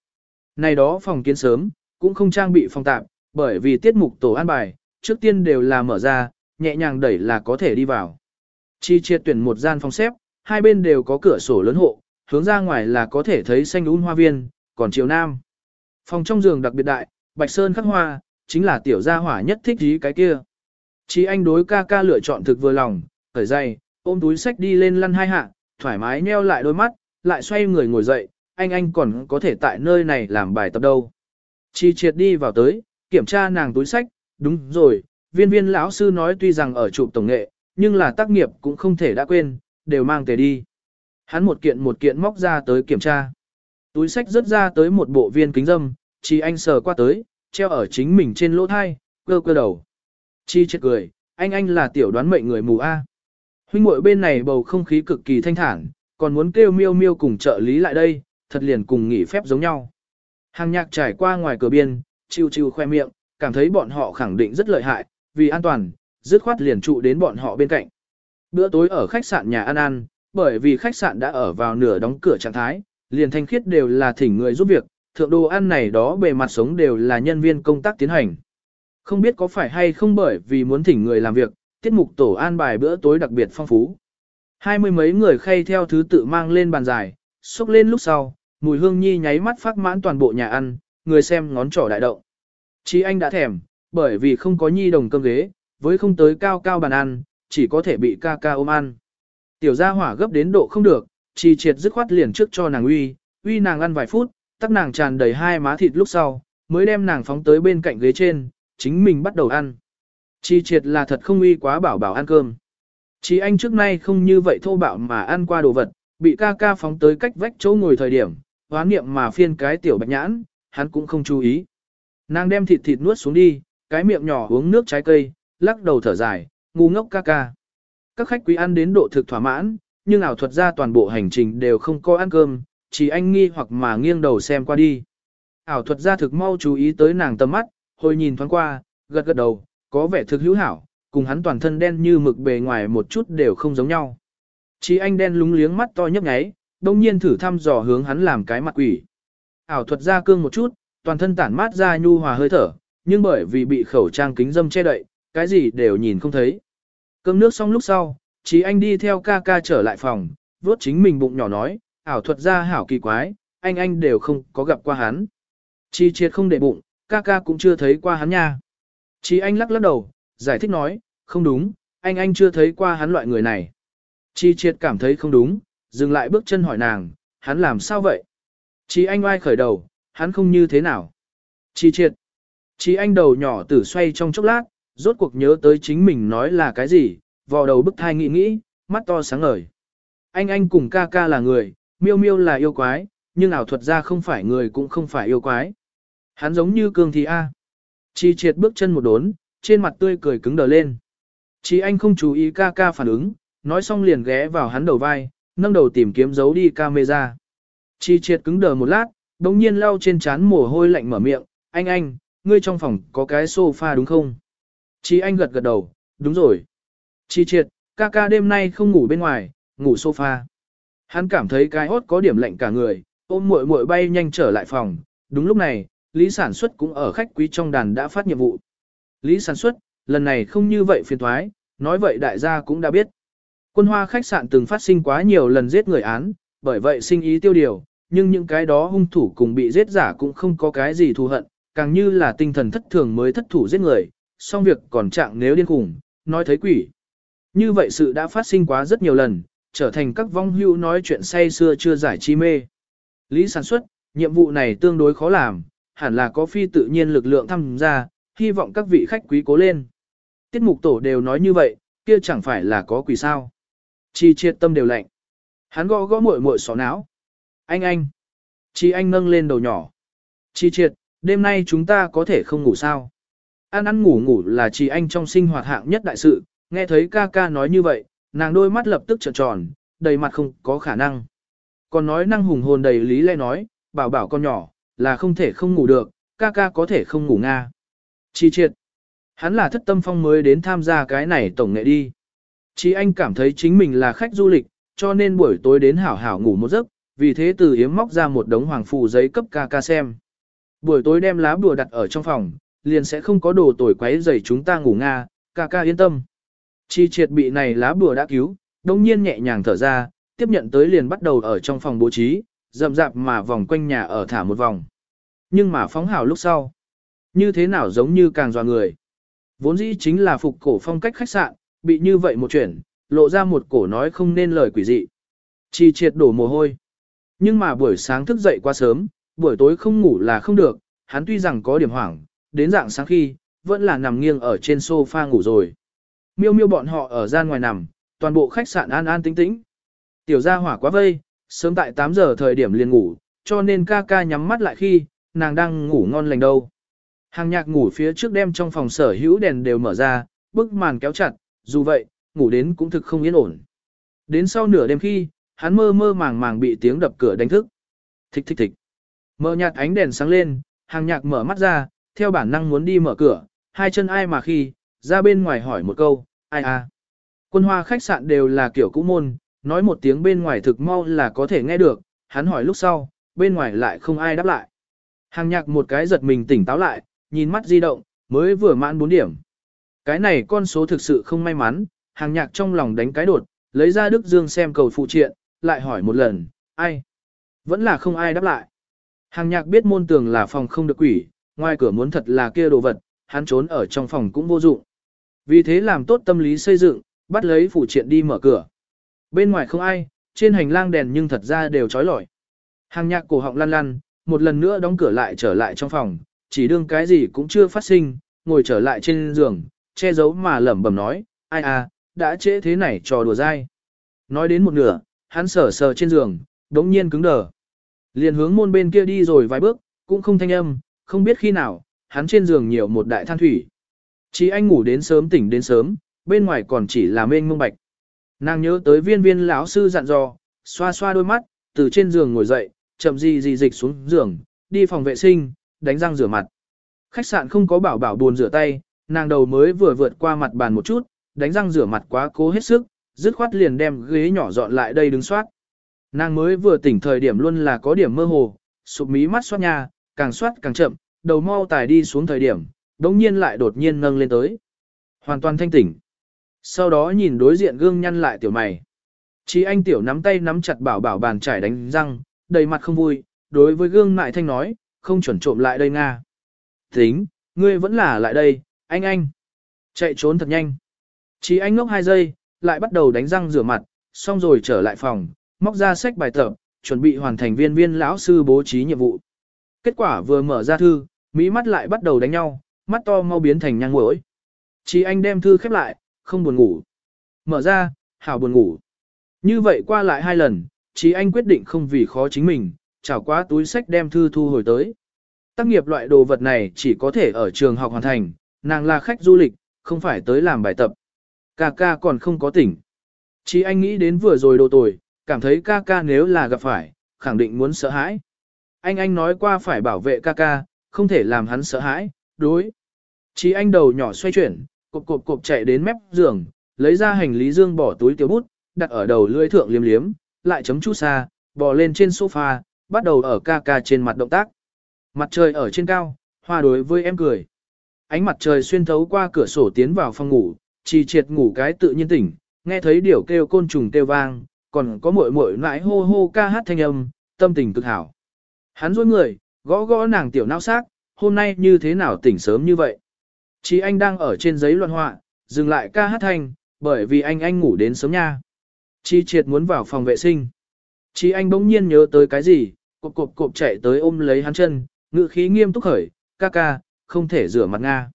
Này đó phòng kiến sớm, cũng không trang bị phòng tạm, bởi vì tiết mục tổ an bài, trước tiên đều là mở ra, nhẹ nhàng đẩy là có thể đi vào. Chi triệt tuyển một gian phòng xếp, hai bên đều có cửa sổ lớn hộ, hướng ra ngoài là có thể thấy xanh ún hoa viên, còn chiều nam. Phòng trong giường đặc biệt đại, bạch sơn khắc hoa, chính là tiểu gia hỏa nhất thích ý cái kia. Chí anh đối ca ca lựa chọn thực vừa lòng, khởi dây, ôm túi sách đi lên lăn hai hạ, thoải mái nheo lại đôi mắt, lại xoay người ngồi dậy, anh anh còn có thể tại nơi này làm bài tập đâu. Chi triệt đi vào tới, kiểm tra nàng túi sách, đúng rồi, viên viên lão sư nói tuy rằng ở trụ tổng nghệ, nhưng là tác nghiệp cũng không thể đã quên, đều mang về đi. Hắn một kiện một kiện móc ra tới kiểm tra. Túi sách rớt ra tới một bộ viên kính dâm, chỉ anh sờ qua tới, treo ở chính mình trên lỗ thai, cơ cơ đầu. Chi chết cười, anh anh là tiểu đoán mệnh người mù A. Huynh muội bên này bầu không khí cực kỳ thanh thản, còn muốn kêu miêu miêu cùng trợ lý lại đây, thật liền cùng nghỉ phép giống nhau. Hàng nhạc trải qua ngoài cửa biên, chiêu chiêu khoe miệng, cảm thấy bọn họ khẳng định rất lợi hại, vì an toàn, dứt khoát liền trụ đến bọn họ bên cạnh. Bữa tối ở khách sạn nhà ăn ăn, bởi vì khách sạn đã ở vào nửa đóng cửa trạng thái, liền thanh khiết đều là thỉnh người giúp việc, thượng đồ ăn này đó bề mặt sống đều là nhân viên công tác tiến hành. Không biết có phải hay không bởi vì muốn thỉnh người làm việc, tiết mục tổ an bài bữa tối đặc biệt phong phú. Hai mươi mấy người khay theo thứ tự mang lên bàn dài, xúc lên lúc sau, mùi hương nhi nháy mắt phát mãn toàn bộ nhà ăn, người xem ngón trỏ đại động. Chí anh đã thèm, bởi vì không có nhi đồng cơm ghế, với không tới cao cao bàn ăn, chỉ có thể bị ca ca ôm ăn. Tiểu gia hỏa gấp đến độ không được, chi triệt dứt khoát liền trước cho nàng uy, uy nàng ăn vài phút, tắc nàng tràn đầy hai má thịt lúc sau, mới đem nàng phóng tới bên cạnh ghế trên, chính mình bắt đầu ăn. Chi triệt là thật không uy quá bảo bảo ăn cơm. Chi anh trước nay không như vậy thô bạo mà ăn qua đồ vật, bị ca ca phóng tới cách vách chỗ ngồi thời điểm, hoán niệm mà phiên cái tiểu bạch nhãn, hắn cũng không chú ý. Nàng đem thịt thịt nuốt xuống đi, cái miệng nhỏ uống nước trái cây, lắc đầu thở dài, ngu ngốc ca ca. Các khách quý ăn đến độ thực thỏa mãn, nhưng ảo thuật ra toàn bộ hành trình đều không có ăn cơm, chỉ anh nghi hoặc mà nghiêng đầu xem qua đi. Ảo thuật gia thực mau chú ý tới nàng tầm mắt, hồi nhìn thoáng qua, gật gật đầu, có vẻ thực hữu hảo, cùng hắn toàn thân đen như mực bề ngoài một chút đều không giống nhau. Chỉ anh đen lúng liếng mắt to nhấp nháy, đông nhiên thử thăm dò hướng hắn làm cái mặt quỷ. Ảo thuật gia cương một chút, toàn thân tản mát ra nhu hòa hơi thở, nhưng bởi vì bị khẩu trang kính dâm che đậy, cái gì đều nhìn không thấy. Cơm nước xong lúc sau, chỉ anh đi theo ca ca trở lại phòng, vuốt chính mình bụng nhỏ nói, ảo thuật ra hảo kỳ quái, anh anh đều không có gặp qua hắn. Chi triệt không để bụng, ca ca cũng chưa thấy qua hắn nha. Chi anh lắc lắc đầu, giải thích nói, không đúng, anh anh chưa thấy qua hắn loại người này. Chi triệt cảm thấy không đúng, dừng lại bước chân hỏi nàng, hắn làm sao vậy? Chi anh oai khởi đầu, hắn không như thế nào. Chi triệt. Chi anh đầu nhỏ tử xoay trong chốc lát, rốt cuộc nhớ tới chính mình nói là cái gì, vò đầu bức thai nghĩ nghĩ, mắt to sáng ngời. Anh anh cùng ca ca là người, miêu miêu là yêu quái, nhưng ảo thuật ra không phải người cũng không phải yêu quái. Hắn giống như cương thi A. Chi triệt bước chân một đốn, trên mặt tươi cười cứng đờ lên. Chi anh không chú ý ca ca phản ứng, nói xong liền ghé vào hắn đầu vai, nâng đầu tìm kiếm giấu đi camera. Chi triệt cứng đờ một lát, đồng nhiên lau trên trán mồ hôi lạnh mở miệng, anh anh, ngươi trong phòng có cái sofa đúng không? Chi anh gật gật đầu, đúng rồi. Chi triệt, ca ca đêm nay không ngủ bên ngoài, ngủ sofa. Hắn cảm thấy cái hốt có điểm lạnh cả người, ôm muội muội bay nhanh trở lại phòng. Đúng lúc này, Lý sản xuất cũng ở khách quý trong đàn đã phát nhiệm vụ. Lý sản xuất, lần này không như vậy phiền thoái, nói vậy đại gia cũng đã biết. Quân hoa khách sạn từng phát sinh quá nhiều lần giết người án, bởi vậy sinh ý tiêu điều, nhưng những cái đó hung thủ cùng bị giết giả cũng không có cái gì thù hận, càng như là tinh thần thất thường mới thất thủ giết người, song việc còn trạng nếu điên khủng, nói thấy quỷ. Như vậy sự đã phát sinh quá rất nhiều lần, trở thành các vong hưu nói chuyện say xưa chưa giải chi mê. Lý sản xuất, nhiệm vụ này tương đối khó làm, hẳn là có phi tự nhiên lực lượng tham gia, hy vọng các vị khách quý cố lên. Tiết mục tổ đều nói như vậy, kia chẳng phải là có quỷ sao. Chi triệt tâm đều lạnh. Hắn gõ gõ muội muội xó não. Anh anh. Chi anh nâng lên đầu nhỏ. Chi triệt, đêm nay chúng ta có thể không ngủ sao. Ăn ăn ngủ ngủ là chi anh trong sinh hoạt hạng nhất đại sự, nghe thấy ca ca nói như vậy, nàng đôi mắt lập tức trợn tròn, đầy mặt không có khả năng. Còn nói năng hùng hồn đầy lý lẽ nói, bảo bảo con nhỏ, là không thể không ngủ được, ca ca có thể không ngủ nga. Chi triệt. Hắn là thất tâm phong mới đến tham gia cái này tổng nghệ đi. Chi anh cảm thấy chính mình là khách du lịch, cho nên buổi tối đến hảo hảo ngủ một giấc, vì thế từ yếm móc ra một đống hoàng phù giấy cấp ca ca xem. Buổi tối đem lá bùa đặt ở trong phòng, liền sẽ không có đồ tồi quấy rầy chúng ta ngủ nga, ca ca yên tâm. Chi triệt bị này lá bùa đã cứu, đông nhiên nhẹ nhàng thở ra, tiếp nhận tới liền bắt đầu ở trong phòng bố trí, rậm rạp mà vòng quanh nhà ở thả một vòng. Nhưng mà phóng hảo lúc sau, như thế nào giống như càng dò người. Vốn dĩ chính là phục cổ phong cách khách sạn, bị như vậy một chuyển, lộ ra một cổ nói không nên lời quỷ dị. Chi triệt đổ mồ hôi. Nhưng mà buổi sáng thức dậy quá sớm, buổi tối không ngủ là không được, hắn tuy rằng có điểm hoảng, đến dạng sáng khi, vẫn là nằm nghiêng ở trên sofa ngủ rồi. Miêu miêu bọn họ ở gian ngoài nằm, toàn bộ khách sạn an an tĩnh tĩnh. Tiểu gia hỏa quá vây, sớm tại 8 giờ thời điểm liền ngủ, cho nên ca ca nhắm mắt lại khi, nàng đang ngủ ngon lành đâu. Hàng nhạc ngủ phía trước đem trong phòng sở hữu đèn đều mở ra, bức màn kéo chặt, dù vậy, ngủ đến cũng thực không yên ổn. Đến sau nửa đêm khi, hắn mơ mơ màng màng bị tiếng đập cửa đánh thức. Thích thích thích. Mở nhạt ánh đèn sáng lên, hàng nhạc mở mắt ra, theo bản năng muốn đi mở cửa, hai chân ai mà khi, ra bên ngoài hỏi một câu, ai à. Quân hoa khách sạn đều là kiểu cũ môn, nói một tiếng bên ngoài thực mau là có thể nghe được, hắn hỏi lúc sau, bên ngoài lại không ai đáp lại. Hàng nhạc một cái giật mình tỉnh táo lại, nhìn mắt di động, mới vừa mãn 4 điểm. Cái này con số thực sự không may mắn, hàng nhạc trong lòng đánh cái đột, lấy ra Đức Dương xem cầu phụ triện, lại hỏi một lần, ai? Vẫn là không ai đáp lại. Hàng nhạc biết môn tường là phòng không được quỷ, ngoài cửa muốn thật là kia đồ vật, hắn trốn ở trong phòng cũng vô dụng. Vì thế làm tốt tâm lý xây dựng, bắt lấy phủ triện đi mở cửa. Bên ngoài không ai, trên hành lang đèn nhưng thật ra đều trói lọi. Hàng nhạc cổ họng lăn lăn, một lần nữa đóng cửa lại trở lại trong phòng, chỉ đương cái gì cũng chưa phát sinh, ngồi trở lại trên giường, che giấu mà lẩm bẩm nói, ai à, đã trễ thế này trò đùa dai. Nói đến một nửa, hắn sờ sờ trên giường, đống nhiên cứng đờ. Liền hướng môn bên kia đi rồi vài bước, cũng không thanh âm, không biết khi nào, hắn trên giường nhiều một đại than thủy. Chỉ anh ngủ đến sớm tỉnh đến sớm, bên ngoài còn chỉ là mênh mông bạch. Nàng nhớ tới viên viên lão sư dặn dò, xoa xoa đôi mắt, từ trên giường ngồi dậy, chậm gì gì dịch xuống giường, đi phòng vệ sinh, đánh răng rửa mặt. Khách sạn không có bảo bảo buồn rửa tay, nàng đầu mới vừa vượt qua mặt bàn một chút, đánh răng rửa mặt quá cố hết sức, dứt khoát liền đem ghế nhỏ dọn lại đây đứng soát. Nàng mới vừa tỉnh thời điểm luôn là có điểm mơ hồ, sụp mí mắt soát nha, càng soát càng chậm, đầu mau tài đi xuống thời điểm, đống nhiên lại đột nhiên nâng lên tới. Hoàn toàn thanh tỉnh. Sau đó nhìn đối diện gương nhăn lại tiểu mày. chí anh tiểu nắm tay nắm chặt bảo bảo bàn trải đánh răng, đầy mặt không vui, đối với gương mại thanh nói, không chuẩn trộm lại đây Nga. Tính, ngươi vẫn là lại đây, anh anh. Chạy trốn thật nhanh. chí anh ngốc hai giây, lại bắt đầu đánh răng rửa mặt, xong rồi trở lại phòng, móc ra sách bài tập, chuẩn bị hoàn thành viên viên lão sư bố trí nhiệm vụ. Kết quả vừa mở ra thư, mỹ mắt lại bắt đầu đánh nhau, mắt to mau biến thành nhang mũi. Chỉ anh đem thư khép lại, không buồn ngủ. Mở ra, hảo buồn ngủ. Như vậy qua lại hai lần, chỉ anh quyết định không vì khó chính mình, chảo quá túi sách đem thư thu hồi tới. Tác nghiệp loại đồ vật này chỉ có thể ở trường học hoàn thành, nàng là khách du lịch, không phải tới làm bài tập. Ca ca còn không có tỉnh. Chỉ anh nghĩ đến vừa rồi đồ tồi, cảm thấy ca ca nếu là gặp phải, khẳng định muốn sợ hãi. Anh anh nói qua phải bảo vệ ca ca, không thể làm hắn sợ hãi, đối. Chỉ anh đầu nhỏ xoay chuyển, cộp cộp cộp chạy đến mép giường, lấy ra hành lý dương bỏ túi tiểu bút, đặt ở đầu lưỡi thượng liếm liếm, lại chấm chút xa, bò lên trên sofa, bắt đầu ở ca ca trên mặt động tác. Mặt trời ở trên cao, hoa đối với em cười. Ánh mặt trời xuyên thấu qua cửa sổ tiến vào phòng ngủ, chỉ triệt ngủ cái tự nhiên tỉnh, nghe thấy điểu kêu côn trùng kêu vang, còn có muội muội nãi hô hô ca hát thanh âm, tâm tình cực hảo. Hắn dối người, gõ gõ nàng tiểu não xác, hôm nay như thế nào tỉnh sớm như vậy. Chí anh đang ở trên giấy loạn họa, dừng lại ca hát thanh, bởi vì anh anh ngủ đến sớm nha. Chi triệt muốn vào phòng vệ sinh. Chi anh bỗng nhiên nhớ tới cái gì, cộp cộp cộp chạy tới ôm lấy hắn chân, ngự khí nghiêm túc khởi, ca ca, không thể rửa mặt Nga.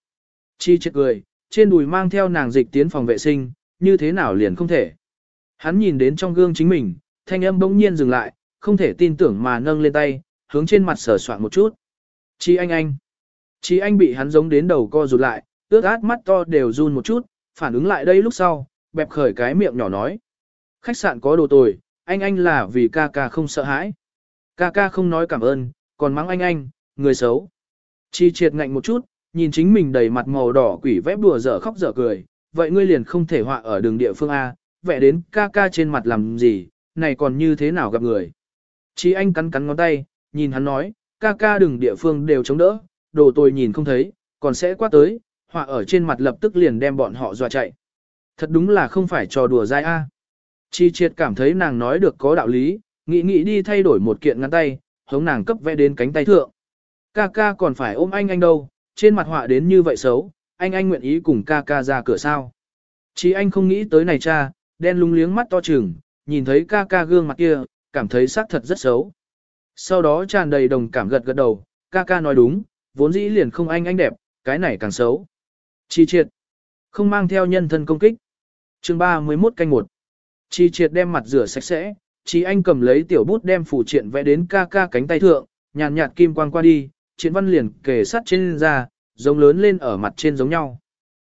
Chi triệt cười, trên đùi mang theo nàng dịch tiến phòng vệ sinh, như thế nào liền không thể. Hắn nhìn đến trong gương chính mình, thanh âm bỗng nhiên dừng lại, không thể tin tưởng mà nâng lên tay, hướng trên mặt sờ soạn một chút. Chi anh anh. Chi anh bị hắn giống đến đầu co rụt lại, ướt át mắt to đều run một chút, phản ứng lại đây lúc sau, bẹp khởi cái miệng nhỏ nói. Khách sạn có đồ tồi, anh anh là vì ca ca không sợ hãi. Ca ca không nói cảm ơn, còn mắng anh anh, người xấu. Chi triệt ngạnh một chút, nhìn chính mình đầy mặt màu đỏ quỷ vẽ đùa dở khóc dở cười, vậy ngươi liền không thể họa ở đường địa phương A, vẽ đến ca ca trên mặt làm gì, này còn như thế nào gặp người. Chi anh cắn cắn ngón tay, nhìn hắn nói, ca ca đừng địa phương đều chống đỡ, đồ tôi nhìn không thấy, còn sẽ quát tới, họa ở trên mặt lập tức liền đem bọn họ dọa chạy. Thật đúng là không phải trò đùa dai A. Chi triệt cảm thấy nàng nói được có đạo lý, nghĩ nghĩ đi thay đổi một kiện ngắn tay, hống nàng cấp vẽ đến cánh tay thượng. Ca ca còn phải ôm anh anh đâu, trên mặt họa đến như vậy xấu, anh anh nguyện ý cùng ca ca ra cửa sao. Chỉ anh không nghĩ tới này cha, đen lúng liếng mắt to trừng, nhìn thấy ca ca gương mặt kia, cảm thấy xác thật rất xấu. Sau đó tràn đầy đồng cảm gật gật đầu, ca ca nói đúng, vốn dĩ liền không anh anh đẹp, cái này càng xấu. Chi triệt, không mang theo nhân thân công kích. chương 31 canh 1. Chi triệt đem mặt rửa sạch sẽ, chi anh cầm lấy tiểu bút đem phủ triện vẽ đến ca ca cánh tay thượng, nhàn nhạt kim quang qua đi, chiến văn liền kề sắt trên ra, giống lớn lên ở mặt trên giống nhau.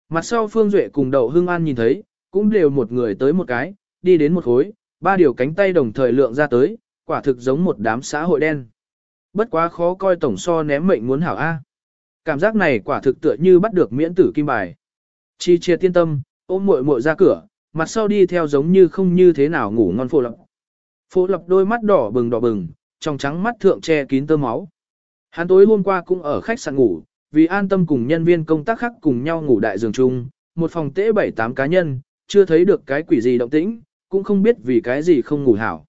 Mặt sau Phương Duệ cùng Đậu Hưng An nhìn thấy, cũng đều một người tới một cái, đi đến một khối, ba điều cánh tay đồng thời lượng ra tới, quả thực giống một đám xã hội đen. Bất quá khó coi tổng so ném mệnh muốn hảo A. Cảm giác này quả thực tựa như bắt được miễn tử kim bài. Chi chia tiên tâm, ôm muội muội ra cửa, mặt sau đi theo giống như không như thế nào ngủ ngon phô lập. Phô lập đôi mắt đỏ bừng đỏ bừng, trong trắng mắt thượng che kín tơ máu. Hắn tối hôm qua cũng ở khách sạn ngủ, vì an tâm cùng nhân viên công tác khác cùng nhau ngủ đại giường chung, một phòng tễ bảy tám cá nhân, chưa thấy được cái quỷ gì động tĩnh, cũng không biết vì cái gì không ngủ hảo.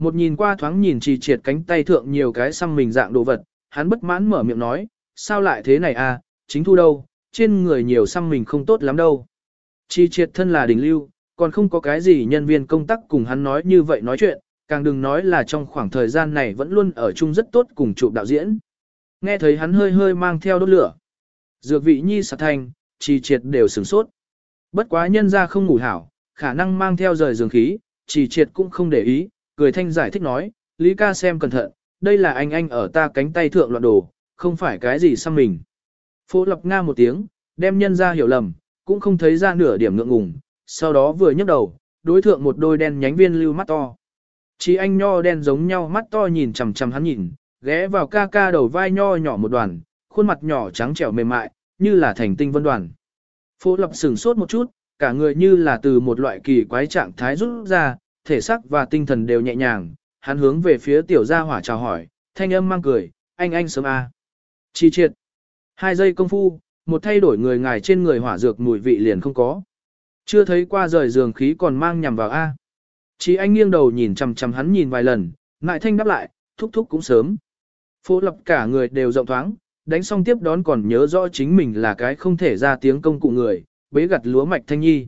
Một nhìn qua thoáng nhìn trì triệt cánh tay thượng nhiều cái xăm mình dạng đồ vật, hắn bất mãn mở miệng nói, sao lại thế này à, chính thu đâu, trên người nhiều xăm mình không tốt lắm đâu. Trì triệt thân là đỉnh lưu, còn không có cái gì nhân viên công tác cùng hắn nói như vậy nói chuyện, càng đừng nói là trong khoảng thời gian này vẫn luôn ở chung rất tốt cùng chụp đạo diễn. Nghe thấy hắn hơi hơi mang theo đốt lửa. Dược vị nhi sạt thành, trì triệt đều sửng sốt. Bất quá nhân ra không ngủ hảo, khả năng mang theo rời giường khí, trì triệt cũng không để ý, cười thanh giải thích nói, Lý ca xem cẩn thận, đây là anh anh ở ta cánh tay thượng loạn đồ, không phải cái gì xăm mình. Phố lập nga một tiếng, đem nhân ra hiểu lầm, cũng không thấy ra nửa điểm ngượng ngùng, sau đó vừa nhấc đầu, đối thượng một đôi đen nhánh viên lưu mắt to. Chỉ anh nho đen giống nhau mắt to nhìn chằm chằm hắn nhìn, ghé vào ca ca đầu vai nho nhỏ một đoàn, khuôn mặt nhỏ trắng trẻo mềm mại, như là thành tinh vân đoàn. Phố lập sửng sốt một chút, cả người như là từ một loại kỳ quái trạng thái rút ra, thể xác và tinh thần đều nhẹ nhàng, hắn hướng về phía tiểu gia hỏa chào hỏi, thanh âm mang cười, anh anh sớm a. À. Chi triệt. Hai giây công phu, một thay đổi người ngài trên người hỏa dược mùi vị liền không có. Chưa thấy qua rời giường khí còn mang nhằm vào A. Chỉ anh nghiêng đầu nhìn chằm chằm hắn nhìn vài lần, ngại thanh đáp lại, thúc thúc cũng sớm. Phố lập cả người đều rộng thoáng, đánh xong tiếp đón còn nhớ rõ chính mình là cái không thể ra tiếng công cụ người, bế gặt lúa mạch thanh nhi.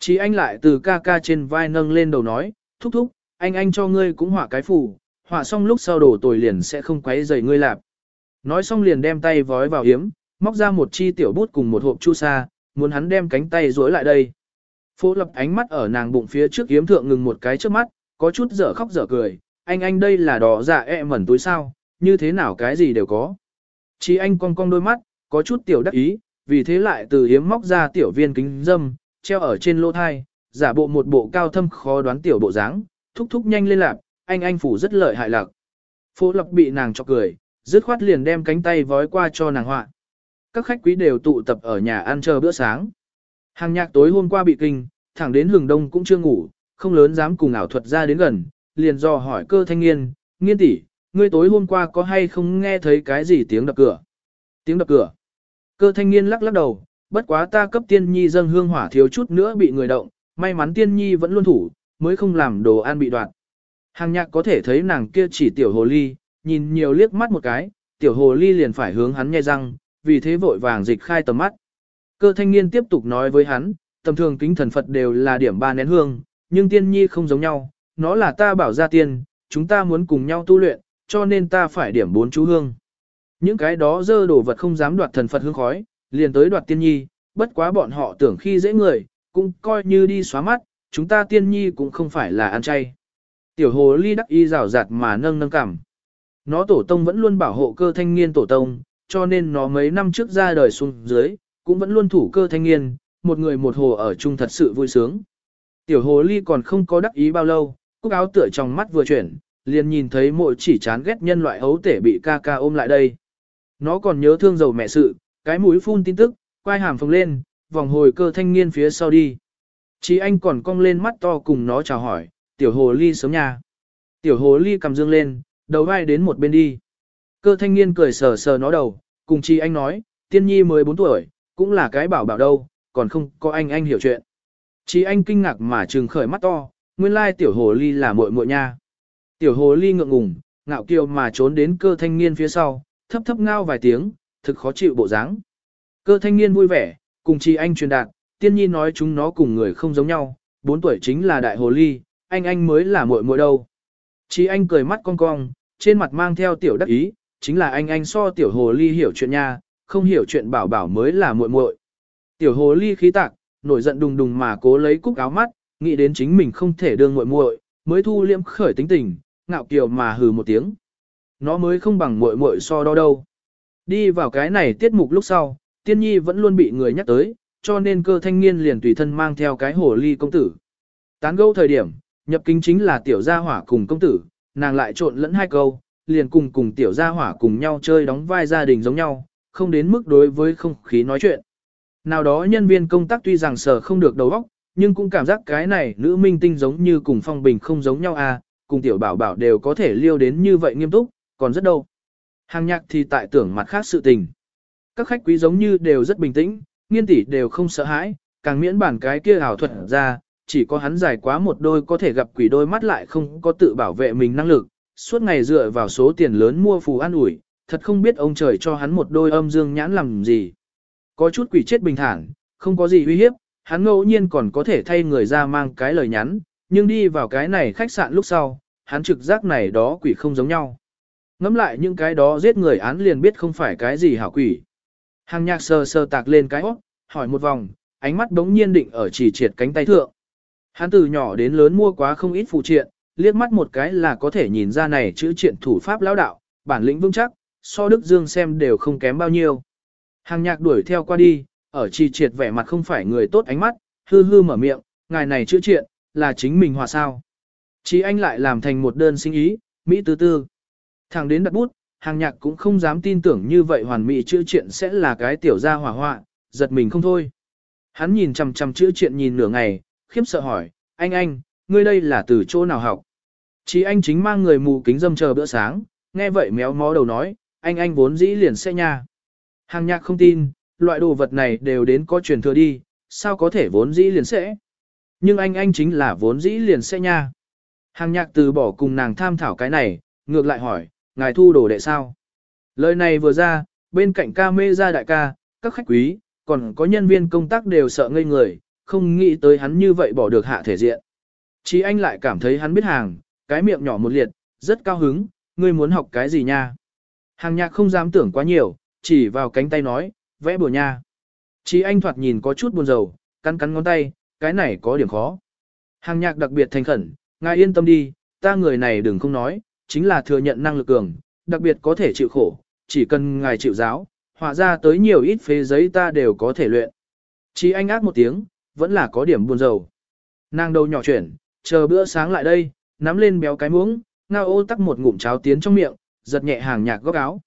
Chỉ anh lại từ ca ca trên vai nâng lên đầu nói, thúc thúc, anh anh cho ngươi cũng hỏa cái phủ hỏa xong lúc sau đổ tồi liền sẽ không quấy rầy ngươi lạp. Nói xong liền đem tay vói vào hiếm, móc ra một chi tiểu bút cùng một hộp chu sa, muốn hắn đem cánh tay duỗi lại đây. Phố lập ánh mắt ở nàng bụng phía trước hiếm thượng ngừng một cái trước mắt, có chút dở khóc dở cười, anh anh đây là đỏ dạ ẹ mẩn túi sao, như thế nào cái gì đều có. Chỉ anh cong cong đôi mắt, có chút tiểu đắc ý, vì thế lại từ hiếm móc ra tiểu viên kính dâm, treo ở trên lỗ thai, giả bộ một bộ cao thâm khó đoán tiểu bộ dáng, thúc thúc nhanh lên lạc, anh anh phủ rất lợi hại lạc. Phố lập bị nàng cho cười, dứt khoát liền đem cánh tay vói qua cho nàng họa. Các khách quý đều tụ tập ở nhà ăn chờ bữa sáng. Hàng nhạc tối hôm qua bị kinh, thẳng đến hừng đông cũng chưa ngủ, không lớn dám cùng ảo thuật ra đến gần, liền do hỏi cơ thanh niên, nghiên tỷ, ngươi tối hôm qua có hay không nghe thấy cái gì tiếng đập cửa? Tiếng đập cửa. Cơ thanh niên lắc lắc đầu, bất quá ta cấp tiên nhi dâng hương hỏa thiếu chút nữa bị người động, may mắn tiên nhi vẫn luôn thủ, mới không làm đồ ăn bị đoạt. Hàng nhạc có thể thấy nàng kia chỉ tiểu hồ ly, nhìn nhiều liếc mắt một cái, tiểu hồ ly liền phải hướng hắn nhai răng, vì thế vội vàng dịch khai tầm mắt. Cơ thanh niên tiếp tục nói với hắn, tầm thường kính thần Phật đều là điểm ba nén hương, nhưng tiên nhi không giống nhau, nó là ta bảo ra tiên, chúng ta muốn cùng nhau tu luyện, cho nên ta phải điểm bốn chú hương. Những cái đó dơ đồ vật không dám đoạt thần Phật hương khói, liền tới đoạt tiên nhi, bất quá bọn họ tưởng khi dễ người, cũng coi như đi xóa mắt, chúng ta tiên nhi cũng không phải là ăn chay. Tiểu hồ ly đắc y rào rạt mà nâng nâng cảm. Nó tổ tông vẫn luôn bảo hộ cơ thanh niên tổ tông, cho nên nó mấy năm trước ra đời xuống dưới, cũng vẫn luôn thủ cơ thanh niên, một người một hồ ở chung thật sự vui sướng. Tiểu hồ ly còn không có đắc ý bao lâu, cúc áo tựa trong mắt vừa chuyển, liền nhìn thấy mội chỉ chán ghét nhân loại hấu tể bị ca ca ôm lại đây. Nó còn nhớ thương dầu mẹ sự, cái mũi phun tin tức, quay hàm phồng lên, vòng hồi cơ thanh niên phía sau đi. Chí anh còn cong lên mắt to cùng nó chào hỏi, tiểu hồ ly sớm nha. Tiểu hồ ly cầm dương lên, đầu vai đến một bên đi. Cơ thanh niên cười sờ sờ nó đầu, cùng chí anh nói, tiên nhi 14 tuổi, cũng là cái bảo bảo đâu, còn không có anh anh hiểu chuyện. Chí anh kinh ngạc mà trừng khởi mắt to, nguyên lai tiểu hồ ly là muội muội nha. Tiểu hồ ly ngượng ngùng, ngạo kiều mà trốn đến cơ thanh niên phía sau, thấp thấp ngao vài tiếng, thực khó chịu bộ dáng. Cơ thanh niên vui vẻ, cùng chi anh truyền đạt, tiên nhi nói chúng nó cùng người không giống nhau, 4 tuổi chính là đại hồ ly, anh anh mới là muội muội đâu. Chi anh cười mắt cong cong, trên mặt mang theo tiểu đắc ý, chính là anh anh so tiểu hồ ly hiểu chuyện nha, không hiểu chuyện bảo bảo mới là muội muội. Tiểu hồ ly khí tạc, nổi giận đùng đùng mà cố lấy cúc áo mắt, nghĩ đến chính mình không thể đương muội muội, mới thu liễm khởi tính tình, ngạo kiều mà hừ một tiếng. Nó mới không bằng muội muội so đo đâu. Đi vào cái này tiết mục lúc sau, tiên nhi vẫn luôn bị người nhắc tới, cho nên cơ thanh niên liền tùy thân mang theo cái hồ ly công tử. Tán gẫu thời điểm, nhập kính chính là tiểu gia hỏa cùng công tử, nàng lại trộn lẫn hai câu, liền cùng cùng tiểu gia hỏa cùng nhau chơi đóng vai gia đình giống nhau, không đến mức đối với không khí nói chuyện. Nào đó nhân viên công tác tuy rằng sở không được đầu óc, nhưng cũng cảm giác cái này nữ minh tinh giống như cùng phong bình không giống nhau à, cùng tiểu bảo bảo đều có thể liêu đến như vậy nghiêm túc, còn rất đâu. Hàng nhạc thì tại tưởng mặt khác sự tình. Các khách quý giống như đều rất bình tĩnh, nghiên tỷ đều không sợ hãi, càng miễn bản cái kia ảo thuật ra, chỉ có hắn dài quá một đôi có thể gặp quỷ đôi mắt lại không có tự bảo vệ mình năng lực, suốt ngày dựa vào số tiền lớn mua phù an ủi, thật không biết ông trời cho hắn một đôi âm dương nhãn làm gì. Có chút quỷ chết bình thản, không có gì uy hiếp, hắn ngẫu nhiên còn có thể thay người ra mang cái lời nhắn, nhưng đi vào cái này khách sạn lúc sau, hắn trực giác này đó quỷ không giống nhau. Ngắm lại những cái đó giết người án liền biết không phải cái gì hảo quỷ. Hàng nhạc sờ sờ tạc lên cái hót, hỏi một vòng, ánh mắt đống nhiên định ở chỉ triệt cánh tay thượng. Hắn từ nhỏ đến lớn mua quá không ít phụ triện, liếc mắt một cái là có thể nhìn ra này chữ triện thủ pháp lão đạo, bản lĩnh vững chắc, so Đức Dương xem đều không kém bao nhiêu. Hàng nhạc đuổi theo qua đi, ở chỉ triệt vẻ mặt không phải người tốt ánh mắt, hư hư mở miệng, ngài này chữ triện, là chính mình hòa sao. Chí anh lại làm thành một đơn sinh ý, Mỹ tư tư. Thằng đến đặt bút, hàng nhạc cũng không dám tin tưởng như vậy hoàn mỹ chữ chuyện sẽ là cái tiểu gia hỏa họa, giật mình không thôi. Hắn nhìn chằm chằm chữ chuyện nhìn nửa ngày, khiếp sợ hỏi, anh anh, ngươi đây là từ chỗ nào học? Chí anh chính mang người mù kính dâm chờ bữa sáng, nghe vậy méo mó đầu nói, anh anh vốn dĩ liền sẽ nha. Hàng nhạc không tin, loại đồ vật này đều đến có truyền thừa đi, sao có thể vốn dĩ liền sẽ. Nhưng anh anh chính là vốn dĩ liền sẽ nha. Hàng nhạc từ bỏ cùng nàng tham thảo cái này, ngược lại hỏi, ngài thu đồ đệ sao? Lời này vừa ra, bên cạnh ca mê ra đại ca, các khách quý, còn có nhân viên công tác đều sợ ngây người, không nghĩ tới hắn như vậy bỏ được hạ thể diện. Chí anh lại cảm thấy hắn biết hàng, cái miệng nhỏ một liệt, rất cao hứng, ngươi muốn học cái gì nha? Hàng nhạc không dám tưởng quá nhiều, chỉ vào cánh tay nói, vẽ bừa nha. Chí anh thoạt nhìn có chút buồn rầu, cắn cắn ngón tay, cái này có điểm khó. Hàng nhạc đặc biệt thành khẩn, ngài yên tâm đi, ta người này đừng không nói, chính là thừa nhận năng lực cường, đặc biệt có thể chịu khổ, chỉ cần ngài chịu giáo, họa ra tới nhiều ít phế giấy ta đều có thể luyện. Chỉ anh ác một tiếng, vẫn là có điểm buồn rầu. Nàng đầu nhỏ chuyển, chờ bữa sáng lại đây, nắm lên béo cái muỗng, ngao ô tắc một ngụm cháo tiến trong miệng, giật nhẹ hàng nhạc góc áo.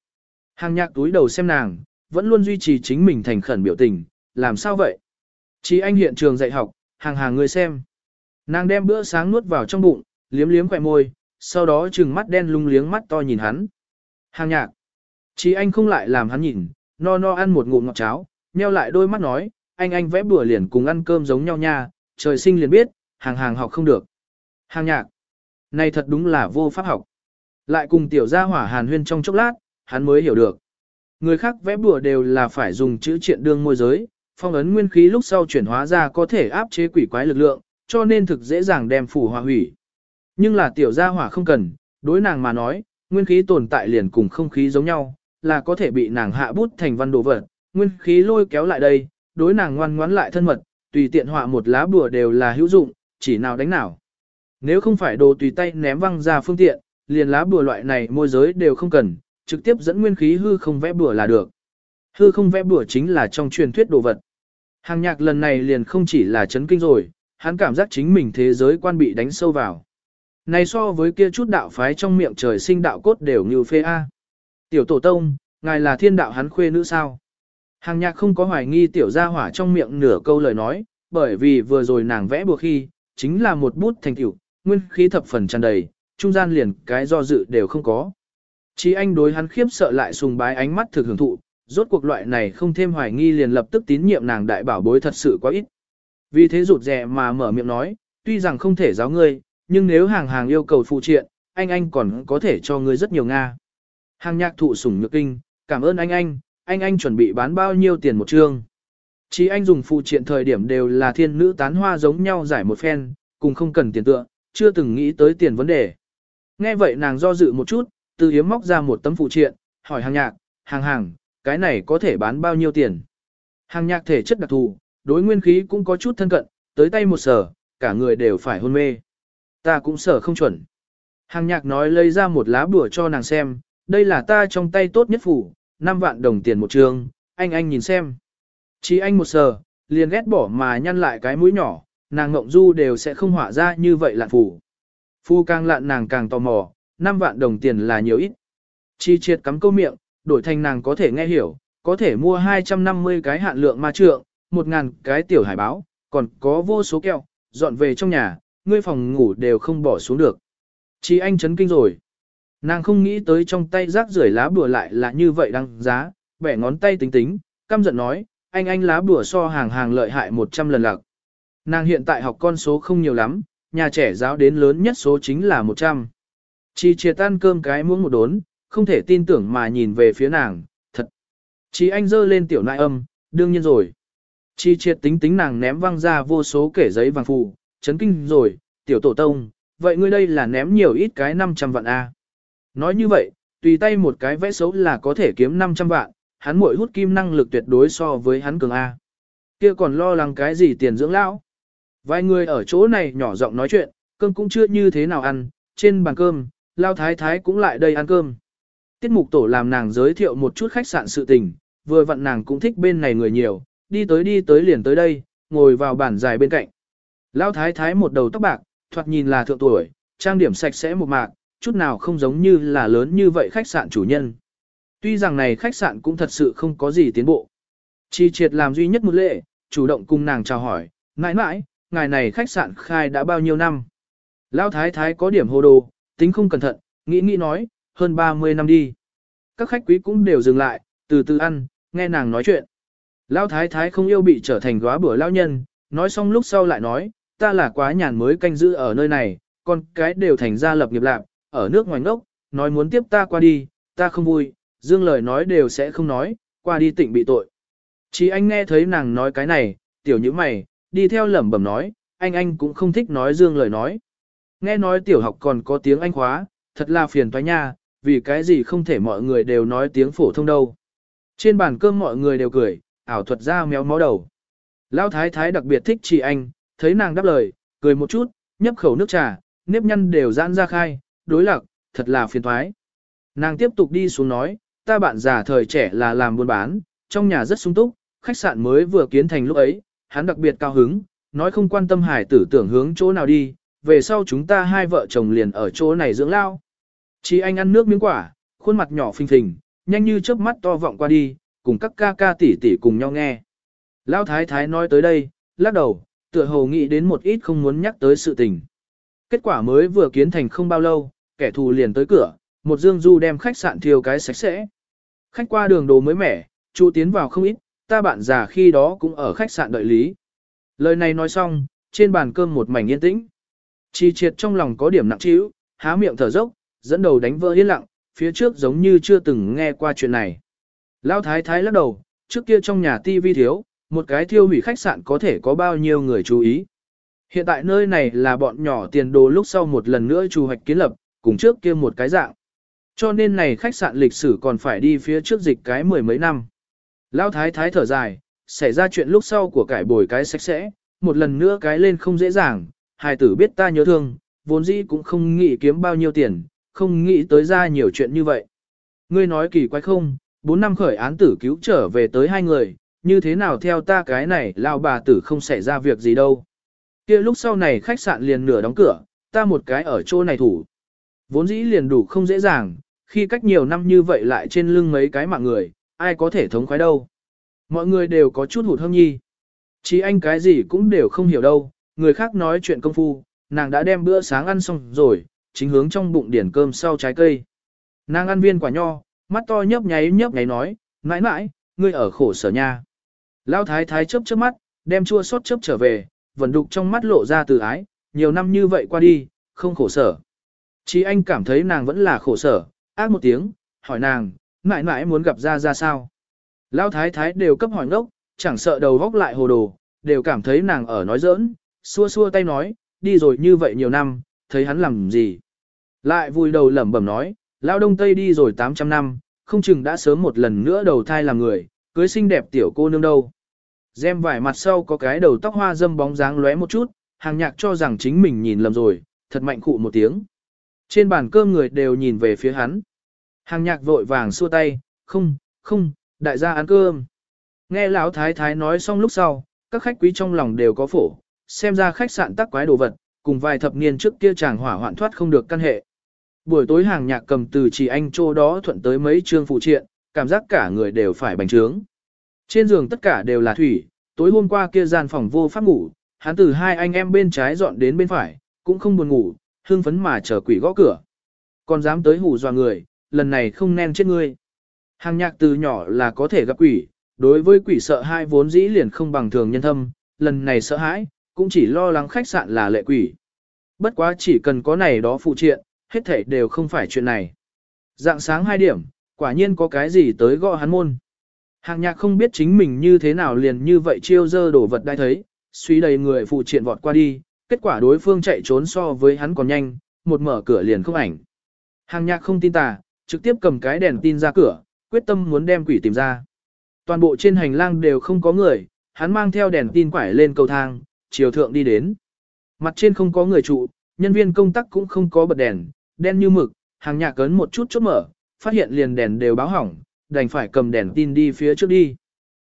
Hàng nhạc túi đầu xem nàng, vẫn luôn duy trì chính mình thành khẩn biểu tình, làm sao vậy? Chỉ anh hiện trường dạy học, hàng hàng người xem. Nàng đem bữa sáng nuốt vào trong bụng, liếm liếm khỏe môi, sau đó trừng mắt đen lung liếng mắt to nhìn hắn. Hàng nhạc. Chí anh không lại làm hắn nhìn, no no ăn một ngụm ngọt cháo, nheo lại đôi mắt nói, anh anh vẽ bữa liền cùng ăn cơm giống nhau nha, trời sinh liền biết, hàng hàng học không được. Hàng nhạc. Này thật đúng là vô pháp học. Lại cùng tiểu gia hỏa hàn huyên trong chốc lát, hắn mới hiểu được. Người khác vẽ bùa đều là phải dùng chữ triện đương môi giới, phong ấn nguyên khí lúc sau chuyển hóa ra có thể áp chế quỷ quái lực lượng, cho nên thực dễ dàng đem phủ hòa hủy. Nhưng là tiểu gia hỏa không cần, đối nàng mà nói, nguyên khí tồn tại liền cùng không khí giống nhau, là có thể bị nàng hạ bút thành văn đồ vật, nguyên khí lôi kéo lại đây, đối nàng ngoan ngoãn lại thân mật, tùy tiện họa một lá bùa đều là hữu dụng, chỉ nào đánh nào. Nếu không phải đồ tùy tay ném văng ra phương tiện, liền lá bùa loại này môi giới đều không cần, trực tiếp dẫn nguyên khí hư không vẽ bùa là được. Hư không vẽ bùa chính là trong truyền thuyết đồ vật. Hàng nhạc lần này liền không chỉ là chấn kinh rồi, hắn cảm giác chính mình thế giới quan bị đánh sâu vào. Này so với kia chút đạo phái trong miệng trời sinh đạo cốt đều như phê A. Tiểu tổ tông, ngài là thiên đạo hắn khuê nữ sao? Hàng nhạc không có hoài nghi tiểu gia hỏa trong miệng nửa câu lời nói, bởi vì vừa rồi nàng vẽ buộc khi, chính là một bút thành tiểu, nguyên khí thập phần tràn đầy, trung gian liền cái do dự đều không có. Chí anh đối hắn khiếp sợ lại sùng bái ánh mắt thực hưởng thụ, rốt cuộc loại này không thêm hoài nghi liền lập tức tín nhiệm nàng đại bảo bối thật sự quá ít. Vì thế rụt rè mà mở miệng nói, tuy rằng không thể giáo ngươi, nhưng nếu hàng hàng yêu cầu phụ triện, anh anh còn có thể cho ngươi rất nhiều Nga. Hàng nhạc thụ sủng nhược kinh, cảm ơn anh anh, anh anh chuẩn bị bán bao nhiêu tiền một chương. Chỉ anh dùng phụ triện thời điểm đều là thiên nữ tán hoa giống nhau giải một phen, cùng không cần tiền tựa, chưa từng nghĩ tới tiền vấn đề. Nghe vậy nàng do dự một chút, từ hiếm móc ra một tấm phụ triện, hỏi hàng nhạc, hàng hàng, cái này có thể bán bao nhiêu tiền. Hàng nhạc thể chất đặc thù, đối nguyên khí cũng có chút thân cận, tới tay một sở, cả người đều phải hôn mê. Ta cũng sở không chuẩn. Hàng nhạc nói lấy ra một lá bùa cho nàng xem, đây là ta trong tay tốt nhất phủ, 5 vạn đồng tiền một trường, anh anh nhìn xem. Chỉ anh một sờ, liền ghét bỏ mà nhăn lại cái mũi nhỏ, nàng ngộng du đều sẽ không hỏa ra như vậy lạn phủ. Phu càng lạn nàng càng tò mò, 5 vạn đồng tiền là nhiều ít. Chi triệt cắm câu miệng, đổi thành nàng có thể nghe hiểu, có thể mua 250 cái hạn lượng ma trượng, 1.000 cái tiểu hải báo, còn có vô số kẹo, dọn về trong nhà, ngươi phòng ngủ đều không bỏ xuống được. Chi anh chấn kinh rồi. Nàng không nghĩ tới trong tay rác rưởi lá bùa lại là như vậy đăng giá, bẻ ngón tay tính tính, căm giận nói, anh anh lá bùa so hàng hàng lợi hại 100 lần lạc. Nàng hiện tại học con số không nhiều lắm, nhà trẻ giáo đến lớn nhất số chính là 100. Chi chia tan cơm cái muỗng một đốn, không thể tin tưởng mà nhìn về phía nàng, thật. Chi anh dơ lên tiểu nại âm, đương nhiên rồi. Chi triệt tính tính nàng ném văng ra vô số kể giấy vàng phù, chấn kinh rồi, tiểu tổ tông, vậy ngươi đây là ném nhiều ít cái 500 vạn A. Nói như vậy, tùy tay một cái vẽ xấu là có thể kiếm 500 vạn, hắn muội hút kim năng lực tuyệt đối so với hắn cường A. Kia còn lo lắng cái gì tiền dưỡng lão? Vài người ở chỗ này nhỏ giọng nói chuyện, cơm cũng chưa như thế nào ăn, trên bàn cơm, lao thái thái cũng lại đây ăn cơm. Tiết mục tổ làm nàng giới thiệu một chút khách sạn sự tình, vừa vặn nàng cũng thích bên này người nhiều, đi tới đi tới liền tới đây, ngồi vào bàn dài bên cạnh. Lão thái thái một đầu tóc bạc, thoạt nhìn là thượng tuổi, trang điểm sạch sẽ một mạc, chút nào không giống như là lớn như vậy khách sạn chủ nhân. Tuy rằng này khách sạn cũng thật sự không có gì tiến bộ. Chi triệt làm duy nhất một lệ, chủ động cùng nàng chào hỏi, mãi mãi, ngài này khách sạn khai đã bao nhiêu năm. Lão thái thái có điểm hồ đồ, tính không cẩn thận, nghĩ nghĩ nói, hơn 30 năm đi. Các khách quý cũng đều dừng lại, từ từ ăn, nghe nàng nói chuyện. Lão thái thái không yêu bị trở thành góa bữa lão nhân, nói xong lúc sau lại nói, ta là quá nhàn mới canh giữ ở nơi này, con cái đều thành ra lập nghiệp lạc, ở nước ngoài ngốc, nói muốn tiếp ta qua đi, ta không vui, dương lời nói đều sẽ không nói, qua đi tịnh bị tội. Chỉ anh nghe thấy nàng nói cái này, tiểu như mày, đi theo lẩm bẩm nói, anh anh cũng không thích nói dương lời nói. Nghe nói tiểu học còn có tiếng anh khóa, thật là phiền toái nha, vì cái gì không thể mọi người đều nói tiếng phổ thông đâu. Trên bàn cơm mọi người đều cười, ảo thuật ra méo mó đầu. Lão thái thái đặc biệt thích chị anh, thấy nàng đáp lời, cười một chút, nhấp khẩu nước trà, nếp nhăn đều giãn ra khai, đối lạc, thật là phiền toái. Nàng tiếp tục đi xuống nói, ta bạn già thời trẻ là làm buôn bán, trong nhà rất sung túc, khách sạn mới vừa kiến thành lúc ấy, hắn đặc biệt cao hứng, nói không quan tâm hải tử tưởng hướng chỗ nào đi, về sau chúng ta hai vợ chồng liền ở chỗ này dưỡng lao. Chỉ anh ăn nước miếng quả, khuôn mặt nhỏ phình phình, nhanh như chớp mắt to vọng qua đi, cùng các ca ca tỷ tỷ cùng nhau nghe. Lão thái thái nói tới đây, lắc đầu, tựa hồ nghĩ đến một ít không muốn nhắc tới sự tình. Kết quả mới vừa kiến thành không bao lâu, kẻ thù liền tới cửa, một dương du đem khách sạn thiêu cái sạch sẽ. Khách qua đường đồ mới mẻ, chu tiến vào không ít, ta bạn già khi đó cũng ở khách sạn đợi lý. Lời này nói xong, trên bàn cơm một mảnh yên tĩnh. Chi triệt trong lòng có điểm nặng trĩu, há miệng thở dốc, dẫn đầu đánh vỡ yên lặng, phía trước giống như chưa từng nghe qua chuyện này. Lão thái thái lắc đầu, trước kia trong nhà tivi thiếu, một cái thiêu hủy khách sạn có thể có bao nhiêu người chú ý. Hiện tại nơi này là bọn nhỏ tiền đồ lúc sau một lần nữa chủ hoạch kiến lập, cùng trước kia một cái dạng. Cho nên này khách sạn lịch sử còn phải đi phía trước dịch cái mười mấy năm. Lão thái thái thở dài, xảy ra chuyện lúc sau của cải bồi cái sạch sẽ, một lần nữa cái lên không dễ dàng, hài tử biết ta nhớ thương, vốn dĩ cũng không nghĩ kiếm bao nhiêu tiền, không nghĩ tới ra nhiều chuyện như vậy. Ngươi nói kỳ quái không, bốn năm khởi án tử cứu trở về tới hai người, như thế nào theo ta cái này lao bà tử không xảy ra việc gì đâu. kia lúc sau này khách sạn liền nửa đóng cửa, ta một cái ở chỗ này thủ. Vốn dĩ liền đủ không dễ dàng, khi cách nhiều năm như vậy lại trên lưng mấy cái mạng người, ai có thể thống khoái đâu. Mọi người đều có chút hụt hâm nhi. Chỉ anh cái gì cũng đều không hiểu đâu, người khác nói chuyện công phu, nàng đã đem bữa sáng ăn xong rồi, chính hướng trong bụng điển cơm sau trái cây. Nàng ăn viên quả nho, mắt to nhấp nháy nhấp nháy nói, mãi mãi, ngươi ở khổ sở nha. Lão thái thái chớp chớp mắt, đem chua sót chớp trở về, vẫn đục trong mắt lộ ra từ ái, nhiều năm như vậy qua đi, không khổ sở. Chí anh cảm thấy nàng vẫn là khổ sở, ác một tiếng, hỏi nàng, mãi mãi muốn gặp ra ra sao. Lão thái thái đều cấp hỏi ngốc, chẳng sợ đầu góc lại hồ đồ, đều cảm thấy nàng ở nói giỡn, xua xua tay nói, đi rồi như vậy nhiều năm, thấy hắn làm gì. Lại vui đầu lẩm bẩm nói, Lão Đông Tây đi rồi 800 năm, không chừng đã sớm một lần nữa đầu thai làm người, cưới xinh đẹp tiểu cô nương đâu. Gem vải mặt sau có cái đầu tóc hoa dâm bóng dáng lóe một chút, hàng nhạc cho rằng chính mình nhìn lầm rồi, thật mạnh khụ một tiếng. Trên bàn cơm người đều nhìn về phía hắn. Hàng nhạc vội vàng xua tay, không, không, đại gia ăn cơm. Nghe lão thái thái nói xong lúc sau, các khách quý trong lòng đều có phổ, xem ra khách sạn tắc quái đồ vật, cùng vài thập niên trước kia chàng hỏa hoạn thoát không được căn hệ. Buổi tối hàng nhạc cầm từ chỉ anh chỗ đó thuận tới mấy chương phụ triện, cảm giác cả người đều phải bành trướng. Trên giường tất cả đều là thủy, tối hôm qua kia gian phòng vô pháp ngủ, hắn từ hai anh em bên trái dọn đến bên phải, cũng không buồn ngủ, hương phấn mà chờ quỷ gõ cửa. Còn dám tới hù dọa người, lần này không nên chết ngươi. Hàng nhạc từ nhỏ là có thể gặp quỷ, đối với quỷ sợ hai vốn dĩ liền không bằng thường nhân thâm, lần này sợ hãi, cũng chỉ lo lắng khách sạn là lệ quỷ. Bất quá chỉ cần có này đó phụ triện, hết thảy đều không phải chuyện này. Dạng sáng 2 điểm, quả nhiên có cái gì tới gõ hắn môn. Hàng nhạc không biết chính mình như thế nào liền như vậy chiêu dơ đổ vật đai thấy, suy đầy người phụ triện vọt qua đi, kết quả đối phương chạy trốn so với hắn còn nhanh, một mở cửa liền không ảnh. Hàng nhạc không tin tà, trực tiếp cầm cái đèn tin ra cửa, quyết tâm muốn đem quỷ tìm ra. Toàn bộ trên hành lang đều không có người, hắn mang theo đèn tin quải lên cầu thang, chiều thượng đi đến. Mặt trên không có người trụ, nhân viên công tác cũng không có bật đèn, đen như mực, hàng nhạc cấn một chút chốt mở, phát hiện liền đèn đều báo hỏng, đành phải cầm đèn tin đi phía trước đi.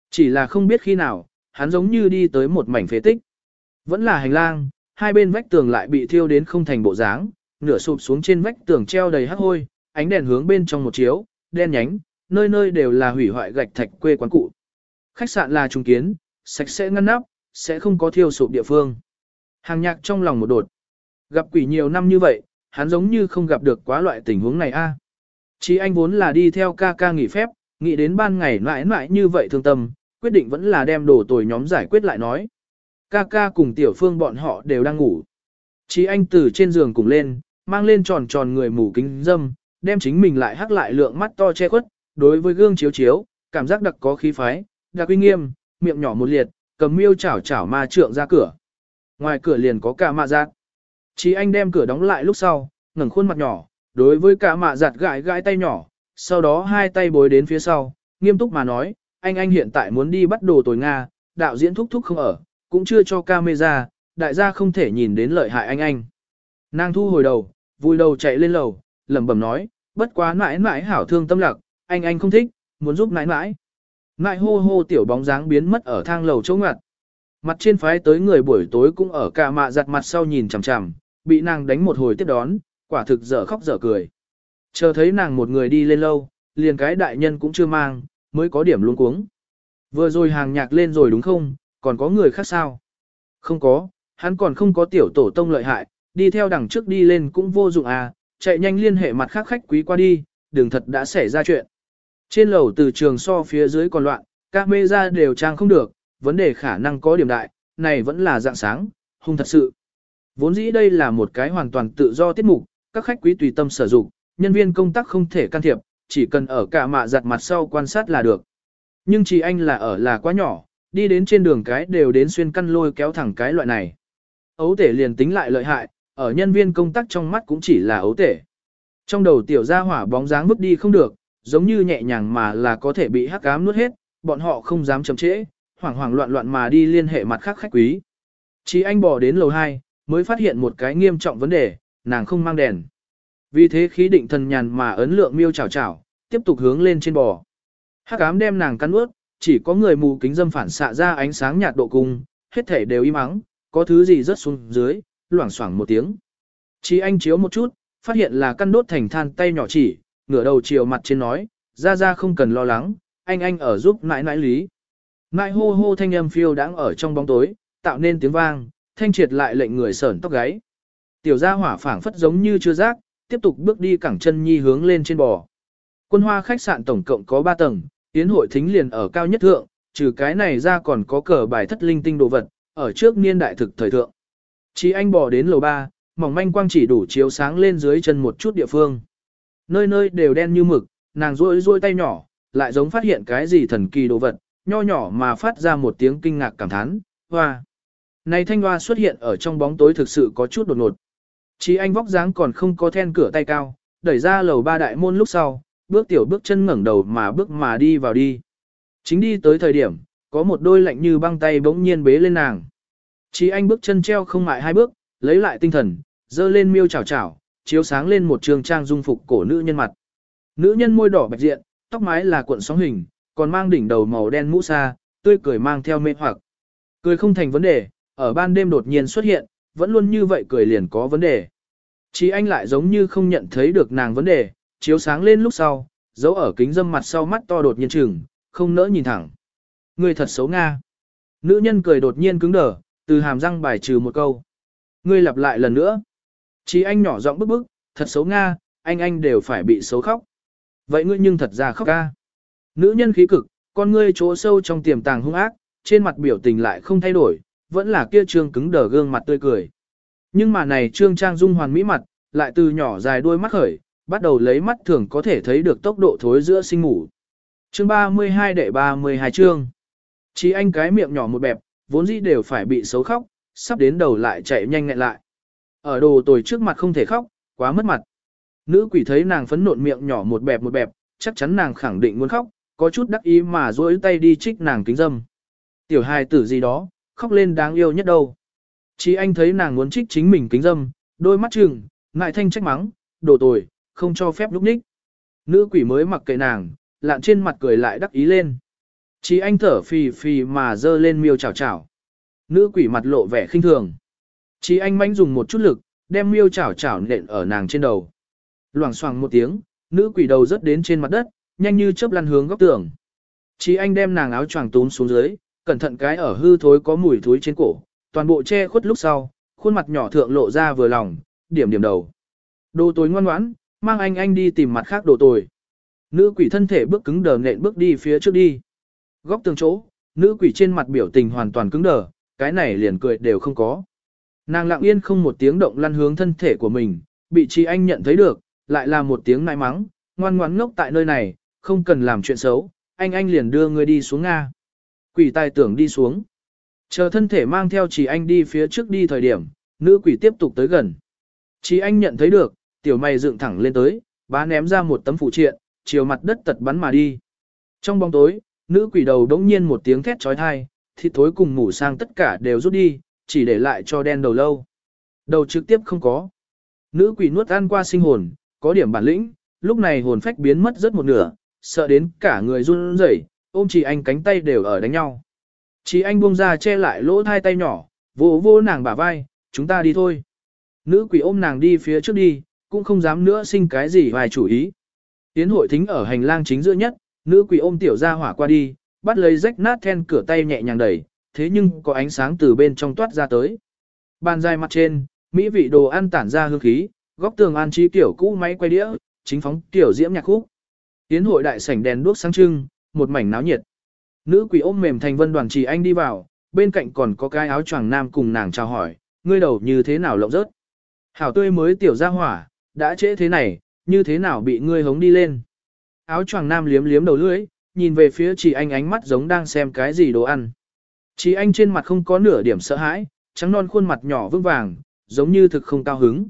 Chỉ là không biết khi nào, hắn giống như đi tới một mảnh phế tích. Vẫn là hành lang, hai bên vách tường lại bị thiêu đến không thành bộ dáng, nửa sụp xuống trên vách tường treo đầy hắc hôi, ánh đèn hướng bên trong một chiếu, đen nhánh, nơi nơi đều là hủy hoại gạch thạch quê quán cụ. Khách sạn là trung kiến, sạch sẽ ngăn nắp, sẽ không có thiêu sụp địa phương. Hàng nhạc trong lòng một đột. Gặp quỷ nhiều năm như vậy, hắn giống như không gặp được quá loại tình huống này a. Chí anh vốn là đi theo ca ca nghỉ phép, nghĩ đến ban ngày mãi mãi như vậy thương tâm, quyết định vẫn là đem đồ tồi nhóm giải quyết lại nói. Ca ca cùng tiểu phương bọn họ đều đang ngủ. Chí anh từ trên giường cùng lên, mang lên tròn tròn người mù kính dâm, đem chính mình lại hắc lại lượng mắt to che khuất, đối với gương chiếu chiếu, cảm giác đặc có khí phái, đặc uy nghiêm, miệng nhỏ một liệt, cầm miêu chảo chảo ma trượng ra cửa. Ngoài cửa liền có cả mạ giác. Chí anh đem cửa đóng lại lúc sau, ngẩng khuôn mặt nhỏ, đối với cả mạ giặt gãi gãi tay nhỏ, sau đó hai tay bối đến phía sau, nghiêm túc mà nói, anh anh hiện tại muốn đi bắt đồ tồi Nga, đạo diễn thúc thúc không ở, cũng chưa cho camera, đại gia không thể nhìn đến lợi hại anh anh. Nàng thu hồi đầu, vui đầu chạy lên lầu, lẩm bẩm nói, bất quá mãi mãi hảo thương tâm lạc, anh anh không thích, muốn giúp mãi mãi. Mãi hô hô tiểu bóng dáng biến mất ở thang lầu chỗ ngặt. Mặt trên phái tới người buổi tối cũng ở cả mạ giặt mặt sau nhìn chằm chằm, bị nàng đánh một hồi tiếp đón, quả thực dở khóc dở cười. Chờ thấy nàng một người đi lên lâu, liền cái đại nhân cũng chưa mang, mới có điểm luống cuống. Vừa rồi hàng nhạc lên rồi đúng không, còn có người khác sao? Không có, hắn còn không có tiểu tổ tông lợi hại, đi theo đằng trước đi lên cũng vô dụng à, chạy nhanh liên hệ mặt khác khách quý qua đi, đường thật đã xảy ra chuyện. Trên lầu từ trường so phía dưới còn loạn, các mê ra đều trang không được, vấn đề khả năng có điểm đại, này vẫn là dạng sáng, hung thật sự. Vốn dĩ đây là một cái hoàn toàn tự do tiết mục, các khách quý tùy tâm sử dụng, nhân viên công tác không thể can thiệp, chỉ cần ở cả mạ giặt mặt sau quan sát là được. Nhưng chỉ anh là ở là quá nhỏ, đi đến trên đường cái đều đến xuyên căn lôi kéo thẳng cái loại này. Ấu tể liền tính lại lợi hại, ở nhân viên công tác trong mắt cũng chỉ là ấu tể. Trong đầu tiểu gia hỏa bóng dáng vứt đi không được, giống như nhẹ nhàng mà là có thể bị hắc ám nuốt hết, bọn họ không dám chậm trễ, hoảng hoảng loạn loạn mà đi liên hệ mặt khác khách quý. Chỉ anh bỏ đến lầu 2, mới phát hiện một cái nghiêm trọng vấn đề, nàng không mang đèn. Vì thế khí định thần nhàn mà ấn lượng miêu chảo chảo, tiếp tục hướng lên trên bò. Hắc ám đem nàng cắn ướt, chỉ có người mù kính dâm phản xạ ra ánh sáng nhạt độ cung, hết thể đều im ắng, có thứ gì rớt xuống dưới, loảng xoảng một tiếng. Chỉ anh chiếu một chút, phát hiện là căn đốt thành than tay nhỏ chỉ, ngửa đầu chiều mặt trên nói, ra ra không cần lo lắng, anh anh ở giúp nãi nãi lý. Nãi hô hô thanh âm phiêu đang ở trong bóng tối, tạo nên tiếng vang, thanh triệt lại lệnh người sởn tóc gáy. Tiểu gia hỏa phảng phất giống như chưa giác, tiếp tục bước đi cẳng chân nhi hướng lên trên bò. Quân hoa khách sạn tổng cộng có 3 tầng, tiến hội thính liền ở cao nhất thượng, trừ cái này ra còn có cờ bài thất linh tinh đồ vật, ở trước niên đại thực thời thượng. Chỉ anh bò đến lầu 3, mỏng manh quang chỉ đủ chiếu sáng lên dưới chân một chút địa phương. Nơi nơi đều đen như mực, nàng rôi rôi tay nhỏ, lại giống phát hiện cái gì thần kỳ đồ vật, nho nhỏ mà phát ra một tiếng kinh ngạc cảm thán, hoa. Này thanh hoa xuất hiện ở trong bóng tối thực sự có chút đột ngột. Chí anh vóc dáng còn không có then cửa tay cao, đẩy ra lầu ba đại môn lúc sau, bước tiểu bước chân ngẩng đầu mà bước mà đi vào đi. Chính đi tới thời điểm, có một đôi lạnh như băng tay bỗng nhiên bế lên nàng. Chí anh bước chân treo không mại hai bước, lấy lại tinh thần, dơ lên miêu chảo chảo, chiếu sáng lên một trường trang dung phục cổ nữ nhân mặt. Nữ nhân môi đỏ bạch diện, tóc mái là cuộn sóng hình, còn mang đỉnh đầu màu đen mũ sa, tươi cười mang theo mê hoặc. Cười không thành vấn đề, ở ban đêm đột nhiên xuất hiện, vẫn luôn như vậy cười liền có vấn đề. Chí anh lại giống như không nhận thấy được nàng vấn đề, chiếu sáng lên lúc sau, giấu ở kính dâm mặt sau mắt to đột nhiên chừng, không nỡ nhìn thẳng. Người thật xấu Nga. Nữ nhân cười đột nhiên cứng đờ, từ hàm răng bài trừ một câu. Ngươi lặp lại lần nữa. Chí anh nhỏ giọng bức bức, thật xấu Nga, anh anh đều phải bị xấu khóc. Vậy ngươi nhưng thật ra khóc ca. Nữ nhân khí cực, con ngươi chỗ sâu trong tiềm tàng hung ác, trên mặt biểu tình lại không thay đổi, vẫn là kia trương cứng đờ gương mặt tươi cười. Nhưng mà này trương trang dung hoàn mỹ mặt, lại từ nhỏ dài đuôi mắt khởi, bắt đầu lấy mắt thường có thể thấy được tốc độ thối giữa sinh ngủ. Chương 32 đệ 32 chương. Chỉ anh cái miệng nhỏ một bẹp, vốn dĩ đều phải bị xấu khóc, sắp đến đầu lại chạy nhanh ngẹn lại. Ở đồ tồi trước mặt không thể khóc, quá mất mặt. Nữ quỷ thấy nàng phấn nộn miệng nhỏ một bẹp một bẹp, chắc chắn nàng khẳng định muốn khóc, có chút đắc ý mà duỗi tay đi trích nàng kính dâm. Tiểu hài tử gì đó, khóc lên đáng yêu nhất đâu. Chỉ anh thấy nàng muốn trích chính mình kính dâm, đôi mắt trừng, ngại thanh trách mắng, đồ tồi, không cho phép lúc ních. Nữ quỷ mới mặc kệ nàng, lạn trên mặt cười lại đắc ý lên. Chỉ anh thở phì phì mà dơ lên miêu chảo chảo. Nữ quỷ mặt lộ vẻ khinh thường. Chỉ anh manh dùng một chút lực, đem miêu chảo chảo nện ở nàng trên đầu. Loảng xoảng một tiếng, nữ quỷ đầu rớt đến trên mặt đất, nhanh như chớp lăn hướng góc tường. Chỉ anh đem nàng áo choàng túm xuống dưới, cẩn thận cái ở hư thối có mùi thối trên cổ, toàn bộ che khuất lúc sau, khuôn mặt nhỏ thượng lộ ra vừa lòng, điểm điểm đầu. Đồ tối ngoan ngoãn, mang anh anh đi tìm mặt khác đồ tồi. Nữ quỷ thân thể bước cứng đờ nện bước đi phía trước đi. Góc tường chỗ, nữ quỷ trên mặt biểu tình hoàn toàn cứng đờ, cái này liền cười đều không có. Nàng lặng yên không một tiếng động lăn hướng thân thể của mình, bị chị anh nhận thấy được, lại là một tiếng nại mắng, ngoan ngoãn ngốc tại nơi này, không cần làm chuyện xấu, anh anh liền đưa người đi xuống Nga. Quỷ tài tưởng đi xuống. Chờ thân thể mang theo chỉ anh đi phía trước đi thời điểm, nữ quỷ tiếp tục tới gần. Chỉ anh nhận thấy được, tiểu mày dựng thẳng lên tới, bá ném ra một tấm phụ triện, chiều mặt đất tật bắn mà đi. Trong bóng tối, nữ quỷ đầu đống nhiên một tiếng thét trói thai, thịt thối cùng mủ sang tất cả đều rút đi, chỉ để lại cho đen đầu lâu. Đầu trực tiếp không có. Nữ quỷ nuốt ăn qua sinh hồn, có điểm bản lĩnh, lúc này hồn phách biến mất rất một nửa, sợ đến cả người run rẩy, ôm chỉ anh cánh tay đều ở đánh nhau chí anh buông ra che lại lỗ thai tay nhỏ, vô vô nàng bả vai, chúng ta đi thôi. Nữ quỷ ôm nàng đi phía trước đi, cũng không dám nữa sinh cái gì vài chủ ý. Tiến hội thính ở hành lang chính giữa nhất, nữ quỷ ôm tiểu ra hỏa qua đi, bắt lấy rách nát then cửa tay nhẹ nhàng đẩy, thế nhưng có ánh sáng từ bên trong toát ra tới. Bàn dài mặt trên, mỹ vị đồ ăn tản ra hương khí, góc tường an trí tiểu cũ máy quay đĩa, chính phóng tiểu diễm nhạc khúc. Tiến hội đại sảnh đèn đuốc sáng trưng, một mảnh náo nhiệt. Nữ quỷ ôm mềm thành vân đoàn trì anh đi vào, bên cạnh còn có cái áo choàng nam cùng nàng chào hỏi, ngươi đầu như thế nào lộng rớt. Hảo tươi mới tiểu ra hỏa, đã trễ thế này, như thế nào bị ngươi hống đi lên. Áo choàng nam liếm liếm đầu lưỡi, nhìn về phía chỉ anh ánh mắt giống đang xem cái gì đồ ăn. Chỉ anh trên mặt không có nửa điểm sợ hãi, trắng non khuôn mặt nhỏ vững vàng, giống như thực không cao hứng.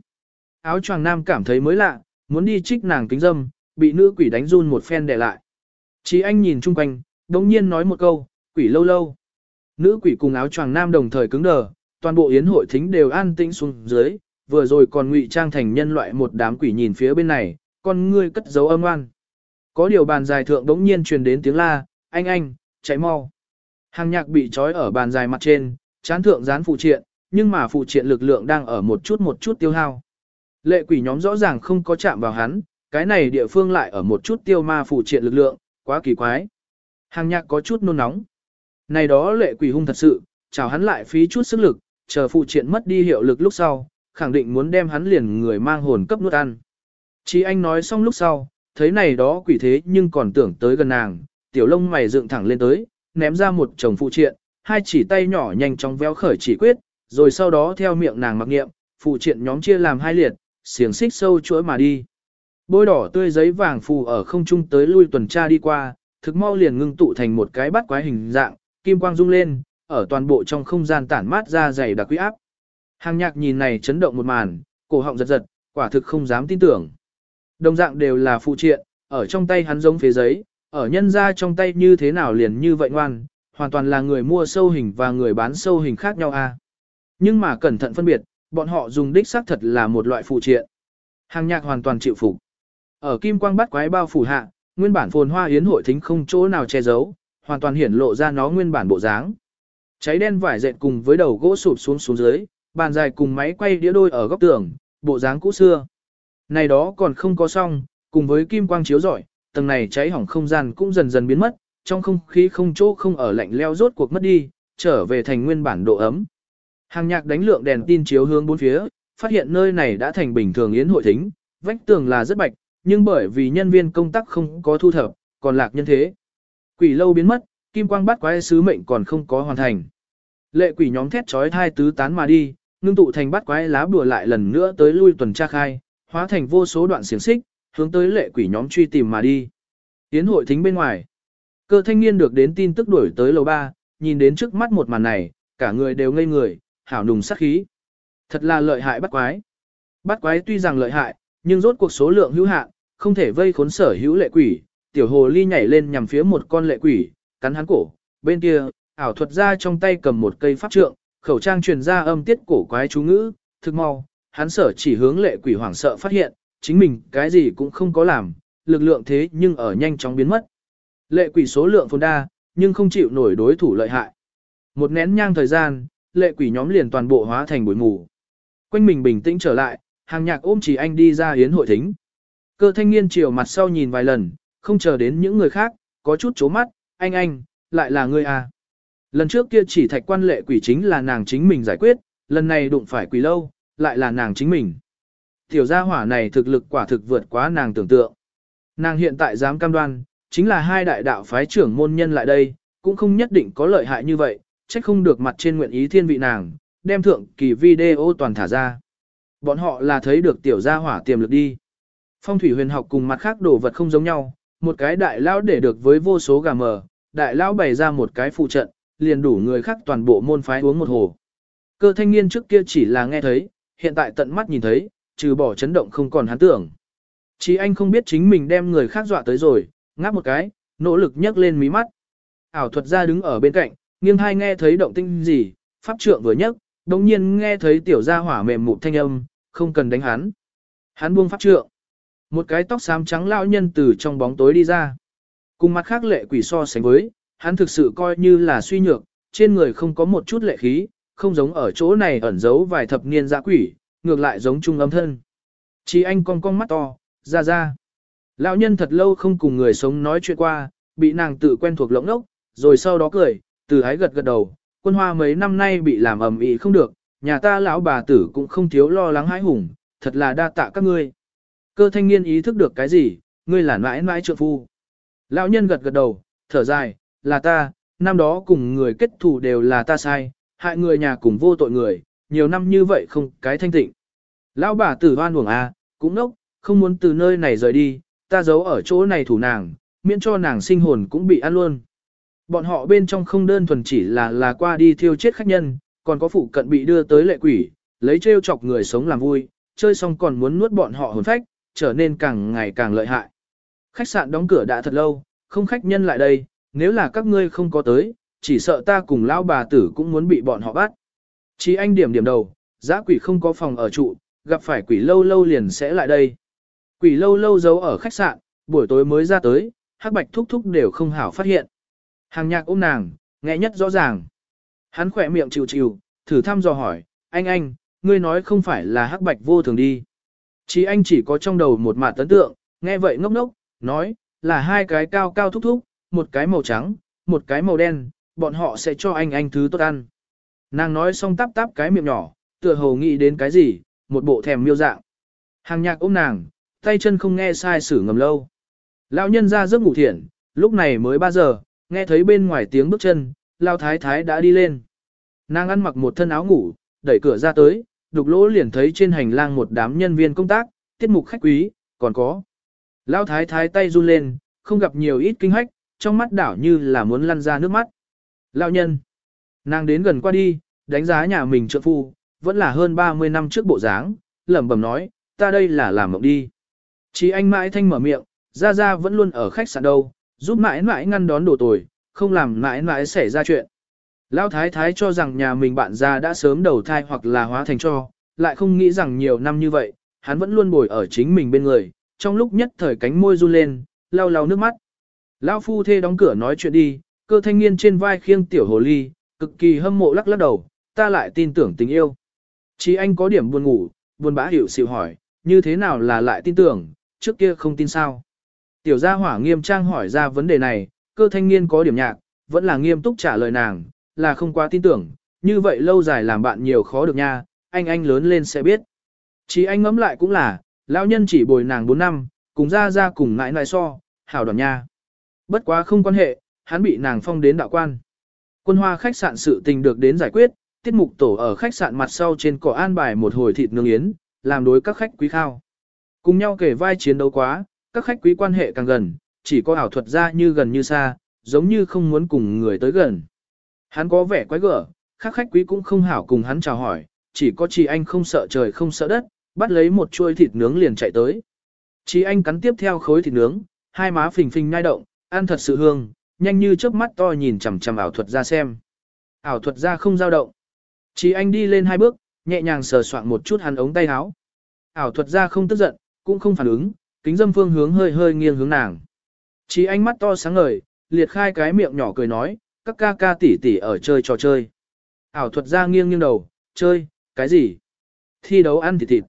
Áo choàng nam cảm thấy mới lạ, muốn đi trích nàng kính dâm, bị nữ quỷ đánh run một phen để lại. Chỉ anh nhìn chung quanh, đồng nhiên nói một câu, quỷ lâu lâu. Nữ quỷ cùng áo choàng nam đồng thời cứng đờ, toàn bộ yến hội thính đều an tĩnh xuống dưới, vừa rồi còn ngụy trang thành nhân loại một đám quỷ nhìn phía bên này, con ngươi cất dấu âm oan. Có điều bàn dài thượng đống nhiên truyền đến tiếng la, anh anh, chạy mau. Hàng nhạc bị trói ở bàn dài mặt trên, chán thượng dán phụ triện, nhưng mà phụ triện lực lượng đang ở một chút một chút tiêu hao. Lệ quỷ nhóm rõ ràng không có chạm vào hắn, cái này địa phương lại ở một chút tiêu ma phụ triện lực lượng, quá kỳ quái. Hàng nhạc có chút nôn nóng. Này đó lệ quỷ hung thật sự, chào hắn lại phí chút sức lực, chờ phụ triện mất đi hiệu lực lúc sau, khẳng định muốn đem hắn liền người mang hồn cấp nuốt ăn. Chí anh nói xong lúc sau, thấy này đó quỷ thế nhưng còn tưởng tới gần nàng, tiểu lông mày dựng thẳng lên tới, ném ra một chồng phụ triện, hai chỉ tay nhỏ nhanh chóng véo khởi chỉ quyết, rồi sau đó theo miệng nàng mặc nghiệm, phụ triện nhóm chia làm hai liệt, xiềng xích sâu chuỗi mà đi. Bôi đỏ tươi giấy vàng phù ở không trung tới lui tuần tra đi qua, thực mau liền ngưng tụ thành một cái bát quái hình dạng, kim quang rung lên, ở toàn bộ trong không gian tản mát ra dày đặc quý áp. Hàng nhạc nhìn này chấn động một màn, cổ họng giật giật, quả thực không dám tin tưởng. Đồng dạng đều là phụ triện, ở trong tay hắn giống phế giấy, ở nhân ra trong tay như thế nào liền như vậy ngoan, hoàn toàn là người mua sâu hình và người bán sâu hình khác nhau a. À. Nhưng mà cẩn thận phân biệt, bọn họ dùng đích xác thật là một loại phụ triện. Hàng nhạc hoàn toàn chịu phục. Ở kim quang bắt quái bao phủ hạ, Nguyên bản phồn hoa yến hội thính không chỗ nào che giấu, hoàn toàn hiển lộ ra nó nguyên bản bộ dáng. Cháy đen vải dệt cùng với đầu gỗ sụp xuống xuống dưới, bàn dài cùng máy quay đĩa đôi ở góc tường, bộ dáng cũ xưa. Này đó còn không có xong, cùng với kim quang chiếu rọi, tầng này cháy hỏng không gian cũng dần dần biến mất, trong không khí không chỗ không ở lạnh leo rốt cuộc mất đi, trở về thành nguyên bản độ ấm. Hàng nhạc đánh lượng đèn tin chiếu hướng bốn phía, phát hiện nơi này đã thành bình thường yến hội thính, vách tường là rất bạch, nhưng bởi vì nhân viên công tác không có thu thập, còn lạc nhân thế. Quỷ lâu biến mất, kim quang bắt quái sứ mệnh còn không có hoàn thành. Lệ quỷ nhóm thét trói thai tứ tán mà đi, ngưng tụ thành bắt quái lá bùa lại lần nữa tới lui tuần tra khai, hóa thành vô số đoạn xiềng xích, hướng tới lệ quỷ nhóm truy tìm mà đi. Tiến hội thính bên ngoài. Cơ thanh niên được đến tin tức đuổi tới lầu 3, nhìn đến trước mắt một màn này, cả người đều ngây người, hảo nùng sắc khí. Thật là lợi hại bắt quái. Bắt quái tuy rằng lợi hại, nhưng rốt cuộc số lượng hữu hạn, không thể vây khốn sở hữu lệ quỷ. Tiểu hồ ly nhảy lên nhằm phía một con lệ quỷ, cắn hắn cổ. Bên kia, ảo thuật ra trong tay cầm một cây pháp trượng, khẩu trang truyền ra âm tiết cổ quái chú ngữ, thực mau, hắn sở chỉ hướng lệ quỷ hoảng sợ phát hiện, chính mình cái gì cũng không có làm, lực lượng thế nhưng ở nhanh chóng biến mất. Lệ quỷ số lượng phồn đa, nhưng không chịu nổi đối thủ lợi hại. Một nén nhang thời gian, lệ quỷ nhóm liền toàn bộ hóa thành bụi mù. Quanh mình bình tĩnh trở lại, hàng nhạc ôm chỉ anh đi ra hiến hội thính. Cơ thanh niên chiều mặt sau nhìn vài lần, không chờ đến những người khác, có chút chố mắt, anh anh, lại là ngươi à. Lần trước kia chỉ thạch quan lệ quỷ chính là nàng chính mình giải quyết, lần này đụng phải quỷ lâu, lại là nàng chính mình. Tiểu gia hỏa này thực lực quả thực vượt quá nàng tưởng tượng. Nàng hiện tại dám cam đoan, chính là hai đại đạo phái trưởng môn nhân lại đây, cũng không nhất định có lợi hại như vậy, trách không được mặt trên nguyện ý thiên vị nàng, đem thượng kỳ video toàn thả ra. Bọn họ là thấy được tiểu gia hỏa tiềm lực đi. Phong thủy huyền học cùng mặt khác đồ vật không giống nhau, một cái đại lão để được với vô số gà mờ, đại lão bày ra một cái phụ trận, liền đủ người khác toàn bộ môn phái uống một hồ. Cơ thanh niên trước kia chỉ là nghe thấy, hiện tại tận mắt nhìn thấy, trừ bỏ chấn động không còn hắn tưởng. Chỉ anh không biết chính mình đem người khác dọa tới rồi, ngáp một cái, nỗ lực nhấc lên mí mắt. Ảo thuật ra đứng ở bên cạnh, nghiêng hai nghe thấy động tinh gì, pháp trượng vừa nhấc, đồng nhiên nghe thấy tiểu gia hỏa mềm mụt thanh âm, không cần đánh hắn. Hắn buông pháp trượng. Một cái tóc xám trắng lão nhân từ trong bóng tối đi ra. Cùng mặt khác lệ quỷ so sánh với, hắn thực sự coi như là suy nhược, trên người không có một chút lệ khí, không giống ở chỗ này ẩn giấu vài thập niên dã quỷ, ngược lại giống trung âm thân. Chỉ anh con con mắt to, ra ra. Lão nhân thật lâu không cùng người sống nói chuyện qua, bị nàng tự quen thuộc lỗng ốc, rồi sau đó cười, từ ái gật gật đầu, quân hoa mấy năm nay bị làm ầm ĩ không được, nhà ta lão bà tử cũng không thiếu lo lắng hãi hùng, thật là đa tạ các ngươi. Cơ thanh niên ý thức được cái gì, ngươi là mãi mãi trượng phu. Lão nhân gật gật đầu, thở dài, là ta, năm đó cùng người kết thù đều là ta sai, hại người nhà cùng vô tội người, nhiều năm như vậy không cái thanh tịnh. Lão bà tử hoan uổng à, cũng nốc, không muốn từ nơi này rời đi, ta giấu ở chỗ này thủ nàng, miễn cho nàng sinh hồn cũng bị ăn luôn. Bọn họ bên trong không đơn thuần chỉ là là qua đi thiêu chết khách nhân, còn có phụ cận bị đưa tới lệ quỷ, lấy trêu chọc người sống làm vui, chơi xong còn muốn nuốt bọn họ hồn phách, trở nên càng ngày càng lợi hại. Khách sạn đóng cửa đã thật lâu, không khách nhân lại đây, nếu là các ngươi không có tới, chỉ sợ ta cùng lão bà tử cũng muốn bị bọn họ bắt. Chỉ anh điểm điểm đầu, giã quỷ không có phòng ở trụ, gặp phải quỷ lâu lâu liền sẽ lại đây. Quỷ lâu lâu giấu ở khách sạn, buổi tối mới ra tới, hắc bạch thúc thúc đều không hảo phát hiện. Hàng nhạc ôm nàng, nghe nhất rõ ràng. Hắn khỏe miệng chịu chịu, thử thăm dò hỏi, anh anh, ngươi nói không phải là hắc bạch vô thường đi. Chỉ anh chỉ có trong đầu một mạt ấn tượng, nghe vậy ngốc ngốc, nói, là hai cái cao cao thúc thúc, một cái màu trắng, một cái màu đen, bọn họ sẽ cho anh anh thứ tốt ăn. Nàng nói xong tắp tắp cái miệng nhỏ, tựa hồ nghĩ đến cái gì, một bộ thèm miêu dạng. Hàng nhạc ôm nàng, tay chân không nghe sai sử ngầm lâu. Lão nhân ra giấc ngủ thiện, lúc này mới 3 giờ, nghe thấy bên ngoài tiếng bước chân, Lão thái thái đã đi lên. Nàng ăn mặc một thân áo ngủ, đẩy cửa ra tới, đục lỗ liền thấy trên hành lang một đám nhân viên công tác, tiết mục khách quý, còn có. Lão thái thái tay run lên, không gặp nhiều ít kinh hách, trong mắt đảo như là muốn lăn ra nước mắt. Lão nhân. Nàng đến gần qua đi, đánh giá nhà mình trợ phu, vẫn là hơn 30 năm trước bộ dáng, lẩm bẩm nói, ta đây là làm mộng đi. Chỉ anh mãi thanh mở miệng, ra ra vẫn luôn ở khách sạn đâu, giúp mãi mãi ngăn đón đồ tồi, không làm mãi mãi xảy ra chuyện. Lão thái thái cho rằng nhà mình bạn già đã sớm đầu thai hoặc là hóa thành cho, lại không nghĩ rằng nhiều năm như vậy, hắn vẫn luôn bồi ở chính mình bên người, trong lúc nhất thời cánh môi run lên, lau lau nước mắt. Lão phu thê đóng cửa nói chuyện đi, cơ thanh niên trên vai khiêng tiểu hồ ly, cực kỳ hâm mộ lắc lắc đầu, ta lại tin tưởng tình yêu. Chí anh có điểm buồn ngủ, buồn bã hiểu xịu hỏi, như thế nào là lại tin tưởng, trước kia không tin sao. Tiểu gia hỏa nghiêm trang hỏi ra vấn đề này, cơ thanh niên có điểm nhạc, vẫn là nghiêm túc trả lời nàng, là không quá tin tưởng, như vậy lâu dài làm bạn nhiều khó được nha, anh anh lớn lên sẽ biết. Chí anh ngẫm lại cũng là, lão nhân chỉ bồi nàng 4 năm, cùng ra ra cùng ngại ngại so, hảo đoàn nha. Bất quá không quan hệ, hắn bị nàng phong đến đạo quan. Quân hoa khách sạn sự tình được đến giải quyết, tiết mục tổ ở khách sạn mặt sau trên cỏ an bài một hồi thịt nướng yến, làm đối các khách quý khao. Cùng nhau kể vai chiến đấu quá, các khách quý quan hệ càng gần, chỉ có ảo thuật ra như gần như xa, giống như không muốn cùng người tới gần. Hắn có vẻ quái gở, khác khách quý cũng không hảo cùng hắn chào hỏi, chỉ có chị anh không sợ trời không sợ đất, bắt lấy một chuôi thịt nướng liền chạy tới. Chị anh cắn tiếp theo khối thịt nướng, hai má phình phình nhai động, ăn thật sự hương, nhanh như chớp mắt to nhìn chằm chằm ảo thuật ra xem. Ảo thuật ra không dao động. Chị anh đi lên hai bước, nhẹ nhàng sờ soạn một chút hắn ống tay áo. Ảo thuật ra không tức giận, cũng không phản ứng, kính dâm phương hướng hơi hơi nghiêng hướng nàng chí anh mắt to sáng ngời, liệt khai cái miệng nhỏ cười nói, các ca ca tỷ tỷ ở chơi trò chơi. Ảo thuật ra nghiêng nghiêng đầu, chơi, cái gì? Thi đấu ăn thịt thịt.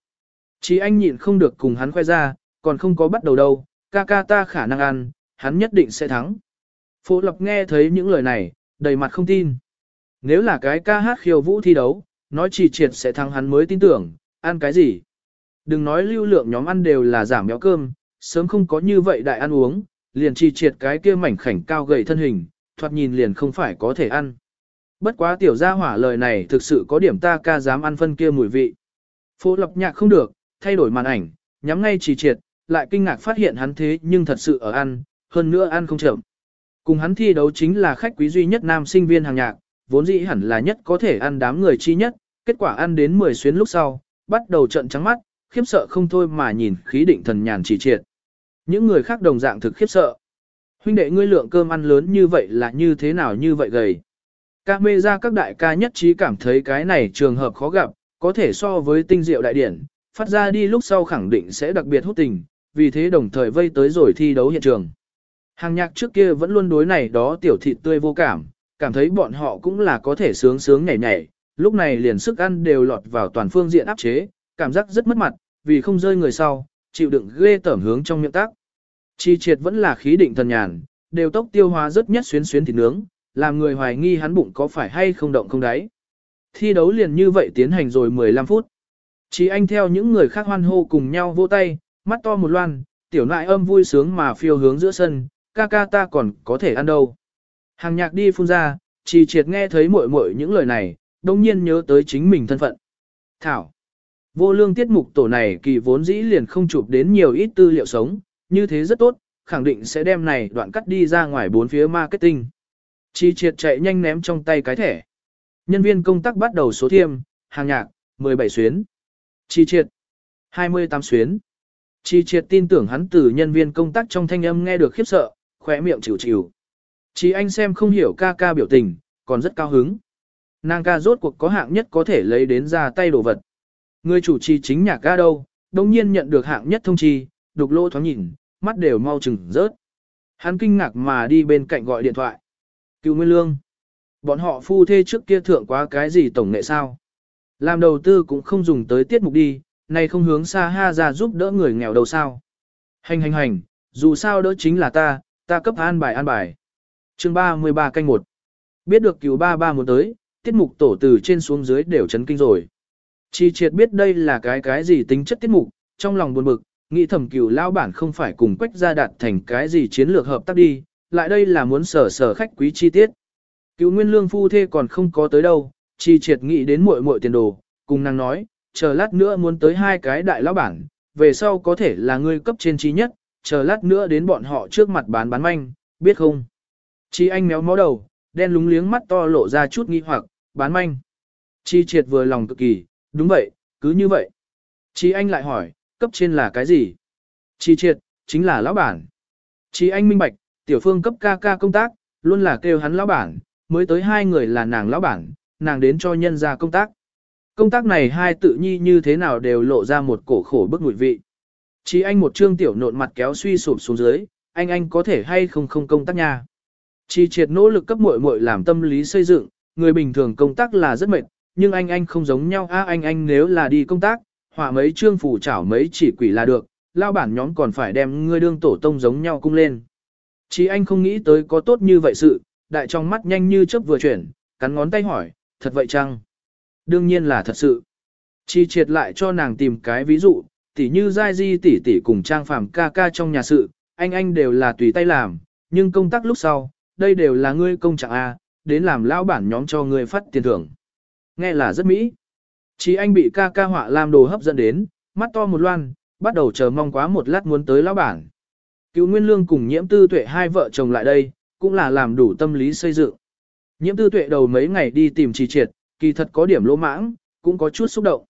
chí anh nhịn không được cùng hắn khoe ra, còn không có bắt đầu đâu, ca ca ta khả năng ăn, hắn nhất định sẽ thắng. Phố lập nghe thấy những lời này, đầy mặt không tin. Nếu là cái ca hát khiêu vũ thi đấu, nói chỉ triệt sẽ thắng hắn mới tin tưởng, ăn cái gì? Đừng nói lưu lượng nhóm ăn đều là giảm béo cơm, sớm không có như vậy đại ăn uống, liền chi triệt cái kia mảnh khảnh cao gầy thân hình, thoạt nhìn liền không phải có thể ăn. Bất quá tiểu gia hỏa lời này thực sự có điểm ta ca dám ăn phân kia mùi vị. Phố lập nhạc không được, thay đổi màn ảnh, nhắm ngay chỉ triệt, lại kinh ngạc phát hiện hắn thế nhưng thật sự ở ăn, hơn nữa ăn không chậm. Cùng hắn thi đấu chính là khách quý duy nhất nam sinh viên hàng nhạc, vốn dĩ hẳn là nhất có thể ăn đám người chi nhất, kết quả ăn đến 10 xuyến lúc sau, bắt đầu trận trắng mắt, khiếp sợ không thôi mà nhìn khí định thần nhàn chỉ triệt. Những người khác đồng dạng thực khiếp sợ. Huynh đệ ngươi lượng cơm ăn lớn như vậy là như thế nào như vậy gầy. Các mê ra các đại ca nhất trí cảm thấy cái này trường hợp khó gặp, có thể so với tinh diệu đại điển, phát ra đi lúc sau khẳng định sẽ đặc biệt hút tình, vì thế đồng thời vây tới rồi thi đấu hiện trường. Hàng nhạc trước kia vẫn luôn đối này đó tiểu thịt tươi vô cảm, cảm thấy bọn họ cũng là có thể sướng sướng nhảy nhảy, lúc này liền sức ăn đều lọt vào toàn phương diện áp chế, cảm giác rất mất mặt, vì không rơi người sau, chịu đựng ghê tởm hướng trong miệng tác. Chi triệt vẫn là khí định thần nhàn, đều tốc tiêu hóa rất nhất xuyến xuyến thịt nướng, làm người hoài nghi hắn bụng có phải hay không động không đáy. Thi đấu liền như vậy tiến hành rồi 15 phút. Chỉ anh theo những người khác hoan hô cùng nhau vỗ tay, mắt to một loan, tiểu nại âm vui sướng mà phiêu hướng giữa sân, ca ca ta còn có thể ăn đâu. Hàng nhạc đi phun ra, chỉ triệt nghe thấy muội muội những lời này, đồng nhiên nhớ tới chính mình thân phận. Thảo. Vô lương tiết mục tổ này kỳ vốn dĩ liền không chụp đến nhiều ít tư liệu sống, như thế rất tốt, khẳng định sẽ đem này đoạn cắt đi ra ngoài bốn phía marketing. Chi triệt chạy nhanh ném trong tay cái thẻ. Nhân viên công tác bắt đầu số thiêm, hàng nhạc, 17 xuyến. Chi triệt, 28 xuyến. Chi triệt tin tưởng hắn từ nhân viên công tác trong thanh âm nghe được khiếp sợ, khỏe miệng chịu chịu. Chi anh xem không hiểu ca ca biểu tình, còn rất cao hứng. Nàng ca rốt cuộc có hạng nhất có thể lấy đến ra tay đồ vật. Người chủ trì chính nhạc ga đâu, đồng nhiên nhận được hạng nhất thông chi, đục lỗ thoáng nhìn, mắt đều mau chừng rớt. Hắn kinh ngạc mà đi bên cạnh gọi điện thoại. Cựu Nguyên Lương. Bọn họ phu thê trước kia thượng quá cái gì tổng nghệ sao? Làm đầu tư cũng không dùng tới tiết mục đi, này không hướng xa ha ra giúp đỡ người nghèo đầu sao. Hành hành hành, dù sao đỡ chính là ta, ta cấp an bài an bài. chương 33 canh 1. Biết được cứu ba ba muốn tới, tiết mục tổ từ trên xuống dưới đều chấn kinh rồi. Chi triệt biết đây là cái cái gì tính chất tiết mục, trong lòng buồn bực, nghĩ thẩm cửu lao bản không phải cùng quách gia đạt thành cái gì chiến lược hợp tác đi, lại đây là muốn sở sở khách quý chi tiết. Cựu nguyên lương phu thê còn không có tới đâu, chi triệt nghĩ đến muội muội tiền đồ, cùng nàng nói, chờ lát nữa muốn tới hai cái đại lão bản, về sau có thể là ngươi cấp trên trí nhất, chờ lát nữa đến bọn họ trước mặt bán bán manh, biết không? Chi anh méo mó đầu, đen lúng liếng mắt to lộ ra chút nghi hoặc, bán manh. Chi triệt vừa lòng cực kỳ, đúng vậy, cứ như vậy. Chi anh lại hỏi, cấp trên là cái gì? Chi triệt, chính là lão bản. Chi anh minh bạch, tiểu phương cấp ca ca công tác, luôn là kêu hắn lão bản, mới tới hai người là nàng lão bản, nàng đến cho nhân ra công tác. Công tác này hai tự nhi như thế nào đều lộ ra một cổ khổ bức ngụy vị. Chí anh một trương tiểu nộn mặt kéo suy sụp xuống dưới, anh anh có thể hay không không công tác nha. Chi triệt nỗ lực cấp muội muội làm tâm lý xây dựng, người bình thường công tác là rất mệt, nhưng anh anh không giống nhau a anh anh nếu là đi công tác, họa mấy trương phủ chảo mấy chỉ quỷ là được, lao bản nhóm còn phải đem ngươi đương tổ tông giống nhau cung lên. Chỉ anh không nghĩ tới có tốt như vậy sự, đại trong mắt nhanh như chớp vừa chuyển, cắn ngón tay hỏi, thật vậy chăng? Đương nhiên là thật sự. Chi triệt lại cho nàng tìm cái ví dụ, tỉ như giai di tỷ tỷ cùng trang phàm ca ca trong nhà sự, anh anh đều là tùy tay làm, nhưng công tác lúc sau, đây đều là ngươi công trạng A, đến làm lão bản nhóm cho ngươi phát tiền thưởng. Nghe là rất mỹ. Chỉ anh bị ca ca họa làm đồ hấp dẫn đến, mắt to một loan, bắt đầu chờ mong quá một lát muốn tới lão bản. Cựu Nguyên Lương cùng nhiễm tư tuệ hai vợ chồng lại đây, cũng là làm đủ tâm lý xây dựng. Nhiễm tư tuệ đầu mấy ngày đi tìm trì triệt, kỳ thật có điểm lỗ mãng, cũng có chút xúc động.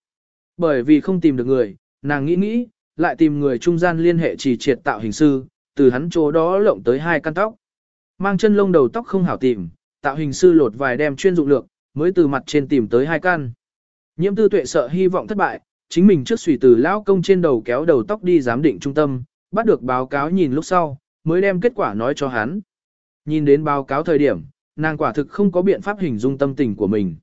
Bởi vì không tìm được người, nàng nghĩ nghĩ, lại tìm người trung gian liên hệ trì triệt tạo hình sư, từ hắn chỗ đó lộng tới hai căn tóc. Mang chân lông đầu tóc không hảo tìm, tạo hình sư lột vài đem chuyên dụng lược, mới từ mặt trên tìm tới hai căn. Nhiễm tư tuệ sợ hy vọng thất bại, chính mình trước suy từ lão công trên đầu kéo đầu tóc đi giám định trung tâm, bắt được báo cáo nhìn lúc sau, mới đem kết quả nói cho hắn. Nhìn đến báo cáo thời điểm, nàng quả thực không có biện pháp hình dung tâm tình của mình.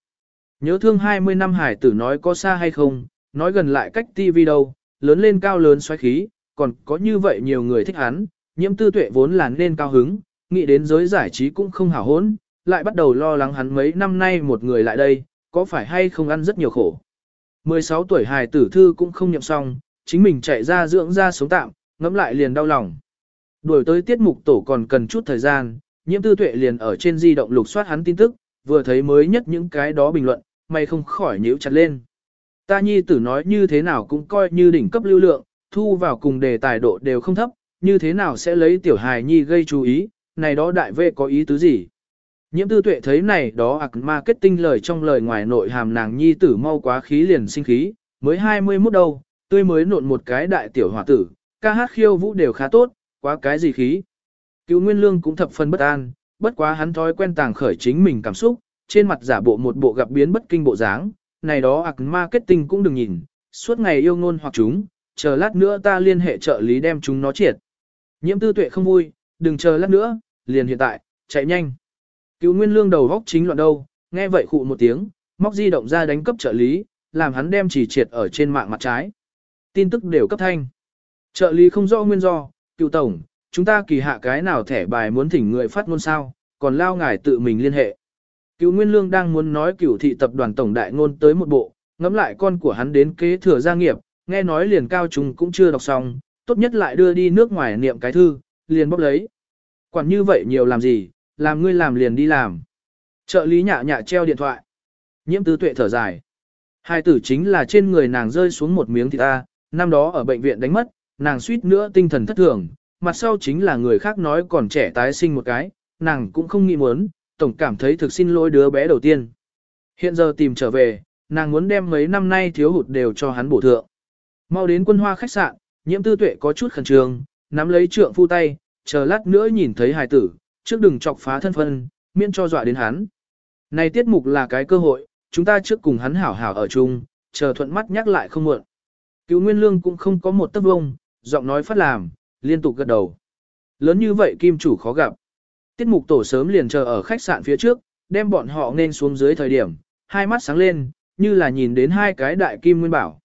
Nhớ thương 20 năm hải tử nói có xa hay không, nói gần lại cách TV đâu, lớn lên cao lớn xoáy khí, còn có như vậy nhiều người thích hắn, nhiễm tư tuệ vốn là nên cao hứng, nghĩ đến giới giải trí cũng không hảo hốn, lại bắt đầu lo lắng hắn mấy năm nay một người lại đây, có phải hay không ăn rất nhiều khổ. 16 tuổi hài tử thư cũng không nhậm xong, chính mình chạy ra dưỡng ra sống tạm, ngẫm lại liền đau lòng. Đuổi tới tiết mục tổ còn cần chút thời gian, nhiễm tư tuệ liền ở trên di động lục soát hắn tin tức, vừa thấy mới nhất những cái đó bình luận, mày không khỏi nhíu chặt lên. Ta nhi tử nói như thế nào cũng coi như đỉnh cấp lưu lượng, thu vào cùng đề tài độ đều không thấp, như thế nào sẽ lấy tiểu hài nhi gây chú ý, này đó đại vệ có ý tứ gì. Nhiễm tư tuệ thấy này đó ạc marketing lời trong lời ngoài nội hàm nàng nhi tử mau quá khí liền sinh khí, mới 21 đâu, tươi mới nộn một cái đại tiểu hòa tử, ca hát khiêu vũ đều khá tốt, quá cái gì khí. Cứu Nguyên Lương cũng thập phần bất an, bất quá hắn thói quen tàng khởi chính mình cảm xúc, trên mặt giả bộ một bộ gặp biến bất kinh bộ dáng, này đó ạc marketing cũng đừng nhìn, suốt ngày yêu ngôn hoặc chúng, chờ lát nữa ta liên hệ trợ lý đem chúng nó triệt. Nhiễm tư tuệ không vui, đừng chờ lát nữa, liền hiện tại, chạy nhanh. Cứu Nguyên Lương đầu góc chính loạn đâu, nghe vậy khụ một tiếng, móc di động ra đánh cấp trợ lý, làm hắn đem chỉ triệt ở trên mạng mặt trái. Tin tức đều cấp thanh. Trợ lý không rõ nguyên do, cựu tổng, chúng ta kỳ hạ cái nào thẻ bài muốn thỉnh người phát ngôn sao, còn lao ngài tự mình liên hệ. Cựu Nguyên Lương đang muốn nói cựu thị tập đoàn tổng đại ngôn tới một bộ, ngẫm lại con của hắn đến kế thừa gia nghiệp, nghe nói liền cao trùng cũng chưa đọc xong, tốt nhất lại đưa đi nước ngoài niệm cái thư, liền bóc lấy. Quản như vậy nhiều làm gì, làm ngươi làm liền đi làm. Trợ lý nhạ nhạ treo điện thoại. Nhiễm tứ tuệ thở dài. Hai tử chính là trên người nàng rơi xuống một miếng thịt ta, năm đó ở bệnh viện đánh mất, nàng suýt nữa tinh thần thất thường, mặt sau chính là người khác nói còn trẻ tái sinh một cái, nàng cũng không nghĩ muốn, tổng cảm thấy thực xin lỗi đứa bé đầu tiên. Hiện giờ tìm trở về, nàng muốn đem mấy năm nay thiếu hụt đều cho hắn bổ thượng. Mau đến quân hoa khách sạn, nhiễm tư tuệ có chút khẩn trương, nắm lấy trượng phu tay, chờ lát nữa nhìn thấy hài tử, trước đừng chọc phá thân phân, miễn cho dọa đến hắn. Này tiết mục là cái cơ hội, chúng ta trước cùng hắn hảo hảo ở chung, chờ thuận mắt nhắc lại không muộn. Cứu Nguyên Lương cũng không có một tấc vông, giọng nói phát làm, liên tục gật đầu. Lớn như vậy kim chủ khó gặp. Tiết mục tổ sớm liền chờ ở khách sạn phía trước, đem bọn họ nên xuống dưới thời điểm, hai mắt sáng lên, như là nhìn đến hai cái đại kim nguyên bảo.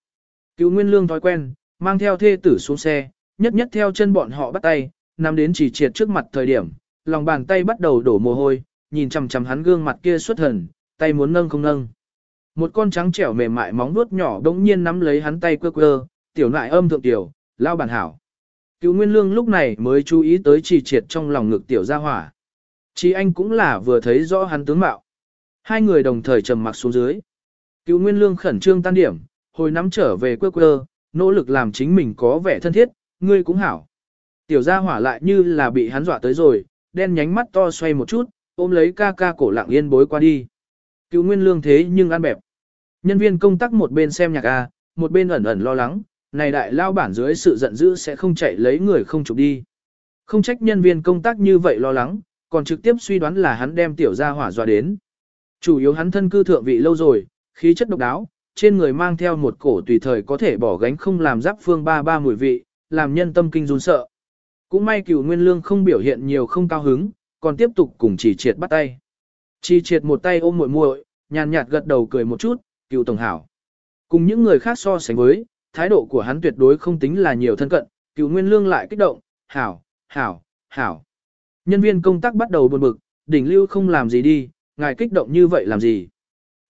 Cứu Nguyên Lương thói quen, mang theo thê tử xuống xe, nhất nhất theo chân bọn họ bắt tay, nằm đến chỉ triệt trước mặt thời điểm, lòng bàn tay bắt đầu đổ mồ hôi, nhìn chằm chằm hắn gương mặt kia xuất thần, tay muốn nâng không nâng. Một con trắng trẻo mềm mại móng vuốt nhỏ đống nhiên nắm lấy hắn tay quơ quơ, tiểu nại âm thượng tiểu, lao bản hảo. Cựu Nguyên Lương lúc này mới chú ý tới trì triệt trong lòng ngực tiểu gia hỏa. Chỉ anh cũng là vừa thấy rõ hắn tướng mạo. Hai người đồng thời trầm mặc xuống dưới. Cựu Nguyên Lương khẩn trương tan điểm, hồi nắm trở về quơ quơ, nỗ lực làm chính mình có vẻ thân thiết, ngươi cũng hảo. Tiểu gia hỏa lại như là bị hắn dọa tới rồi, đen nhánh mắt to xoay một chút, ôm lấy ca ca cổ lặng yên bối qua đi. Cựu nguyên lương thế nhưng ăn bẹp. Nhân viên công tác một bên xem nhạc A, một bên ẩn ẩn lo lắng, này đại lao bản dưới sự giận dữ sẽ không chạy lấy người không chụp đi. Không trách nhân viên công tác như vậy lo lắng, còn trực tiếp suy đoán là hắn đem tiểu gia hỏa dọa đến. Chủ yếu hắn thân cư thượng vị lâu rồi, khí chất độc đáo, trên người mang theo một cổ tùy thời có thể bỏ gánh không làm giáp phương ba ba mùi vị, làm nhân tâm kinh run sợ. Cũng may cửu nguyên lương không biểu hiện nhiều không cao hứng, còn tiếp tục cùng chỉ triệt bắt tay. Chỉ triệt một tay ôm muội muội, nhàn nhạt gật đầu cười một chút, Cựu tổng hảo. Cùng những người khác so sánh với, thái độ của hắn tuyệt đối không tính là nhiều thân cận, Cựu nguyên lương lại kích động, hảo, hảo, hảo. Nhân viên công tác bắt đầu buồn bực, đỉnh lưu không làm gì đi, ngài kích động như vậy làm gì.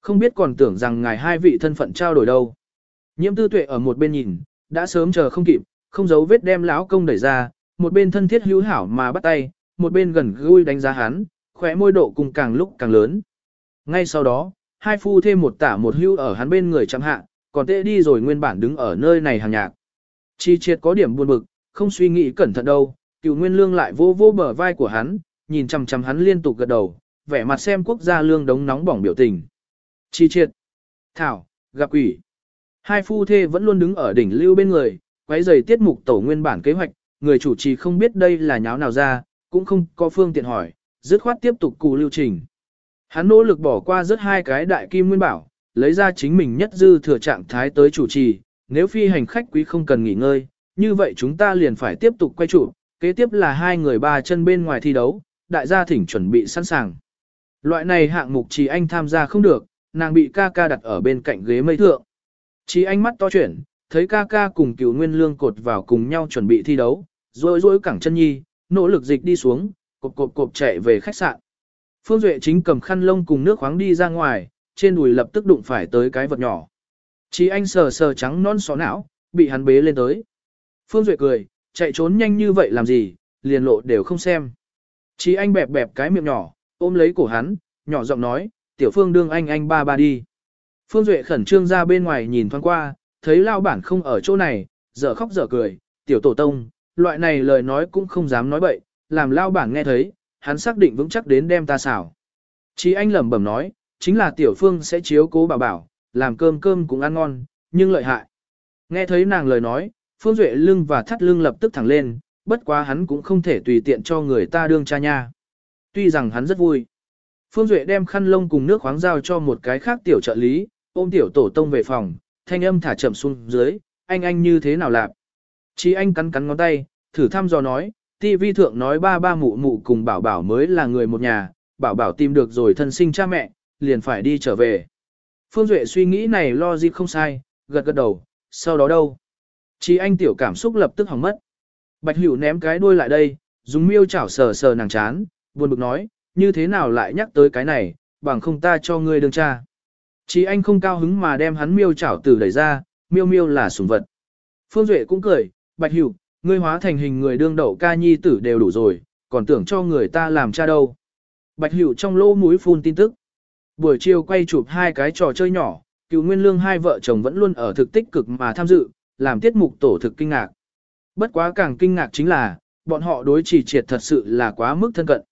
Không biết còn tưởng rằng ngài hai vị thân phận trao đổi đâu. Nhiễm tư tuệ ở một bên nhìn, đã sớm chờ không kịp, không giấu vết đem lão công đẩy ra, một bên thân thiết hữu hảo mà bắt tay, một bên gần gũi đánh giá hắn, khóe môi độ cùng càng lúc càng lớn. Ngay sau đó, hai phu thêm một tả một hữu ở hắn bên người chăm hạ, còn tệ đi rồi nguyên bản đứng ở nơi này hàng nhạc. Chi triệt có điểm buồn bực, không suy nghĩ cẩn thận đâu, cựu nguyên lương lại vô vô bờ vai của hắn, nhìn chằm chằm hắn liên tục gật đầu, vẻ mặt xem quốc gia lương đống nóng bỏng biểu tình. Chi triệt, thảo, gặp quỷ. Hai phu thê vẫn luôn đứng ở đỉnh lưu bên người, quấy giày tiết mục tổ nguyên bản kế hoạch, người chủ trì không biết đây là nháo nào ra, cũng không có phương tiện hỏi, dứt khoát tiếp tục cụ lưu trình. Hắn nỗ lực bỏ qua rất hai cái đại kim nguyên bảo, lấy ra chính mình nhất dư thừa trạng thái tới chủ trì, nếu phi hành khách quý không cần nghỉ ngơi, như vậy chúng ta liền phải tiếp tục quay trụ, kế tiếp là hai người ba chân bên ngoài thi đấu, đại gia thỉnh chuẩn bị sẵn sàng. Loại này hạng mục chỉ anh tham gia không được, nàng bị ca ca đặt ở bên cạnh ghế mây thượng. Chỉ anh mắt to chuyển, thấy ca ca cùng cửu nguyên lương cột vào cùng nhau chuẩn bị thi đấu, rồi rối cẳng chân nhi, nỗ lực dịch đi xuống, cộp cộp cộp chạy về khách sạn. Phương Duệ chính cầm khăn lông cùng nước khoáng đi ra ngoài, trên đùi lập tức đụng phải tới cái vật nhỏ. Chí anh sờ sờ trắng non xó não, bị hắn bế lên tới. Phương Duệ cười, chạy trốn nhanh như vậy làm gì, liền lộ đều không xem. Chí anh bẹp bẹp cái miệng nhỏ, ôm lấy cổ hắn, nhỏ giọng nói, tiểu phương đương anh anh ba ba đi. Phương Duệ khẩn trương ra bên ngoài nhìn thoáng qua, thấy lao bản không ở chỗ này, dở khóc dở cười, tiểu tổ tông, loại này lời nói cũng không dám nói bậy, làm lao bản nghe thấy, hắn xác định vững chắc đến đem ta xảo. Chỉ anh lẩm bẩm nói, chính là tiểu phương sẽ chiếu cố bảo bảo, làm cơm cơm cũng ăn ngon, nhưng lợi hại. Nghe thấy nàng lời nói, Phương Duệ lưng và thắt lưng lập tức thẳng lên, bất quá hắn cũng không thể tùy tiện cho người ta đương cha nha. Tuy rằng hắn rất vui. Phương Duệ đem khăn lông cùng nước khoáng giao cho một cái khác tiểu trợ lý, ôm tiểu tổ tông về phòng, thanh âm thả chậm xuống dưới, anh anh như thế nào lạp. Chí anh cắn cắn ngón tay, thử thăm dò nói, TV thượng nói ba ba mụ mụ cùng bảo bảo mới là người một nhà, bảo bảo tìm được rồi thân sinh cha mẹ, liền phải đi trở về. Phương Duệ suy nghĩ này lo gì không sai, gật gật đầu, sau đó đâu? Chí anh tiểu cảm xúc lập tức hỏng mất. Bạch Hữu ném cái đuôi lại đây, dùng miêu chảo sờ sờ nàng chán, buồn bực nói, như thế nào lại nhắc tới cái này, bằng không ta cho ngươi đương cha. Chí anh không cao hứng mà đem hắn miêu chảo tử đẩy ra, miêu miêu là sủng vật. Phương Duệ cũng cười, Bạch Hữu, ngươi hóa thành hình người đương đậu ca nhi tử đều đủ rồi, còn tưởng cho người ta làm cha đâu. Bạch Hữu trong lỗ mũi phun tin tức. Buổi chiều quay chụp hai cái trò chơi nhỏ, cựu nguyên lương hai vợ chồng vẫn luôn ở thực tích cực mà tham dự, làm tiết mục tổ thực kinh ngạc. Bất quá càng kinh ngạc chính là, bọn họ đối chỉ triệt thật sự là quá mức thân cận.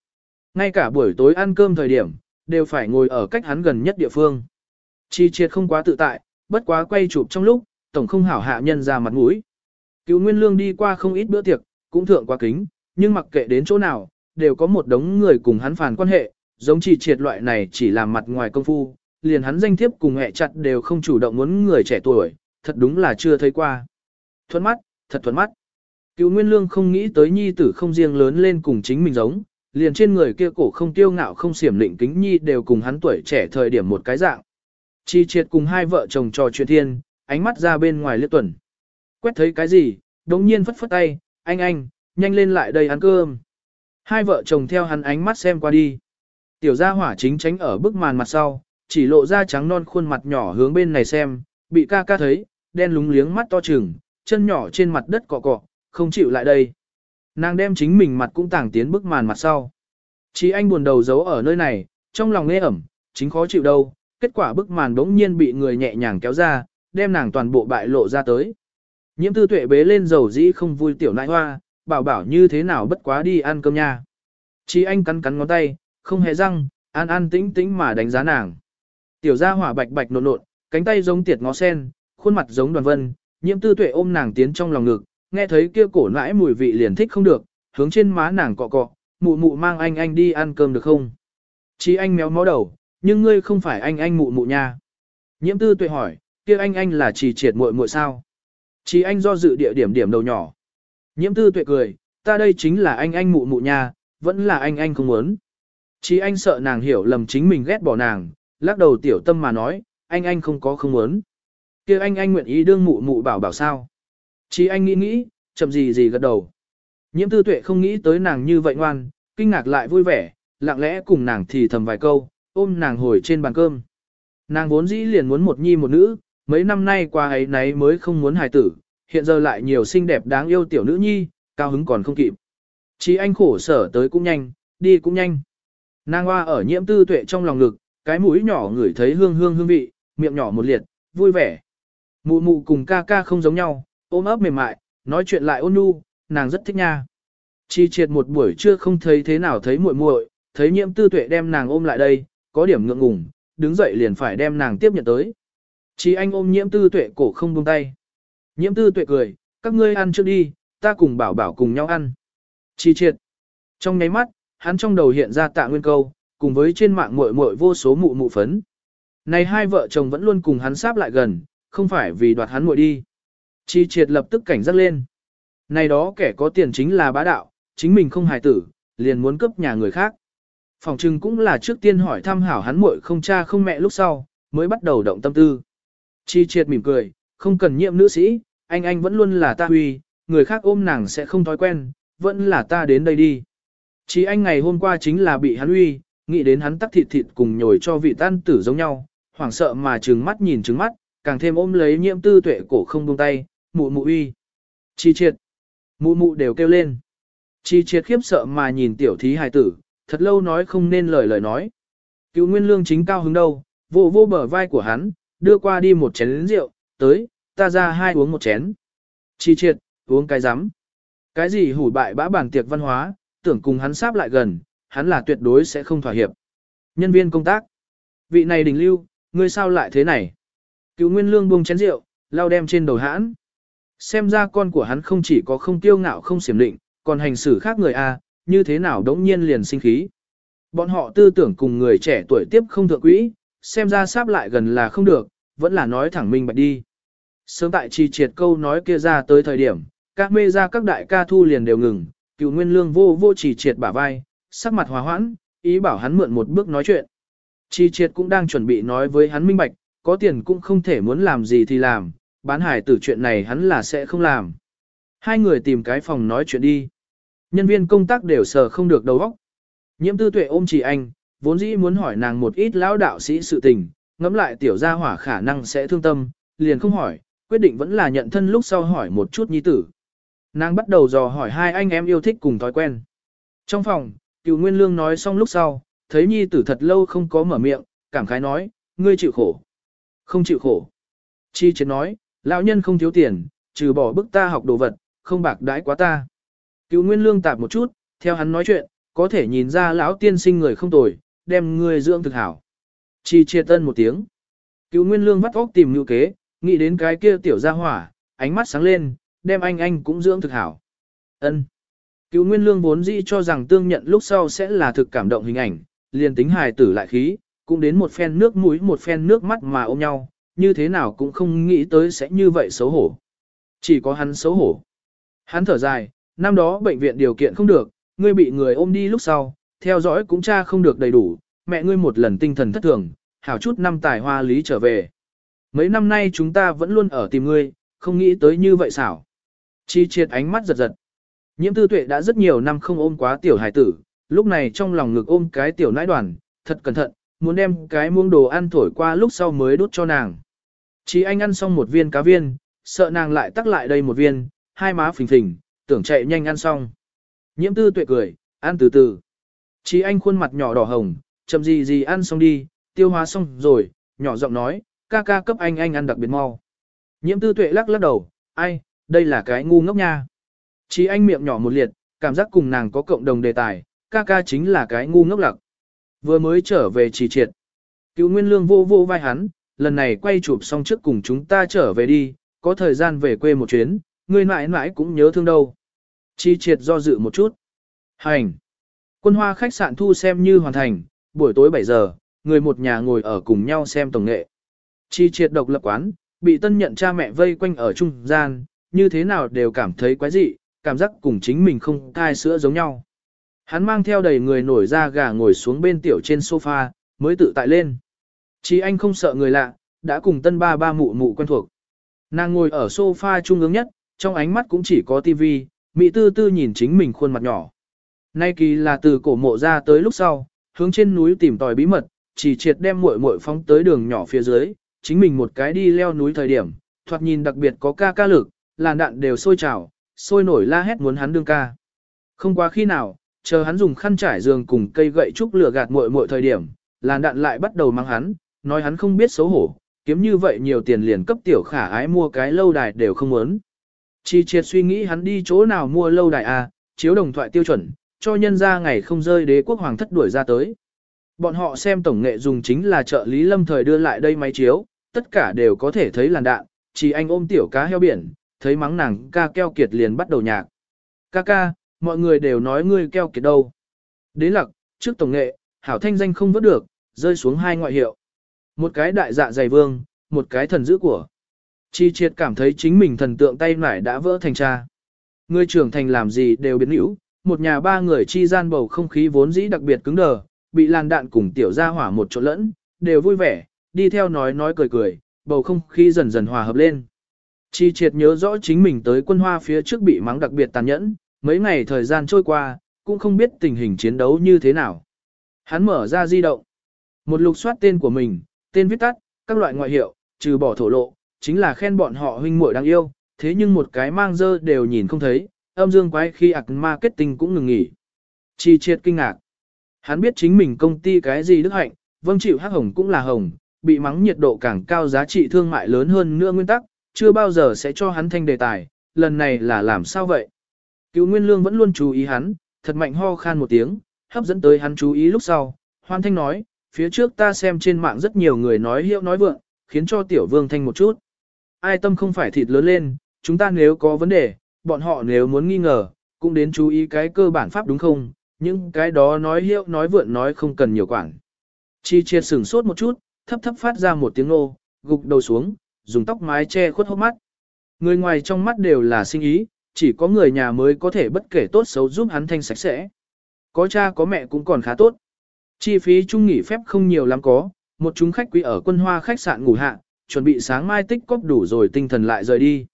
Ngay cả buổi tối ăn cơm thời điểm, đều phải ngồi ở cách hắn gần nhất địa phương. Chi triệt không quá tự tại, bất quá quay chụp trong lúc, tổng không hảo hạ nhân ra mặt mũi. Cựu Nguyên Lương đi qua không ít bữa tiệc, cũng thượng quá kính, nhưng mặc kệ đến chỗ nào, đều có một đống người cùng hắn phản quan hệ, giống chỉ triệt loại này chỉ làm mặt ngoài công phu, liền hắn danh thiếp cùng hẹ chặt đều không chủ động muốn người trẻ tuổi, thật đúng là chưa thấy qua. Thuận mắt, thật thuận mắt. Cựu Nguyên Lương không nghĩ tới nhi tử không riêng lớn lên cùng chính mình giống, liền trên người kia cổ không tiêu ngạo không xiểm lịnh kính nhi đều cùng hắn tuổi trẻ thời điểm một cái dạng. Chi triệt cùng hai vợ chồng trò chuyện thiên, ánh mắt ra bên ngoài liếc tuần. Quét thấy cái gì, đống nhiên phất phất tay, anh anh, nhanh lên lại đây ăn cơm. Hai vợ chồng theo hắn ánh mắt xem qua đi. Tiểu gia hỏa chính tránh ở bức màn mặt sau, chỉ lộ ra trắng non khuôn mặt nhỏ hướng bên này xem, bị ca ca thấy, đen lúng liếng mắt to trừng, chân nhỏ trên mặt đất cọ cọ, không chịu lại đây. Nàng đem chính mình mặt cũng tàng tiến bức màn mặt sau. Chỉ anh buồn đầu giấu ở nơi này, trong lòng nghe ẩm, chính khó chịu đâu, kết quả bức màn đống nhiên bị người nhẹ nhàng kéo ra, đem nàng toàn bộ bại lộ ra tới. Nhiễm tư tuệ bế lên dầu dĩ không vui tiểu nại hoa, bảo bảo như thế nào bất quá đi ăn cơm nha. Chí anh cắn cắn ngón tay, không hề răng, an an tĩnh tĩnh mà đánh giá nàng. Tiểu gia hỏa bạch bạch nộn nộn, cánh tay giống tiệt ngó sen, khuôn mặt giống đoàn vân, nhiễm tư tuệ ôm nàng tiến trong lòng ngực, nghe thấy kia cổ nãi mùi vị liền thích không được, hướng trên má nàng cọ cọ, mụ mụ mang anh anh đi ăn cơm được không? Chí anh méo mó đầu, nhưng ngươi không phải anh anh mụ mụ nha. Nhiễm tư tuệ hỏi, kia anh anh là chỉ triệt muội muội sao? Chỉ anh do dự địa điểm điểm đầu nhỏ. Nhiễm tư tuệ cười, ta đây chính là anh anh mụ mụ nha, vẫn là anh anh không muốn. chỉ anh sợ nàng hiểu lầm chính mình ghét bỏ nàng, lắc đầu tiểu tâm mà nói, anh anh không có không muốn. kia anh anh nguyện ý đương mụ mụ bảo bảo sao. chỉ anh nghĩ nghĩ, chậm gì gì gật đầu. Nhiễm tư tuệ không nghĩ tới nàng như vậy ngoan, kinh ngạc lại vui vẻ, lặng lẽ cùng nàng thì thầm vài câu, ôm nàng hồi trên bàn cơm. Nàng vốn dĩ liền muốn một nhi một nữ, mấy năm nay qua ấy nấy mới không muốn hài tử, hiện giờ lại nhiều xinh đẹp đáng yêu tiểu nữ nhi, cao hứng còn không kịp. Chí anh khổ sở tới cũng nhanh, đi cũng nhanh. Nàng hoa ở nhiễm tư tuệ trong lòng ngực, cái mũi nhỏ ngửi thấy hương hương hương vị, miệng nhỏ một liệt, vui vẻ. Mụ mụ cùng ca ca không giống nhau, ôm ấp mềm mại, nói chuyện lại ôn nhu, nàng rất thích nha. Chi triệt một buổi trưa không thấy thế nào thấy muội muội, thấy nhiễm tư tuệ đem nàng ôm lại đây, có điểm ngượng ngùng, đứng dậy liền phải đem nàng tiếp nhận tới. Chi anh ôm nhiễm tư tuệ cổ không buông tay. Nhiễm tư tuệ cười, các ngươi ăn trước đi, ta cùng bảo bảo cùng nhau ăn. Chi triệt. Trong nháy mắt, hắn trong đầu hiện ra tạ nguyên câu, cùng với trên mạng muội muội vô số mụ mụ phấn. Này hai vợ chồng vẫn luôn cùng hắn sáp lại gần, không phải vì đoạt hắn muội đi. Chi triệt lập tức cảnh giác lên. Này đó kẻ có tiền chính là bá đạo, chính mình không hài tử, liền muốn cướp nhà người khác. Phòng trừng cũng là trước tiên hỏi thăm hảo hắn muội không cha không mẹ lúc sau, mới bắt đầu động tâm tư. Chi triệt mỉm cười, không cần nhiệm nữ sĩ, anh anh vẫn luôn là ta huy, người khác ôm nàng sẽ không thói quen, vẫn là ta đến đây đi. Chỉ anh ngày hôm qua chính là bị hắn huy, nghĩ đến hắn tắc thịt thịt cùng nhồi cho vị tan tử giống nhau, hoảng sợ mà trừng mắt nhìn trừng mắt, càng thêm ôm lấy nhiễm tư tuệ cổ không buông tay, mụ mụ uy. Chi triệt. Mụ mụ đều kêu lên. Chi triệt khiếp sợ mà nhìn tiểu thí hài tử, thật lâu nói không nên lời lời nói. Cựu nguyên lương chính cao hứng đâu, vô vô bờ vai của hắn, đưa qua đi một chén rượu, tới, ta ra hai uống một chén. Chi triệt, uống cái rắm Cái gì hủ bại bã bản tiệc văn hóa, tưởng cùng hắn sáp lại gần, hắn là tuyệt đối sẽ không thỏa hiệp. Nhân viên công tác. Vị này đình lưu, ngươi sao lại thế này? Cựu nguyên lương buông chén rượu, lao đem trên đầu hãn. Xem ra con của hắn không chỉ có không tiêu ngạo không xiểm định, còn hành xử khác người A, như thế nào đống nhiên liền sinh khí. Bọn họ tư tưởng cùng người trẻ tuổi tiếp không thượng quỹ, xem ra sáp lại gần là không được, vẫn là nói thẳng minh bạch đi. Sớm tại trì triệt câu nói kia ra tới thời điểm, các mê ra các đại ca thu liền đều ngừng, cựu nguyên lương vô vô trì triệt bả vai, sắc mặt hòa hoãn, ý bảo hắn mượn một bước nói chuyện. Trì triệt cũng đang chuẩn bị nói với hắn minh bạch, có tiền cũng không thể muốn làm gì thì làm, bán hải tử chuyện này hắn là sẽ không làm. Hai người tìm cái phòng nói chuyện đi. Nhân viên công tác đều sờ không được đầu óc. Nhiễm tư tuệ ôm chị anh, vốn dĩ muốn hỏi nàng một ít lão đạo sĩ sự tình, ngẫm lại tiểu gia hỏa khả năng sẽ thương tâm, liền không hỏi, quyết định vẫn là nhận thân lúc sau hỏi một chút nhi tử. Nàng bắt đầu dò hỏi hai anh em yêu thích cùng thói quen. Trong phòng, cựu nguyên lương nói xong lúc sau, thấy nhi tử thật lâu không có mở miệng, cảm khái nói, ngươi chịu khổ. Không chịu khổ. Chi chiến nói, lão nhân không thiếu tiền, trừ bỏ bức ta học đồ vật, không bạc đãi quá ta. Cựu nguyên lương tạp một chút, theo hắn nói chuyện, có thể nhìn ra lão tiên sinh người không tồi, đem người dưỡng thực hảo. Chi chia tân một tiếng. Cựu nguyên lương vắt óc tìm ngữ kế, nghĩ đến cái kia tiểu gia hỏa, ánh mắt sáng lên, đem anh anh cũng dưỡng thực hảo. Ân. Cựu Nguyên Lương vốn dĩ cho rằng tương nhận lúc sau sẽ là thực cảm động hình ảnh, liền tính hài tử lại khí, cũng đến một phen nước mũi một phen nước mắt mà ôm nhau, như thế nào cũng không nghĩ tới sẽ như vậy xấu hổ. Chỉ có hắn xấu hổ. Hắn thở dài, năm đó bệnh viện điều kiện không được, ngươi bị người ôm đi lúc sau, theo dõi cũng cha không được đầy đủ, mẹ ngươi một lần tinh thần thất thường, hảo chút năm tài hoa lý trở về. Mấy năm nay chúng ta vẫn luôn ở tìm ngươi, không nghĩ tới như vậy xảo. Chi triệt ánh mắt giật giật. Nhiễm tư tuệ đã rất nhiều năm không ôm quá tiểu hải tử, lúc này trong lòng ngực ôm cái tiểu nãi đoàn, thật cẩn thận, muốn đem cái muông đồ ăn thổi qua lúc sau mới đút cho nàng. Chí anh ăn xong một viên cá viên, sợ nàng lại tắc lại đây một viên, hai má phình phình, tưởng chạy nhanh ăn xong. Nhiễm tư tuệ cười, ăn từ từ. Chí anh khuôn mặt nhỏ đỏ hồng, chậm gì gì ăn xong đi, tiêu hóa xong rồi, nhỏ giọng nói, ca ca cấp anh anh ăn đặc biệt mau. Nhiễm tư tuệ lắc lắc đầu, ai, đây là cái ngu ngốc nha. Chí anh miệng nhỏ một liệt, cảm giác cùng nàng có cộng đồng đề tài, ca ca chính là cái ngu ngốc lặc. Vừa mới trở về trì triệt. Cựu Nguyên Lương vô vô vai hắn, lần này quay chụp xong trước cùng chúng ta trở về đi, có thời gian về quê một chuyến, người mãi mãi cũng nhớ thương đâu. Chi triệt do dự một chút. Hành. Quân hoa khách sạn thu xem như hoàn thành, buổi tối 7 giờ, người một nhà ngồi ở cùng nhau xem tổng nghệ. Chi triệt độc lập quán, bị tân nhận cha mẹ vây quanh ở trung gian, như thế nào đều cảm thấy quái dị, cảm giác cùng chính mình không thai sữa giống nhau. Hắn mang theo đầy người nổi ra gà ngồi xuống bên tiểu trên sofa, mới tự tại lên. Chi anh không sợ người lạ, đã cùng tân ba ba mụ mụ quen thuộc. Nàng ngồi ở sofa trung ương nhất, trong ánh mắt cũng chỉ có tivi, mị tư tư nhìn chính mình khuôn mặt nhỏ. Nay kỳ là từ cổ mộ ra tới lúc sau, hướng trên núi tìm tòi bí mật, chỉ triệt đem muội muội phóng tới đường nhỏ phía dưới, chính mình một cái đi leo núi thời điểm, thoạt nhìn đặc biệt có ca ca lực, làn đạn đều sôi trào, sôi nổi la hét muốn hắn đương ca. Không quá khi nào, chờ hắn dùng khăn trải giường cùng cây gậy trúc lửa gạt muội muội thời điểm, làn đạn lại bắt đầu mang hắn, nói hắn không biết xấu hổ, kiếm như vậy nhiều tiền liền cấp tiểu khả ái mua cái lâu đài đều không muốn. Chi triệt suy nghĩ hắn đi chỗ nào mua lâu đài à, chiếu đồng thoại tiêu chuẩn, cho nhân ra ngày không rơi đế quốc hoàng thất đuổi ra tới. Bọn họ xem tổng nghệ dùng chính là trợ lý lâm thời đưa lại đây máy chiếu, tất cả đều có thể thấy làn đạn, chỉ anh ôm tiểu cá heo biển, thấy mắng nàng ca keo kiệt liền bắt đầu nhạc. Ca ca, mọi người đều nói ngươi keo kiệt đâu. Đến lặc, trước tổng nghệ, hảo thanh danh không vớt được, rơi xuống hai ngoại hiệu. Một cái đại dạ dày vương, một cái thần dữ của. Chi triệt cảm thấy chính mình thần tượng tay nải đã vỡ thành cha. Người trưởng thành làm gì đều biến hữu, một nhà ba người chi gian bầu không khí vốn dĩ đặc biệt cứng đờ, bị làn đạn cùng tiểu gia hỏa một chỗ lẫn, đều vui vẻ, đi theo nói nói cười cười, bầu không khí dần dần hòa hợp lên. Chi triệt nhớ rõ chính mình tới quân hoa phía trước bị mắng đặc biệt tàn nhẫn, mấy ngày thời gian trôi qua, cũng không biết tình hình chiến đấu như thế nào. Hắn mở ra di động, một lục soát tên của mình, tên viết tắt, các loại ngoại hiệu, trừ bỏ thổ lộ, chính là khen bọn họ huynh muội đáng yêu, thế nhưng một cái mang dơ đều nhìn không thấy, âm dương quái khi ạc marketing cũng ngừng nghỉ. Chi triệt kinh ngạc. Hắn biết chính mình công ty cái gì đức hạnh, vâng chịu hắc hồng cũng là hồng, bị mắng nhiệt độ càng cao giá trị thương mại lớn hơn nữa nguyên tắc, chưa bao giờ sẽ cho hắn thanh đề tài, lần này là làm sao vậy? Cựu Nguyên Lương vẫn luôn chú ý hắn, thật mạnh ho khan một tiếng, hấp dẫn tới hắn chú ý lúc sau, hoan thanh nói, phía trước ta xem trên mạng rất nhiều người nói hiệu nói vượng, khiến cho tiểu vương thanh một chút. Ai tâm không phải thịt lớn lên, chúng ta nếu có vấn đề, bọn họ nếu muốn nghi ngờ, cũng đến chú ý cái cơ bản pháp đúng không, những cái đó nói hiệu nói vượn nói không cần nhiều quản. Chi triệt sửng sốt một chút, thấp thấp phát ra một tiếng nô, gục đầu xuống, dùng tóc mái che khuất hốc mắt. Người ngoài trong mắt đều là sinh ý, chỉ có người nhà mới có thể bất kể tốt xấu giúp hắn thanh sạch sẽ. Có cha có mẹ cũng còn khá tốt. Chi phí chung nghỉ phép không nhiều lắm có, một chúng khách quý ở quân hoa khách sạn ngủ hạ, chuẩn bị sáng mai tích cóp đủ rồi tinh thần lại rời đi.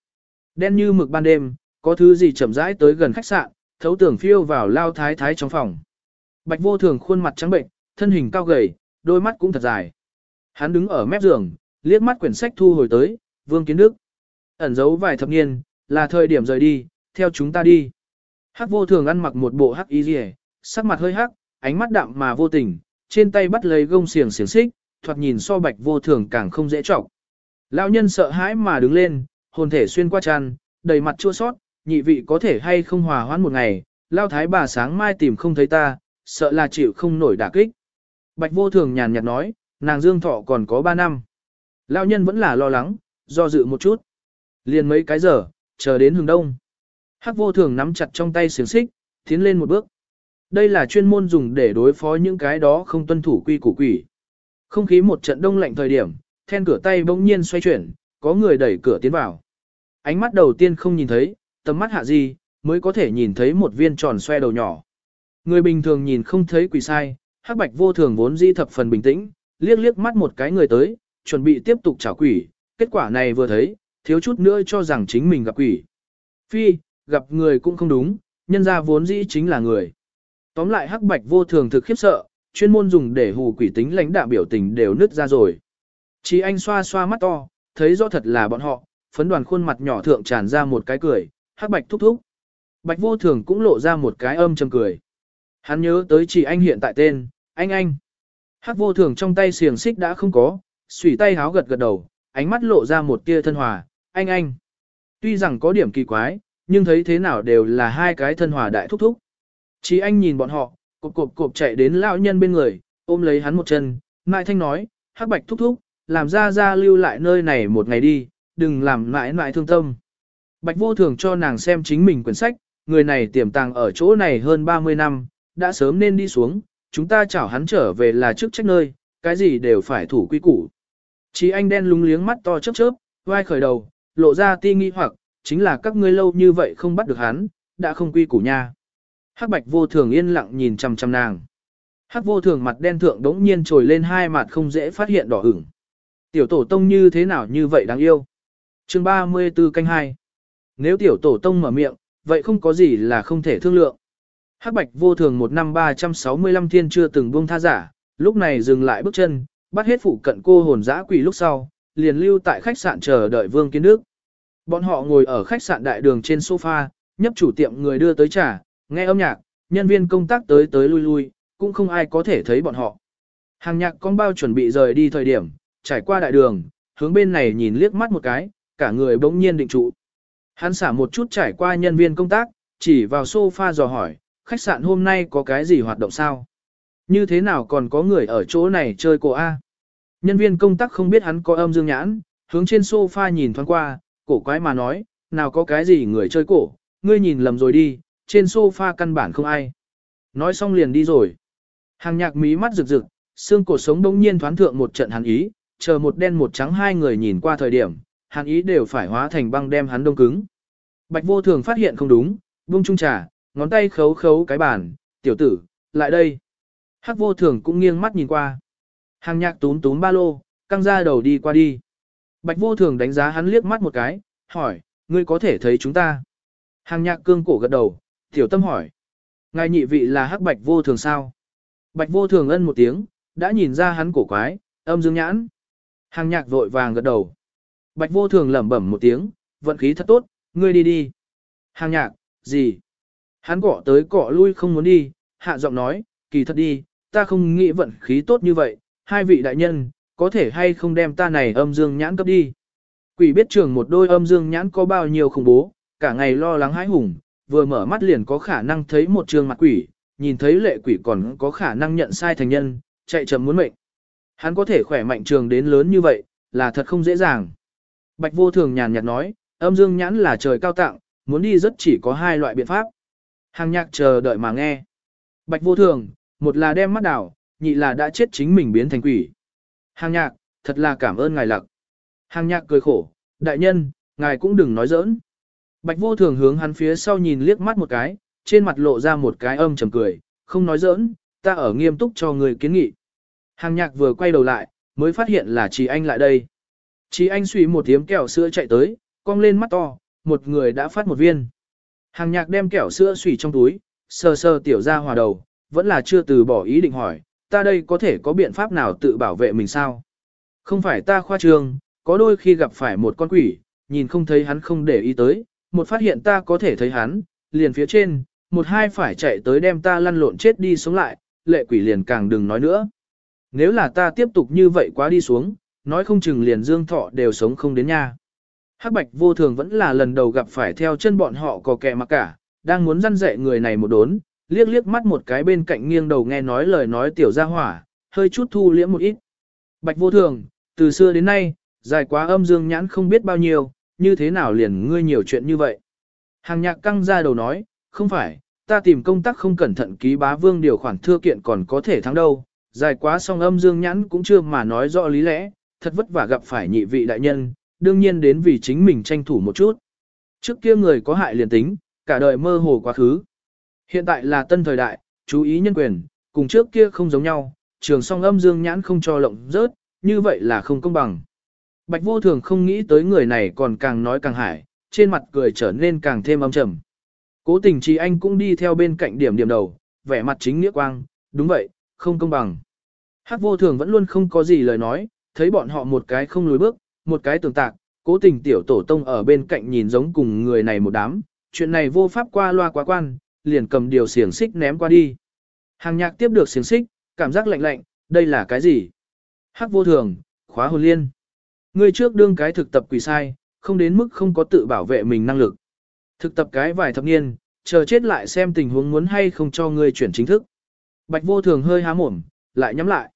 Đen như mực ban đêm, có thứ gì chậm rãi tới gần khách sạn, thấu tưởng phiêu vào lao thái thái trong phòng. Bạch vô thường khuôn mặt trắng bệnh, thân hình cao gầy, đôi mắt cũng thật dài. Hắn đứng ở mép giường, liếc mắt quyển sách thu hồi tới, Vương Kiến Đức. Ẩn giấu vài thập niên, là thời điểm rời đi, theo chúng ta đi. Hắc vô thường ăn mặc một bộ hắc y rìa, sắc mặt hơi hắc, ánh mắt đạm mà vô tình, trên tay bắt lấy gông xiềng xiềng xích, thoạt nhìn so bạch vô thường càng không dễ trọng. Lão nhân sợ hãi mà đứng lên, hồn thể xuyên qua tràn, đầy mặt chua sót, nhị vị có thể hay không hòa hoãn một ngày, lao thái bà sáng mai tìm không thấy ta, sợ là chịu không nổi đả kích. Bạch vô thường nhàn nhạt nói, nàng dương thọ còn có 3 năm. Lão nhân vẫn là lo lắng, do dự một chút. Liền mấy cái giờ, chờ đến hừng đông. Hắc vô thường nắm chặt trong tay xiềng xích, tiến lên một bước. Đây là chuyên môn dùng để đối phó những cái đó không tuân thủ quy củ quỷ. Không khí một trận đông lạnh thời điểm, then cửa tay bỗng nhiên xoay chuyển, có người đẩy cửa tiến vào. Ánh mắt đầu tiên không nhìn thấy, tầm mắt hạ gì, mới có thể nhìn thấy một viên tròn xoe đầu nhỏ. Người bình thường nhìn không thấy quỷ sai, hắc bạch vô thường vốn di thập phần bình tĩnh, liếc liếc mắt một cái người tới, chuẩn bị tiếp tục trả quỷ, kết quả này vừa thấy, thiếu chút nữa cho rằng chính mình gặp quỷ. Phi, gặp người cũng không đúng, nhân ra vốn dĩ chính là người. Tóm lại hắc bạch vô thường thực khiếp sợ, chuyên môn dùng để hù quỷ tính lãnh đạo biểu tình đều nứt ra rồi. Chỉ anh xoa xoa mắt to, thấy rõ thật là bọn họ, phấn đoàn khuôn mặt nhỏ thượng tràn ra một cái cười, hắc bạch thúc thúc. Bạch vô thường cũng lộ ra một cái âm trầm cười. Hắn nhớ tới chỉ anh hiện tại tên, anh anh. Hắc vô thường trong tay xiềng xích đã không có, xủy tay háo gật gật đầu, ánh mắt lộ ra một tia thân hòa, anh anh. Tuy rằng có điểm kỳ quái, nhưng thấy thế nào đều là hai cái thân hòa đại thúc thúc. Chỉ anh nhìn bọn họ, cộp cộp cộp chạy đến lão nhân bên người, ôm lấy hắn một chân, mại thanh nói, hắc bạch thúc thúc, làm ra ra lưu lại nơi này một ngày đi, đừng làm mãi mãi thương tâm. Bạch vô thường cho nàng xem chính mình quyển sách, người này tiềm tàng ở chỗ này hơn 30 năm, đã sớm nên đi xuống, chúng ta chảo hắn trở về là trước trách nơi, cái gì đều phải thủ quy củ. Chỉ anh đen lúng liếng mắt to chớp chớp, vai khởi đầu, lộ ra ti nghi hoặc, chính là các ngươi lâu như vậy không bắt được hắn, đã không quy củ nha. Hắc bạch vô thường yên lặng nhìn chằm chằm nàng. Hắc vô thường mặt đen thượng đống nhiên trồi lên hai mặt không dễ phát hiện đỏ ửng. Tiểu tổ tông như thế nào như vậy đáng yêu. chương 34 canh 2. Nếu tiểu tổ tông mở miệng, vậy không có gì là không thể thương lượng. Hắc bạch vô thường một năm 365 thiên chưa từng buông tha giả, lúc này dừng lại bước chân, bắt hết phụ cận cô hồn dã quỷ lúc sau, liền lưu tại khách sạn chờ đợi Vương Kiến nước. Bọn họ ngồi ở khách sạn đại đường trên sofa, nhấp chủ tiệm người đưa tới trà, nghe âm nhạc, nhân viên công tác tới tới lui lui, cũng không ai có thể thấy bọn họ. Hàng nhạc con bao chuẩn bị rời đi thời điểm, trải qua đại đường, hướng bên này nhìn liếc mắt một cái, cả người bỗng nhiên định trụ. Hắn xả một chút trải qua nhân viên công tác, chỉ vào sofa dò hỏi, khách sạn hôm nay có cái gì hoạt động sao? Như thế nào còn có người ở chỗ này chơi cổ A? Nhân viên công tác không biết hắn có âm dương nhãn, hướng trên sofa nhìn thoáng qua, cổ quái mà nói, nào có cái gì người chơi cổ, ngươi nhìn lầm rồi đi, trên sofa căn bản không ai. Nói xong liền đi rồi. Hàng nhạc mí mắt rực rực, xương cổ sống bỗng nhiên thoáng thượng một trận hàn ý, chờ một đen một trắng hai người nhìn qua thời điểm, hàn ý đều phải hóa thành băng đem hắn đông cứng. Bạch vô thường phát hiện không đúng, buông trung trà, ngón tay khấu khấu cái bàn, tiểu tử, lại đây. Hắc vô thường cũng nghiêng mắt nhìn qua. Hàng nhạc tún tún ba lô, căng ra đầu đi qua đi. Bạch vô thường đánh giá hắn liếc mắt một cái, hỏi, ngươi có thể thấy chúng ta. Hàng nhạc cương cổ gật đầu, tiểu tâm hỏi. Ngài nhị vị là hắc bạch vô thường sao? Bạch vô thường ân một tiếng, đã nhìn ra hắn cổ quái, âm dương nhãn. Hàng nhạc vội vàng gật đầu. Bạch vô thường lẩm bẩm một tiếng, vận khí thật tốt, ngươi đi đi. Hàng nhạc, gì? Hắn cọ tới cọ lui không muốn đi, hạ giọng nói, kỳ thật đi, ta không nghĩ vận khí tốt như vậy, hai vị đại nhân, có thể hay không đem ta này âm dương nhãn cấp đi. Quỷ biết trường một đôi âm dương nhãn có bao nhiêu khủng bố, cả ngày lo lắng hãi hùng, vừa mở mắt liền có khả năng thấy một trường mặt quỷ, nhìn thấy lệ quỷ còn có khả năng nhận sai thành nhân, chạy chậm muốn mệnh. Hắn có thể khỏe mạnh trường đến lớn như vậy, là thật không dễ dàng. Bạch vô thường nhàn nhạt nói, âm dương nhãn là trời cao tặng, muốn đi rất chỉ có hai loại biện pháp. Hàng nhạc chờ đợi mà nghe. Bạch vô thường, một là đem mắt đảo, nhị là đã chết chính mình biến thành quỷ. Hàng nhạc, thật là cảm ơn ngài lặc. Hàng nhạc cười khổ, đại nhân, ngài cũng đừng nói giỡn. Bạch vô thường hướng hắn phía sau nhìn liếc mắt một cái, trên mặt lộ ra một cái âm trầm cười, không nói giỡn, ta ở nghiêm túc cho người kiến nghị. Hàng nhạc vừa quay đầu lại, mới phát hiện là chị anh lại đây. Chị anh suy một tiếng kẹo sữa chạy tới, cong lên mắt to, một người đã phát một viên. Hàng nhạc đem kẹo sữa suy trong túi, sờ sờ tiểu ra hòa đầu, vẫn là chưa từ bỏ ý định hỏi, ta đây có thể có biện pháp nào tự bảo vệ mình sao? Không phải ta khoa trương, có đôi khi gặp phải một con quỷ, nhìn không thấy hắn không để ý tới, một phát hiện ta có thể thấy hắn, liền phía trên, một hai phải chạy tới đem ta lăn lộn chết đi sống lại, lệ quỷ liền càng đừng nói nữa. Nếu là ta tiếp tục như vậy quá đi xuống, nói không chừng liền dương thọ đều sống không đến nha. Hắc bạch vô thường vẫn là lần đầu gặp phải theo chân bọn họ có kẻ mà cả, đang muốn răn dạy người này một đốn, liếc liếc mắt một cái bên cạnh nghiêng đầu nghe nói lời nói tiểu gia hỏa, hơi chút thu liễm một ít. Bạch vô thường, từ xưa đến nay, dài quá âm dương nhãn không biết bao nhiêu, như thế nào liền ngươi nhiều chuyện như vậy. Hàng nhạc căng ra đầu nói, không phải, ta tìm công tác không cẩn thận ký bá vương điều khoản thưa kiện còn có thể thắng đâu, dài quá song âm dương nhãn cũng chưa mà nói rõ lý lẽ, thật vất vả gặp phải nhị vị đại nhân, đương nhiên đến vì chính mình tranh thủ một chút. Trước kia người có hại liền tính, cả đời mơ hồ quá khứ. Hiện tại là tân thời đại, chú ý nhân quyền, cùng trước kia không giống nhau, trường song âm dương nhãn không cho lộng rớt, như vậy là không công bằng. Bạch vô thường không nghĩ tới người này còn càng nói càng hải, trên mặt cười trở nên càng thêm âm trầm. Cố tình trí anh cũng đi theo bên cạnh điểm điểm đầu, vẻ mặt chính nghĩa quang, đúng vậy, không công bằng. Hắc vô thường vẫn luôn không có gì lời nói, thấy bọn họ một cái không lùi bước, một cái tường tạc, cố tình tiểu tổ tông ở bên cạnh nhìn giống cùng người này một đám, chuyện này vô pháp qua loa quá quan, liền cầm điều xiềng xích ném qua đi. Hàng nhạc tiếp được xiềng xích, cảm giác lạnh lạnh, đây là cái gì? Hắc vô thường, khóa hồn liên. Ngươi trước đương cái thực tập quỷ sai, không đến mức không có tự bảo vệ mình năng lực. Thực tập cái vài thập niên, chờ chết lại xem tình huống muốn hay không cho ngươi chuyển chính thức. Bạch vô thường hơi há mồm, lại nhắm lại.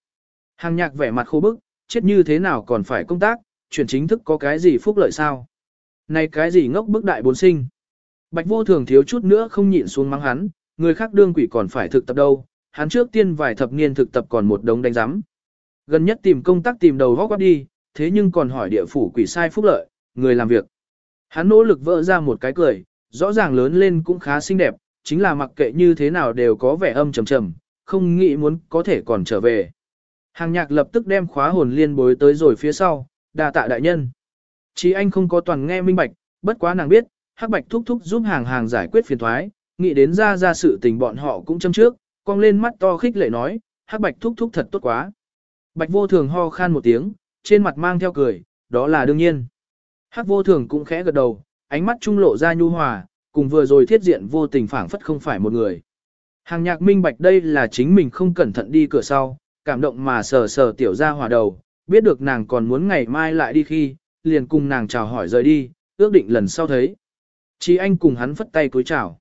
Hàng nhạc vẻ mặt khô bức, chết như thế nào còn phải công tác, chuyển chính thức có cái gì phúc lợi sao? Này cái gì ngốc bức đại bốn sinh? Bạch vô thường thiếu chút nữa không nhịn xuống mắng hắn, người khác đương quỷ còn phải thực tập đâu, hắn trước tiên vài thập niên thực tập còn một đống đánh giám. Gần nhất tìm công tác tìm đầu góc đi, thế nhưng còn hỏi địa phủ quỷ sai phúc lợi, người làm việc. Hắn nỗ lực vỡ ra một cái cười, rõ ràng lớn lên cũng khá xinh đẹp, chính là mặc kệ như thế nào đều có vẻ âm trầm trầm, không nghĩ muốn có thể còn trở về. Hàng nhạc lập tức đem khóa hồn liên bối tới rồi phía sau, đà tạ đại nhân. Chí anh không có toàn nghe minh bạch, bất quá nàng biết, hắc bạch thúc thúc giúp hàng hàng giải quyết phiền thoái, nghĩ đến ra ra sự tình bọn họ cũng châm trước, cong lên mắt to khích lệ nói, hắc bạch thúc thúc thật tốt quá. Bạch vô thường ho khan một tiếng, trên mặt mang theo cười, đó là đương nhiên. Hắc vô thường cũng khẽ gật đầu, ánh mắt trung lộ ra nhu hòa, cùng vừa rồi thiết diện vô tình phảng phất không phải một người. Hàng nhạc minh bạch đây là chính mình không cẩn thận đi cửa sau, cảm động mà sờ sờ tiểu ra hòa đầu, biết được nàng còn muốn ngày mai lại đi khi, liền cùng nàng chào hỏi rời đi, ước định lần sau thấy. Chí anh cùng hắn phất tay cúi chào.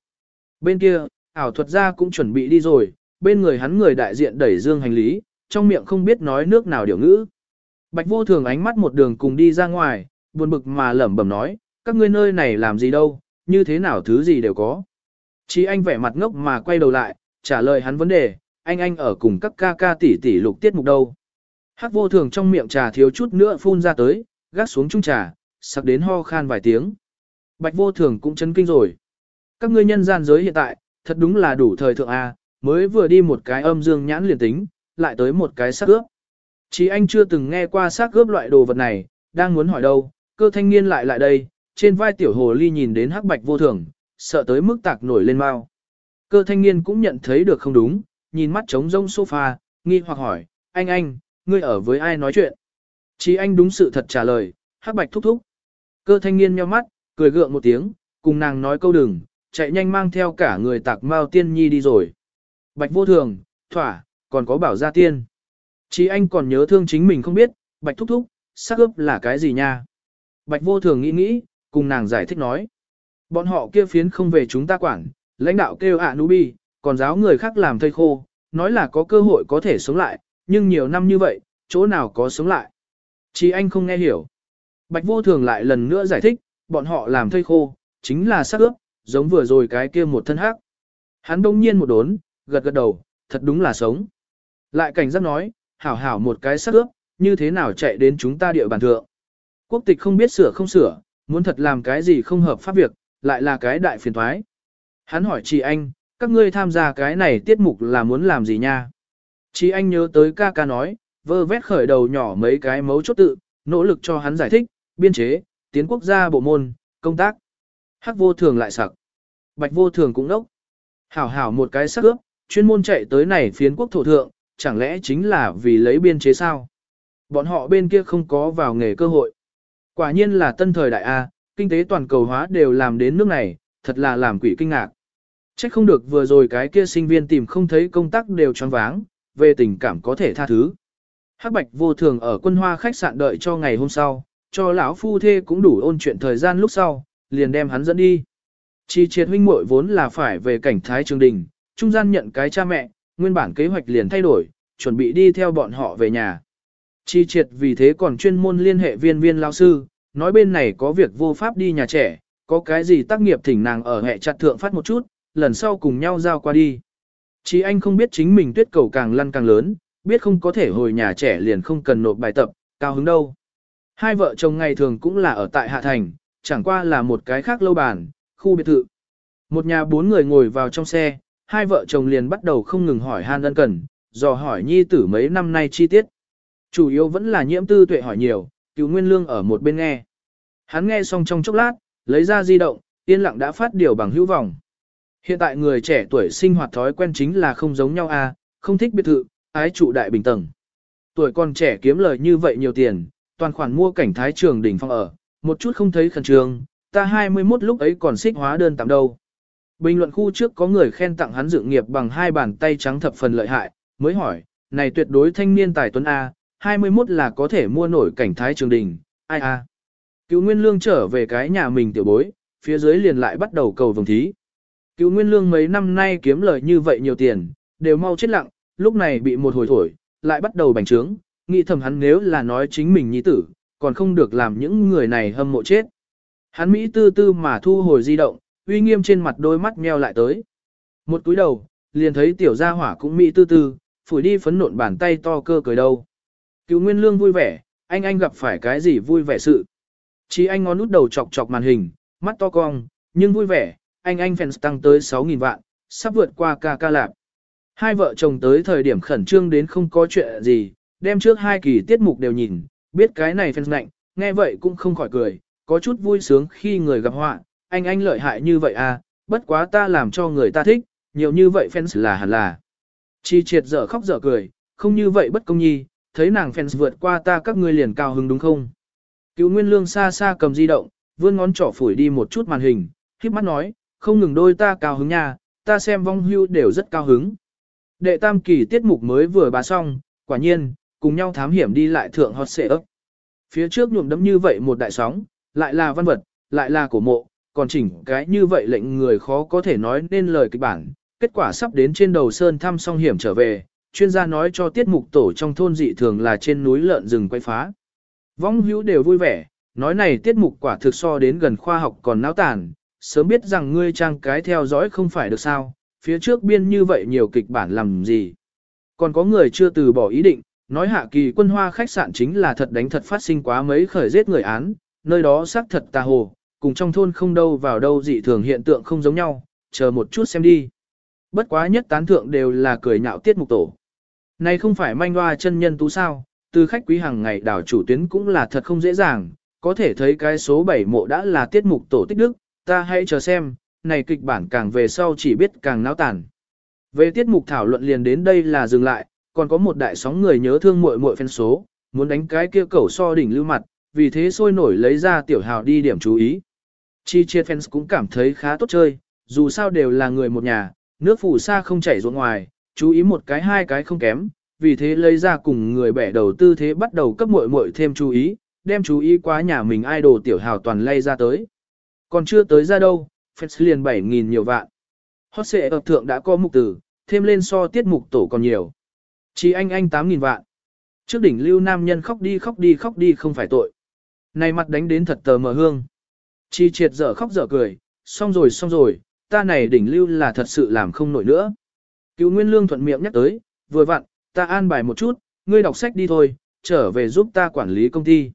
Bên kia, ảo thuật gia cũng chuẩn bị đi rồi, bên người hắn người đại diện đẩy dương hành lý, trong miệng không biết nói nước nào điều ngữ. Bạch vô thường ánh mắt một đường cùng đi ra ngoài, buồn bực mà lẩm bẩm nói, các ngươi nơi này làm gì đâu, như thế nào thứ gì đều có. Chí anh vẻ mặt ngốc mà quay đầu lại, trả lời hắn vấn đề, anh anh ở cùng các ca ca tỷ tỷ lục tiết mục đâu. Hắc vô thường trong miệng trà thiếu chút nữa phun ra tới, gác xuống chung trà, sặc đến ho khan vài tiếng. Bạch vô thường cũng chấn kinh rồi. Các ngươi nhân gian giới hiện tại, thật đúng là đủ thời thượng A, mới vừa đi một cái âm dương nhãn liền tính, lại tới một cái xác ướp. Chí anh chưa từng nghe qua xác ướp loại đồ vật này, đang muốn hỏi đâu, cơ thanh niên lại lại đây, trên vai tiểu hồ ly nhìn đến hắc bạch vô thường, sợ tới mức tạc nổi lên mau. Cơ thanh niên cũng nhận thấy được không đúng, nhìn mắt trống rông sofa, nghi hoặc hỏi, anh anh, ngươi ở với ai nói chuyện? chí anh đúng sự thật trả lời, hắc bạch thúc thúc. Cơ thanh niên nheo mắt, cười gượng một tiếng, cùng nàng nói câu đừng, chạy nhanh mang theo cả người tạc mao tiên nhi đi rồi. Bạch vô thường, thỏa, còn có bảo gia tiên. chí anh còn nhớ thương chính mình không biết, bạch thúc thúc, sắc ướp là cái gì nha. Bạch vô thường nghĩ nghĩ, cùng nàng giải thích nói. Bọn họ kia phiến không về chúng ta quản, lãnh đạo kêu ạ nú bi, còn giáo người khác làm thây khô, nói là có cơ hội có thể sống lại, nhưng nhiều năm như vậy, chỗ nào có sống lại. Chỉ anh không nghe hiểu. Bạch vô thường lại lần nữa giải thích, bọn họ làm thây khô, chính là sắc ướp, giống vừa rồi cái kia một thân hắc. Hắn đông nhiên một đốn, gật gật đầu, thật đúng là sống. Lại cảnh giác nói, hảo hảo một cái sắc ướp, như thế nào chạy đến chúng ta địa bàn thượng. Quốc tịch không biết sửa không sửa, muốn thật làm cái gì không hợp pháp việc, lại là cái đại phiền thoái. Hắn hỏi chị anh, các ngươi tham gia cái này tiết mục là muốn làm gì nha? Chị anh nhớ tới ca ca nói, vơ vét khởi đầu nhỏ mấy cái mấu chốt tự, nỗ lực cho hắn giải thích, biên chế, tiến quốc gia bộ môn, công tác. Hắc vô thường lại sặc. Bạch vô thường cũng đốc. Hảo hảo một cái sắc ướp, chuyên môn chạy tới này phiến quốc thổ thượng, chẳng lẽ chính là vì lấy biên chế sao? Bọn họ bên kia không có vào nghề cơ hội. Quả nhiên là tân thời đại A, kinh tế toàn cầu hóa đều làm đến nước này, thật là làm quỷ kinh ngạc. Chắc không được vừa rồi cái kia sinh viên tìm không thấy công tác đều choáng váng, về tình cảm có thể tha thứ. Hắc Bạch vô thường ở quân hoa khách sạn đợi cho ngày hôm sau, cho lão phu thê cũng đủ ôn chuyện thời gian lúc sau, liền đem hắn dẫn đi. Chi triệt huynh muội vốn là phải về cảnh thái trường đình, trung gian nhận cái cha mẹ, nguyên bản kế hoạch liền thay đổi, chuẩn bị đi theo bọn họ về nhà. Chi triệt vì thế còn chuyên môn liên hệ viên viên lao sư, nói bên này có việc vô pháp đi nhà trẻ, có cái gì tác nghiệp thỉnh nàng ở hệ chặt thượng phát một chút, lần sau cùng nhau giao qua đi. Chỉ anh không biết chính mình tuyết cầu càng lăn càng lớn, biết không có thể hồi nhà trẻ liền không cần nộp bài tập, cao hứng đâu. Hai vợ chồng ngày thường cũng là ở tại Hạ Thành, chẳng qua là một cái khác lâu bàn, khu biệt thự. Một nhà bốn người ngồi vào trong xe, hai vợ chồng liền bắt đầu không ngừng hỏi han ân cần, dò hỏi nhi tử mấy năm nay chi tiết. Chủ yếu vẫn là nhiễm tư tuệ hỏi nhiều, cựu nguyên lương ở một bên nghe. Hắn nghe xong trong chốc lát, lấy ra di động, yên lặng đã phát điều bằng hữu vọng. Hiện tại người trẻ tuổi sinh hoạt thói quen chính là không giống nhau a, à, không thích biệt thự, ái trụ đại bình tầng. Tuổi còn trẻ kiếm lời như vậy nhiều tiền, toàn khoản mua cảnh thái trường đỉnh phong ở, một chút không thấy khẩn trương, ta 21 lúc ấy còn xích hóa đơn tạm đâu. Bình luận khu trước có người khen tặng hắn dự nghiệp bằng hai bàn tay trắng thập phần lợi hại, mới hỏi, này tuyệt đối thanh niên tài tuấn A, 21 là có thể mua nổi cảnh thái trường đình, ai A. Cựu Nguyên Lương trở về cái nhà mình tiểu bối, phía dưới liền lại bắt đầu cầu vồng thí. Cựu Nguyên Lương mấy năm nay kiếm lời như vậy nhiều tiền, đều mau chết lặng, lúc này bị một hồi thổi, lại bắt đầu bành trướng, nghĩ thầm hắn nếu là nói chính mình nhi tử, còn không được làm những người này hâm mộ chết. Hắn Mỹ tư tư mà thu hồi di động, uy nghiêm trên mặt đôi mắt meo lại tới. Một túi đầu, liền thấy tiểu gia hỏa cũng Mỹ tư tư, phủi đi phấn nộn bàn tay to cơ cười đâu. Cựu Nguyên Lương vui vẻ, anh anh gặp phải cái gì vui vẻ sự. Chỉ anh ngón nút đầu chọc chọc màn hình, mắt to cong, nhưng vui vẻ, anh anh fans tăng tới 6.000 vạn, sắp vượt qua ca ca lạp. Hai vợ chồng tới thời điểm khẩn trương đến không có chuyện gì, đem trước hai kỳ tiết mục đều nhìn, biết cái này fans lạnh, nghe vậy cũng không khỏi cười, có chút vui sướng khi người gặp họa, anh anh lợi hại như vậy à, bất quá ta làm cho người ta thích, nhiều như vậy fans là hẳn là. Chi triệt dở khóc dở cười, không như vậy bất công nhi, thấy nàng fans vượt qua ta các ngươi liền cao hứng đúng không? Cựu Nguyên Lương xa xa cầm di động, vươn ngón trỏ phủi đi một chút màn hình, khiếp mắt nói, không ngừng đôi ta cao hứng nha, ta xem vong hưu đều rất cao hứng. Đệ tam kỳ tiết mục mới vừa bá xong, quả nhiên, cùng nhau thám hiểm đi lại thượng hot xệ ấp. Phía trước nhuộm đấm như vậy một đại sóng, lại là văn vật, lại là cổ mộ, còn chỉnh cái như vậy lệnh người khó có thể nói nên lời kịch bản. Kết quả sắp đến trên đầu sơn thăm song hiểm trở về, chuyên gia nói cho tiết mục tổ trong thôn dị thường là trên núi lợn rừng quay phá. Vong hữu đều vui vẻ, nói này tiết mục quả thực so đến gần khoa học còn náo tàn, sớm biết rằng ngươi trang cái theo dõi không phải được sao, phía trước biên như vậy nhiều kịch bản làm gì. Còn có người chưa từ bỏ ý định, nói hạ kỳ quân hoa khách sạn chính là thật đánh thật phát sinh quá mấy khởi giết người án, nơi đó xác thật tà hồ, cùng trong thôn không đâu vào đâu dị thường hiện tượng không giống nhau, chờ một chút xem đi. Bất quá nhất tán thượng đều là cười nhạo tiết mục tổ. Này không phải manh hoa chân nhân tú sao, từ khách quý hàng ngày đảo chủ tuyến cũng là thật không dễ dàng, có thể thấy cái số 7 mộ đã là tiết mục tổ tích đức, ta hãy chờ xem, này kịch bản càng về sau chỉ biết càng náo tàn. Về tiết mục thảo luận liền đến đây là dừng lại, còn có một đại sóng người nhớ thương muội muội phen số, muốn đánh cái kia cẩu so đỉnh lưu mặt, vì thế sôi nổi lấy ra tiểu hào đi điểm chú ý. Chi chia fans cũng cảm thấy khá tốt chơi, dù sao đều là người một nhà, nước phủ xa không chảy ruộng ngoài, chú ý một cái hai cái không kém, vì thế lấy ra cùng người bẻ đầu tư thế bắt đầu cấp muội muội thêm chú ý, đem chú ý quá nhà mình idol tiểu hào toàn lay ra tới. Còn chưa tới ra đâu, fans liền 7.000 nhiều vạn. Hot xệ ập thượng đã có mục tử, thêm lên so tiết mục tổ còn nhiều. Chỉ anh anh 8.000 vạn. Trước đỉnh lưu nam nhân khóc đi khóc đi khóc đi không phải tội. Này mặt đánh đến thật tờ mờ hương. Chi triệt dở khóc dở cười, xong rồi xong rồi, ta này đỉnh lưu là thật sự làm không nổi nữa. Cựu Nguyên Lương thuận miệng nhắc tới, vừa vặn, ta an bài một chút, ngươi đọc sách đi thôi, trở về giúp ta quản lý công ty.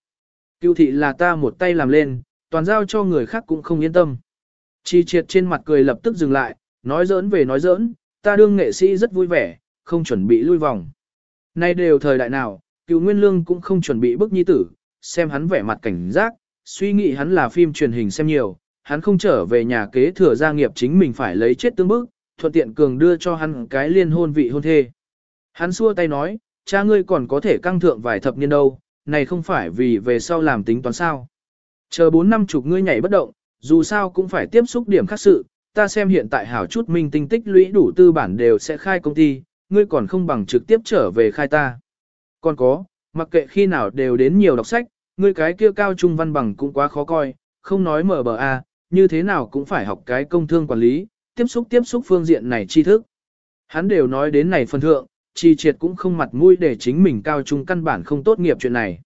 Cựu thị là ta một tay làm lên, toàn giao cho người khác cũng không yên tâm. Chi triệt trên mặt cười lập tức dừng lại, nói giỡn về nói giỡn, ta đương nghệ sĩ rất vui vẻ, không chuẩn bị lui vòng. Nay đều thời đại nào, cựu Nguyên Lương cũng không chuẩn bị bức nhi tử, xem hắn vẻ mặt cảnh giác, suy nghĩ hắn là phim truyền hình xem nhiều, hắn không trở về nhà kế thừa gia nghiệp chính mình phải lấy chết tương bức, thuận tiện cường đưa cho hắn cái liên hôn vị hôn thê. Hắn xua tay nói, cha ngươi còn có thể căng thượng vài thập niên đâu, này không phải vì về sau làm tính toán sao. Chờ 4 năm chục ngươi nhảy bất động, dù sao cũng phải tiếp xúc điểm khác sự, ta xem hiện tại hảo chút minh tinh tích lũy đủ tư bản đều sẽ khai công ty, ngươi còn không bằng trực tiếp trở về khai ta. Còn có, mặc kệ khi nào đều đến nhiều đọc sách, ngươi cái kia cao trung văn bằng cũng quá khó coi, không nói mở bờ A, như thế nào cũng phải học cái công thương quản lý, tiếp xúc tiếp xúc phương diện này tri thức. Hắn đều nói đến này phân thượng, chi triệt cũng không mặt mũi để chính mình cao trung căn bản không tốt nghiệp chuyện này.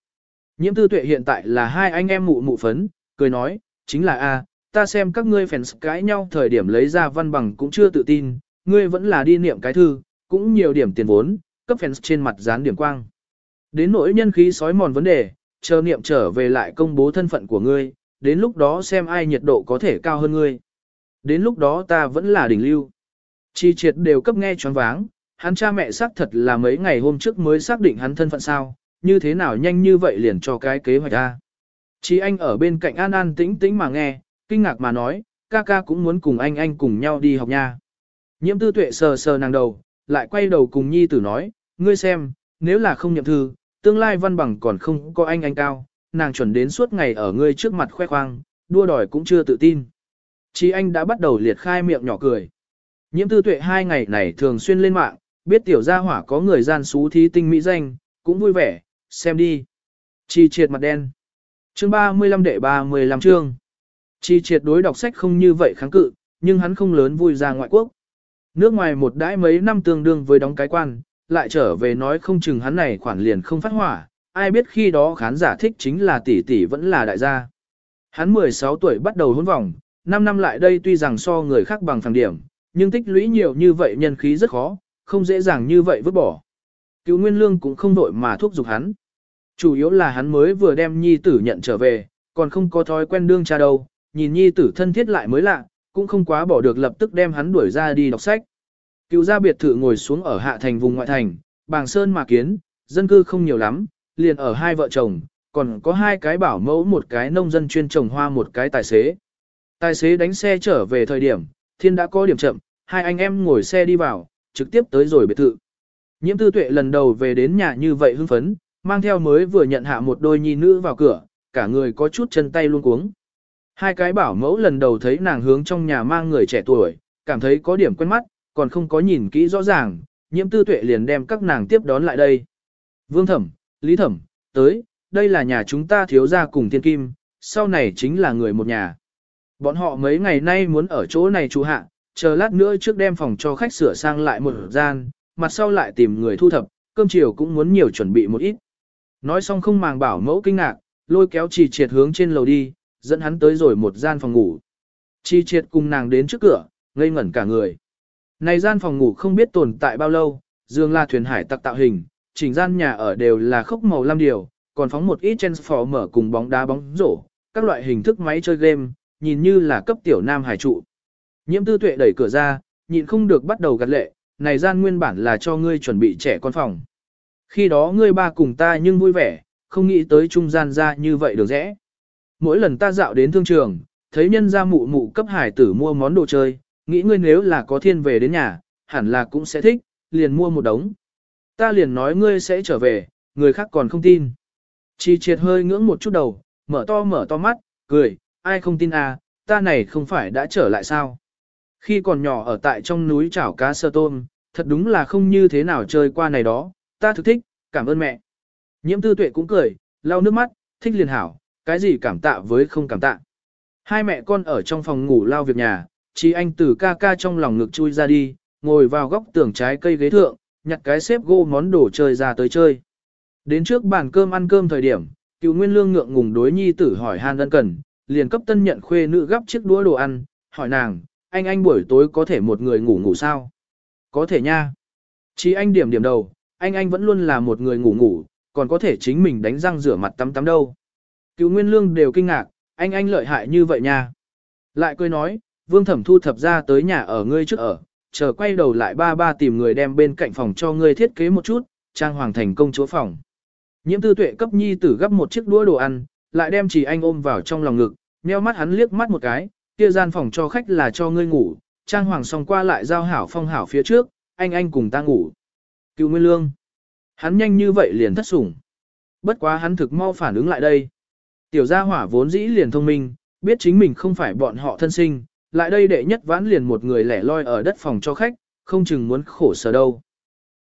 Nhiễm tư tuệ hiện tại là hai anh em mụ mụ phấn, cười nói, chính là A, ta xem các ngươi fans cãi nhau thời điểm lấy ra văn bằng cũng chưa tự tin, ngươi vẫn là đi niệm cái thư, cũng nhiều điểm tiền vốn, cấp fans trên mặt dán điểm quang. Đến nỗi nhân khí sói mòn vấn đề, chờ niệm trở về lại công bố thân phận của ngươi, đến lúc đó xem ai nhiệt độ có thể cao hơn ngươi. Đến lúc đó ta vẫn là đỉnh lưu. Chi triệt đều cấp nghe choáng váng, hắn cha mẹ xác thật là mấy ngày hôm trước mới xác định hắn thân phận sao, như thế nào nhanh như vậy liền cho cái kế hoạch ra. Chi anh ở bên cạnh an an tĩnh tĩnh mà nghe, kinh ngạc mà nói, ca ca cũng muốn cùng anh anh cùng nhau đi học nha. Nhiễm tư tuệ sờ sờ nàng đầu, lại quay đầu cùng nhi tử nói, ngươi xem, nếu là không nhậm thư, tương lai văn bằng còn không có anh anh cao, nàng chuẩn đến suốt ngày ở ngươi trước mặt khoe khoang, đua đòi cũng chưa tự tin. Chí anh đã bắt đầu liệt khai miệng nhỏ cười. Nhiễm tư tuệ hai ngày này thường xuyên lên mạng, biết tiểu gia hỏa có người gian xú thí tinh mỹ danh, cũng vui vẻ, xem đi. Chi triệt mặt đen. Chương 35 đệ 35 chương. Chi triệt đối đọc sách không như vậy kháng cự, nhưng hắn không lớn vui ra ngoại quốc. Nước ngoài một đãi mấy năm tương đương với đóng cái quan, lại trở về nói không chừng hắn này khoản liền không phát hỏa, ai biết khi đó khán giả thích chính là tỷ tỷ vẫn là đại gia. Hắn 16 tuổi bắt đầu hôn vòng, 5 năm lại đây tuy rằng so người khác bằng thằng điểm, nhưng tích lũy nhiều như vậy nhân khí rất khó, không dễ dàng như vậy vứt bỏ. Cứu Nguyên Lương cũng không đội mà thúc giục hắn. Chủ yếu là hắn mới vừa đem nhi tử nhận trở về, còn không có thói quen đương cha đâu, nhìn nhi tử thân thiết lại mới lạ, cũng không quá bỏ được lập tức đem hắn đuổi ra đi đọc sách. Cựu gia biệt thự ngồi xuống ở hạ thành vùng ngoại thành, bàng sơn mà kiến, dân cư không nhiều lắm, liền ở hai vợ chồng, còn có hai cái bảo mẫu một cái nông dân chuyên trồng hoa một cái tài xế. Tài xế đánh xe trở về thời điểm, thiên đã có điểm chậm, hai anh em ngồi xe đi vào, trực tiếp tới rồi biệt thự. Nhiễm tư tuệ lần đầu về đến nhà như vậy hưng phấn, mang theo mới vừa nhận hạ một đôi nhi nữ vào cửa, cả người có chút chân tay luôn cuống. Hai cái bảo mẫu lần đầu thấy nàng hướng trong nhà mang người trẻ tuổi, cảm thấy có điểm quen mắt, còn không có nhìn kỹ rõ ràng, nhiễm tư tuệ liền đem các nàng tiếp đón lại đây. Vương thẩm, Lý thẩm, tới, đây là nhà chúng ta thiếu gia cùng thiên kim, sau này chính là người một nhà. Bọn họ mấy ngày nay muốn ở chỗ này trú hạ, chờ lát nữa trước đem phòng cho khách sửa sang lại một gian, mặt sau lại tìm người thu thập, cơm chiều cũng muốn nhiều chuẩn bị một ít. Nói xong không màng bảo mẫu kinh ngạc, lôi kéo trì triệt hướng trên lầu đi, dẫn hắn tới rồi một gian phòng ngủ. Chi triệt cùng nàng đến trước cửa, ngây ngẩn cả người. Này gian phòng ngủ không biết tồn tại bao lâu, giường là thuyền hải tặc tạo hình, chỉnh gian nhà ở đều là khốc màu lam điều, còn phóng một ít mở cùng bóng đá bóng rổ, các loại hình thức máy chơi game, nhìn như là cấp tiểu nam hải trụ. Nhiễm tư tuệ đẩy cửa ra, nhịn không được bắt đầu gạt lệ, này gian nguyên bản là cho ngươi chuẩn bị trẻ con phòng. Khi đó ngươi ba cùng ta nhưng vui vẻ, không nghĩ tới trung gian ra như vậy được rẽ. Mỗi lần ta dạo đến thương trường, thấy nhân gia mụ mụ cấp hải tử mua món đồ chơi, nghĩ ngươi nếu là có thiên về đến nhà, hẳn là cũng sẽ thích, liền mua một đống. Ta liền nói ngươi sẽ trở về, người khác còn không tin. Chi triệt hơi ngưỡng một chút đầu, mở to mở to mắt, cười, ai không tin à, ta này không phải đã trở lại sao. Khi còn nhỏ ở tại trong núi chảo cá sơ tôm, thật đúng là không như thế nào chơi qua này đó, ta thực thích, cảm ơn mẹ. Nhiễm tư tuệ cũng cười, lau nước mắt, thích liền hảo, cái gì cảm tạ với không cảm tạ. Hai mẹ con ở trong phòng ngủ lao việc nhà, chỉ anh từ ca ca trong lòng ngực chui ra đi, ngồi vào góc tường trái cây ghế thượng, nhặt cái xếp gỗ món đồ chơi ra tới chơi. Đến trước bàn cơm ăn cơm thời điểm, cựu nguyên lương ngượng ngùng đối nhi tử hỏi han ân cần, liền cấp tân nhận khuê nữ gấp chiếc đũa đồ ăn, hỏi nàng, anh anh buổi tối có thể một người ngủ ngủ sao? Có thể nha. Chỉ anh điểm điểm đầu, anh anh vẫn luôn là một người ngủ ngủ, còn có thể chính mình đánh răng rửa mặt tắm tắm đâu. Cựu Nguyên Lương đều kinh ngạc, anh anh lợi hại như vậy nha. Lại cười nói, Vương Thẩm thu thập ra tới nhà ở ngươi trước ở, chờ quay đầu lại ba ba tìm người đem bên cạnh phòng cho ngươi thiết kế một chút, trang hoàng thành công chúa phòng. Nhiễm tư tuệ cấp nhi tử gấp một chiếc đũa đồ ăn, lại đem chỉ anh ôm vào trong lòng ngực, nheo mắt hắn liếc mắt một cái, kia gian phòng cho khách là cho ngươi ngủ, trang hoàng xong qua lại giao hảo phong hảo phía trước, anh anh cùng ta ngủ. Cựu Nguyên Lương. Hắn nhanh như vậy liền thất sủng. Bất quá hắn thực mau phản ứng lại đây. Tiểu gia hỏa vốn dĩ liền thông minh, biết chính mình không phải bọn họ thân sinh, lại đây đệ nhất vãn liền một người lẻ loi ở đất phòng cho khách, không chừng muốn khổ sở đâu.